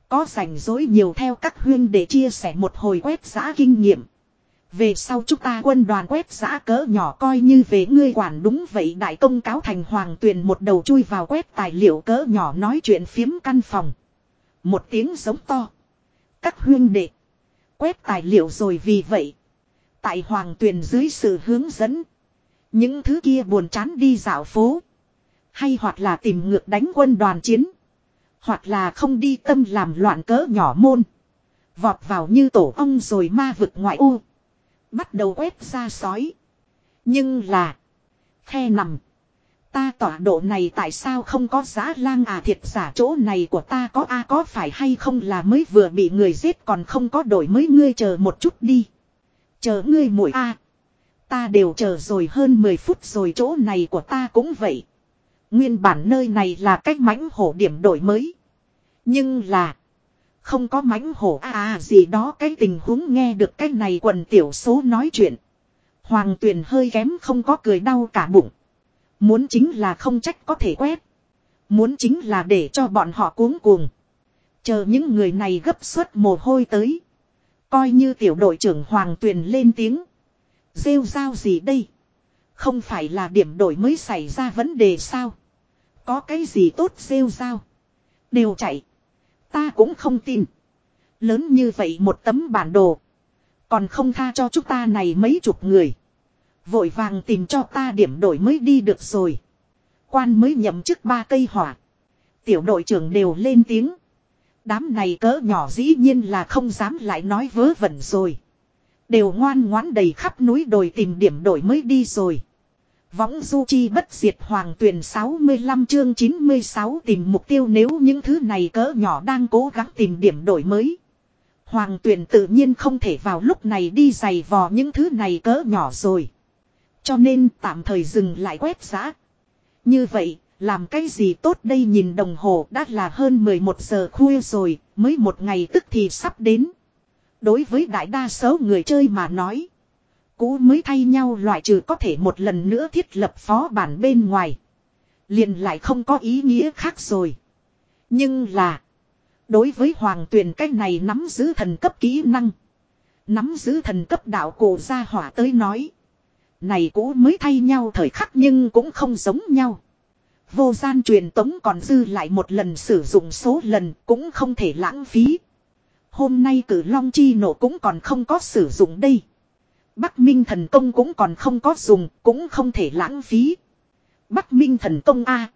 Có rảnh rỗi nhiều theo các huyên để chia sẻ một hồi quét giã kinh nghiệm. Về sau chúng ta quân đoàn quét giã cỡ nhỏ coi như về ngươi quản đúng vậy đại công cáo thành hoàng tuyền một đầu chui vào quét tài liệu cỡ nhỏ nói chuyện phiếm căn phòng. Một tiếng giống to. Các huyên đệ. Quét tài liệu rồi vì vậy. Tại hoàng tuyền dưới sự hướng dẫn. Những thứ kia buồn chán đi dạo phố. Hay hoặc là tìm ngược đánh quân đoàn chiến. Hoặc là không đi tâm làm loạn cỡ nhỏ môn. Vọt vào như tổ ong rồi ma vực ngoại u. Bắt đầu quét ra sói. Nhưng là. Khe nằm. Ta tọa độ này tại sao không có giá lang à thiệt giả chỗ này của ta có a có phải hay không là mới vừa bị người giết còn không có đổi mới ngươi chờ một chút đi. Chờ ngươi mũi a Ta đều chờ rồi hơn 10 phút rồi chỗ này của ta cũng vậy. Nguyên bản nơi này là cách mãnh hổ điểm đổi mới. Nhưng là. Không có mánh hổ a à, à, gì đó cái tình huống nghe được cái này quần tiểu số nói chuyện. Hoàng tuyền hơi kém không có cười đau cả bụng. Muốn chính là không trách có thể quét. Muốn chính là để cho bọn họ cuống cuồng. Chờ những người này gấp suất mồ hôi tới. Coi như tiểu đội trưởng Hoàng Tuyền lên tiếng. Rêu rao gì đây? Không phải là điểm đổi mới xảy ra vấn đề sao? Có cái gì tốt rêu rao? Đều chạy. Ta cũng không tin. Lớn như vậy một tấm bản đồ. Còn không tha cho chúng ta này mấy chục người. Vội vàng tìm cho ta điểm đổi mới đi được rồi. Quan mới nhậm chức ba cây hỏa. Tiểu đội trưởng đều lên tiếng. Đám này cỡ nhỏ dĩ nhiên là không dám lại nói vớ vẩn rồi. Đều ngoan ngoãn đầy khắp núi đồi tìm điểm đổi mới đi rồi. Võng du chi bất diệt hoàng tuyển 65 chương 96 tìm mục tiêu nếu những thứ này cỡ nhỏ đang cố gắng tìm điểm đổi mới. Hoàng tuyển tự nhiên không thể vào lúc này đi giày vò những thứ này cỡ nhỏ rồi. Cho nên tạm thời dừng lại quét giã. Như vậy, làm cái gì tốt đây nhìn đồng hồ đã là hơn 11 giờ khuya rồi, mới một ngày tức thì sắp đến. Đối với đại đa số người chơi mà nói. Cũ mới thay nhau loại trừ có thể một lần nữa thiết lập phó bản bên ngoài. liền lại không có ý nghĩa khác rồi. Nhưng là. Đối với hoàng tuyền cách này nắm giữ thần cấp kỹ năng. Nắm giữ thần cấp đạo cổ gia hỏa tới nói. Này cũ mới thay nhau thời khắc nhưng cũng không giống nhau. Vô gian truyền tống còn dư lại một lần sử dụng số lần cũng không thể lãng phí. Hôm nay cử long chi nổ cũng còn không có sử dụng đây. Bắc Minh thần công cũng còn không có dùng, cũng không thể lãng phí. Bắc Minh thần công A.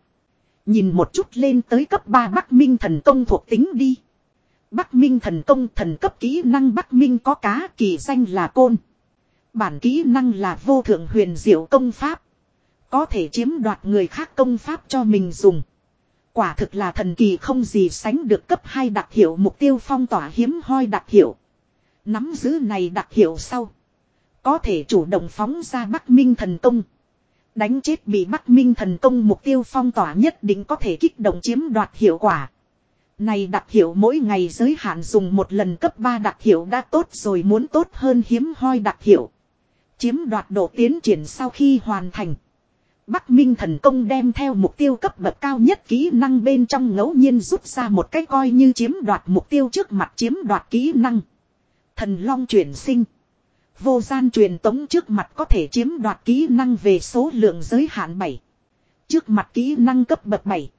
Nhìn một chút lên tới cấp 3 Bắc Minh thần công thuộc tính đi. Bắc Minh thần công thần cấp kỹ năng Bắc Minh có cá kỳ danh là côn. Bản kỹ năng là vô thượng huyền diệu công pháp. Có thể chiếm đoạt người khác công pháp cho mình dùng. Quả thực là thần kỳ không gì sánh được cấp 2 đặc hiệu mục tiêu phong tỏa hiếm hoi đặc hiệu. Nắm giữ này đặc hiệu sau. Có thể chủ động phóng ra Bắc Minh thần công. Đánh chết bị Bắc Minh thần công mục tiêu phong tỏa nhất định có thể kích động chiếm đoạt hiệu quả. Này đặc hiệu mỗi ngày giới hạn dùng một lần cấp 3 đặc hiệu đã tốt rồi muốn tốt hơn hiếm hoi đặc hiệu. Chiếm đoạt độ tiến triển sau khi hoàn thành. Bắc Minh thần công đem theo mục tiêu cấp bậc cao nhất kỹ năng bên trong ngẫu nhiên rút ra một cái coi như chiếm đoạt mục tiêu trước mặt chiếm đoạt kỹ năng. Thần long chuyển sinh. Vô gian truyền tống trước mặt có thể chiếm đoạt kỹ năng về số lượng giới hạn 7. Trước mặt kỹ năng cấp bậc 7.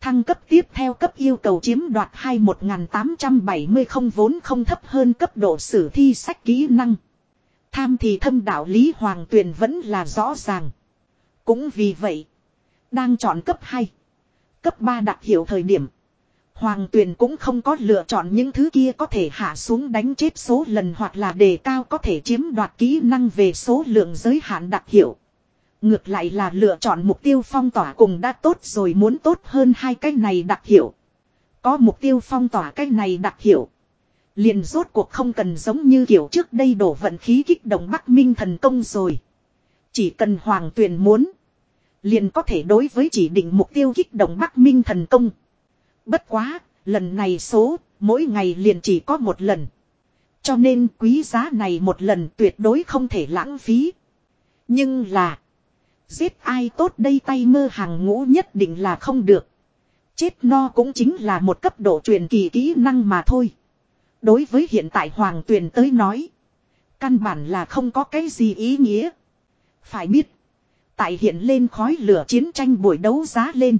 Thăng cấp tiếp theo cấp yêu cầu chiếm đoạt 21870 không vốn không thấp hơn cấp độ sử thi sách kỹ năng. Tham thì thâm đạo lý hoàng tuyền vẫn là rõ ràng. Cũng vì vậy, đang chọn cấp 2, cấp 3 đặc hiệu thời điểm. Hoàng tuyền cũng không có lựa chọn những thứ kia có thể hạ xuống đánh chết số lần hoặc là đề cao có thể chiếm đoạt kỹ năng về số lượng giới hạn đặc hiệu. Ngược lại là lựa chọn mục tiêu phong tỏa cùng đã tốt rồi muốn tốt hơn hai cái này đặc hiệu. Có mục tiêu phong tỏa cái này đặc hiệu. Liền rốt cuộc không cần giống như kiểu trước đây đổ vận khí kích động Bắc Minh thần công rồi. Chỉ cần Hoàng Tuyền muốn. Liền có thể đối với chỉ định mục tiêu kích động Bắc Minh thần công. Bất quá, lần này số, mỗi ngày liền chỉ có một lần. Cho nên quý giá này một lần tuyệt đối không thể lãng phí. Nhưng là, giết ai tốt đây tay mơ hàng ngũ nhất định là không được. Chết no cũng chính là một cấp độ truyền kỳ kỹ năng mà thôi. Đối với hiện tại Hoàng Tuyền tới nói, căn bản là không có cái gì ý nghĩa. Phải biết, tại hiện lên khói lửa chiến tranh buổi đấu giá lên.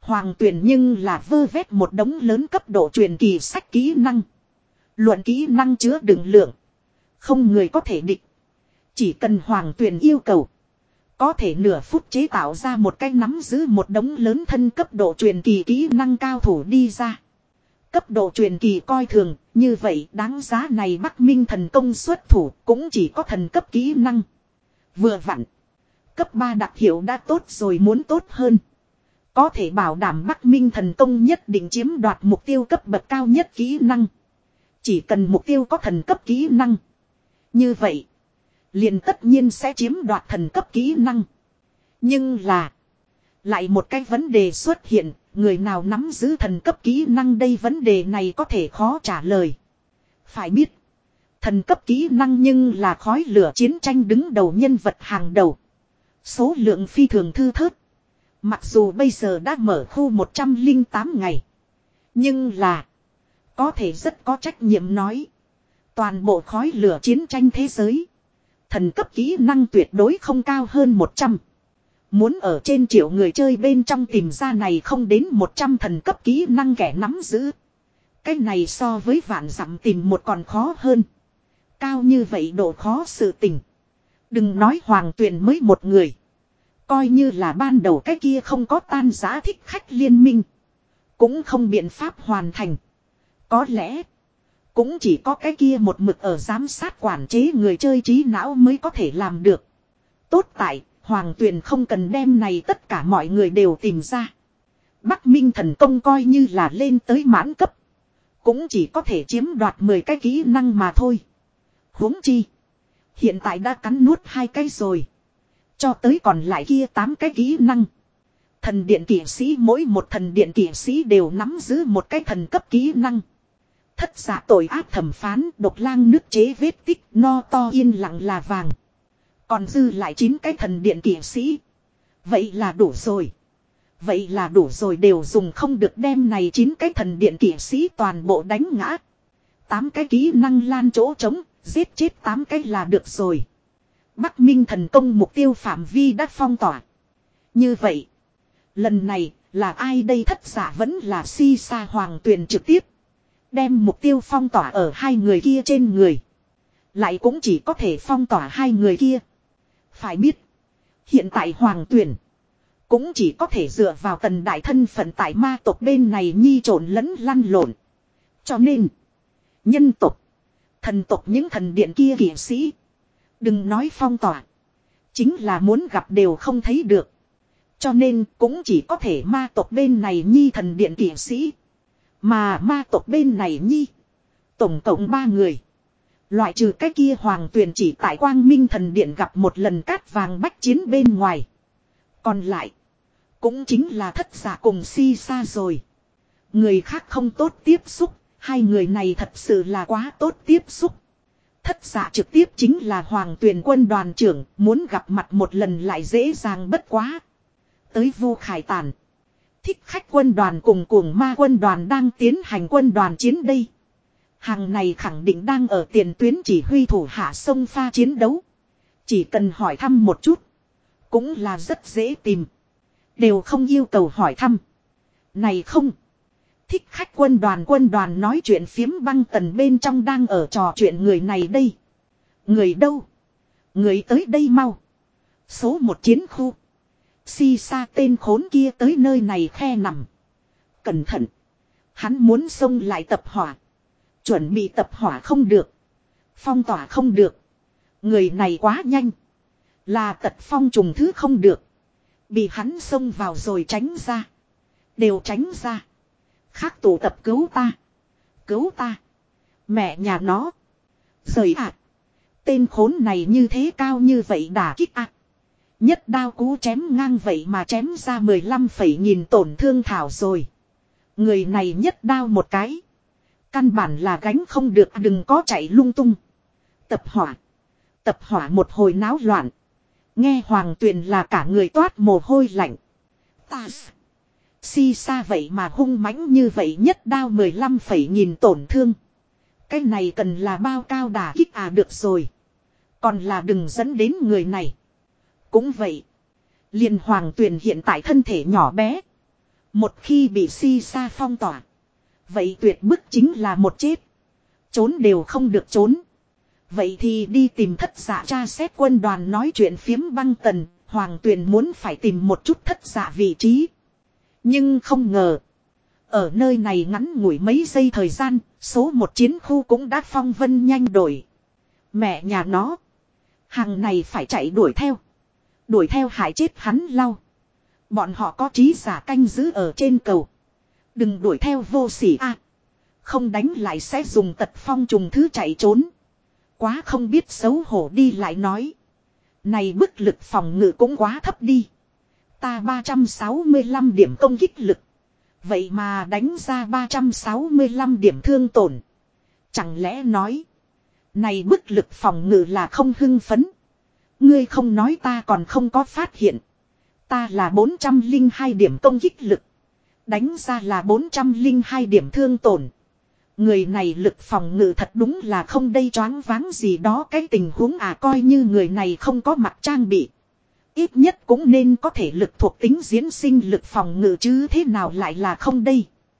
Hoàng tuyển nhưng là vơ vét một đống lớn cấp độ truyền kỳ sách kỹ năng. Luận kỹ năng chứa đựng lượng. Không người có thể địch. Chỉ cần hoàng tuyền yêu cầu. Có thể nửa phút chế tạo ra một cái nắm giữ một đống lớn thân cấp độ truyền kỳ kỹ năng cao thủ đi ra. Cấp độ truyền kỳ coi thường, như vậy đáng giá này Bắc Minh thần công xuất thủ cũng chỉ có thần cấp kỹ năng. Vừa vặn. Cấp 3 đặc hiệu đã tốt rồi muốn tốt hơn. Có thể bảo đảm Bắc Minh thần công nhất định chiếm đoạt mục tiêu cấp bậc cao nhất kỹ năng. Chỉ cần mục tiêu có thần cấp kỹ năng. Như vậy. Liền tất nhiên sẽ chiếm đoạt thần cấp kỹ năng. Nhưng là. Lại một cái vấn đề xuất hiện. Người nào nắm giữ thần cấp kỹ năng đây vấn đề này có thể khó trả lời. Phải biết. Thần cấp kỹ năng nhưng là khói lửa chiến tranh đứng đầu nhân vật hàng đầu. Số lượng phi thường thư thớt. Mặc dù bây giờ đã mở khu 108 ngày. Nhưng là. Có thể rất có trách nhiệm nói. Toàn bộ khói lửa chiến tranh thế giới. Thần cấp kỹ năng tuyệt đối không cao hơn 100. Muốn ở trên triệu người chơi bên trong tìm ra này không đến 100 thần cấp kỹ năng kẻ nắm giữ. Cái này so với vạn dặm tìm một còn khó hơn. Cao như vậy độ khó sự tình. Đừng nói hoàng tuyển mới một người. Coi như là ban đầu cái kia không có tan giá thích khách liên minh. Cũng không biện pháp hoàn thành. Có lẽ. Cũng chỉ có cái kia một mực ở giám sát quản chế người chơi trí não mới có thể làm được. Tốt tại, Hoàng Tuyền không cần đem này tất cả mọi người đều tìm ra. Bắc Minh thần công coi như là lên tới mãn cấp. Cũng chỉ có thể chiếm đoạt 10 cái kỹ năng mà thôi. huống chi. Hiện tại đã cắn nuốt hai cái rồi. Cho tới còn lại kia 8 cái kỹ năng. Thần điện kỷ sĩ mỗi một thần điện kỷ sĩ đều nắm giữ một cái thần cấp kỹ năng. Thất giả tội ác thẩm phán độc lang nước chế vết tích no to yên lặng là vàng. Còn dư lại chín cái thần điện kỷ sĩ. Vậy là đủ rồi. Vậy là đủ rồi đều dùng không được đem này chín cái thần điện kỷ sĩ toàn bộ đánh ngã. Tám cái kỹ năng lan chỗ trống, giết chết tám cái là được rồi. Bắc Minh thần công mục tiêu phạm vi đã phong tỏa. Như vậy, lần này là ai đây thất giả vẫn là si sa hoàng tuyền trực tiếp. Đem mục tiêu phong tỏa ở hai người kia trên người. Lại cũng chỉ có thể phong tỏa hai người kia. Phải biết. Hiện tại hoàng tuyển. Cũng chỉ có thể dựa vào tần đại thân phận tại ma tộc bên này nhi trộn lẫn lăn lộn. Cho nên. Nhân tộc. Thần tộc những thần điện kia kỷ sĩ. Đừng nói phong tỏa. Chính là muốn gặp đều không thấy được. Cho nên cũng chỉ có thể ma tộc bên này nhi thần điện kỷ sĩ. Mà ma tộc bên này nhi. Tổng cộng ba người. Loại trừ cái kia hoàng tuyền chỉ tại quang minh thần điện gặp một lần cát vàng bách chiến bên ngoài. Còn lại. Cũng chính là thất giả cùng si xa rồi. Người khác không tốt tiếp xúc. Hai người này thật sự là quá tốt tiếp xúc. Thất giả trực tiếp chính là hoàng tuyền quân đoàn trưởng. Muốn gặp mặt một lần lại dễ dàng bất quá. Tới vu khải tàn. Thích khách quân đoàn cùng cuồng ma quân đoàn đang tiến hành quân đoàn chiến đây. Hàng này khẳng định đang ở tiền tuyến chỉ huy thủ hạ sông pha chiến đấu. Chỉ cần hỏi thăm một chút. Cũng là rất dễ tìm. Đều không yêu cầu hỏi thăm. Này không. Thích khách quân đoàn quân đoàn nói chuyện phiếm băng tần bên trong đang ở trò chuyện người này đây. Người đâu? Người tới đây mau. Số một chiến khu. Si sa tên khốn kia tới nơi này khe nằm. Cẩn thận. Hắn muốn xông lại tập hỏa. Chuẩn bị tập hỏa không được. Phong tỏa không được. Người này quá nhanh. Là tật phong trùng thứ không được. Bị hắn xông vào rồi tránh ra. Đều tránh ra. Khác tụ tập cứu ta. Cứu ta. Mẹ nhà nó. Rời ạ. Tên khốn này như thế cao như vậy đả kích ạ. Nhất đao cú chém ngang vậy mà chém ra 15 phẩy nghìn tổn thương thảo rồi. Người này nhất đao một cái. Căn bản là gánh không được, đừng có chạy lung tung. Tập hỏa. Tập hỏa một hồi náo loạn. Nghe hoàng tuyền là cả người toát mồ hôi lạnh. Ta. Si xa vậy mà hung mãnh như vậy nhất đao 15 phẩy nghìn tổn thương. Cái này cần là bao cao đà kích à được rồi. Còn là đừng dẫn đến người này. Cũng vậy. liền hoàng tuyền hiện tại thân thể nhỏ bé. Một khi bị si sa phong tỏa. Vậy tuyệt bức chính là một chết. Trốn đều không được trốn. Vậy thì đi tìm thất giả cha xét quân đoàn nói chuyện phiếm băng tần, Hoàng Tuyền muốn phải tìm một chút thất giả vị trí. Nhưng không ngờ. Ở nơi này ngắn ngủi mấy giây thời gian, số một chiến khu cũng đã phong vân nhanh đổi. Mẹ nhà nó. Hàng này phải chạy đuổi theo. Đuổi theo hại chết hắn lau. Bọn họ có trí giả canh giữ ở trên cầu. Đừng đuổi theo vô sỉ a Không đánh lại sẽ dùng tật phong trùng thứ chạy trốn. Quá không biết xấu hổ đi lại nói. Này bức lực phòng ngự cũng quá thấp đi. Ta 365 điểm công kích lực. Vậy mà đánh ra 365 điểm thương tổn. Chẳng lẽ nói. Này bức lực phòng ngự là không hưng phấn. Ngươi không nói ta còn không có phát hiện. Ta là 402 điểm công kích lực. Đánh ra là 402 điểm thương tổn. Người này lực phòng ngự thật đúng là không đây choáng váng gì đó cái tình huống à coi như người này không có mặt trang bị. Ít nhất cũng nên có thể lực thuộc tính diễn sinh lực phòng ngự chứ thế nào lại là không đây.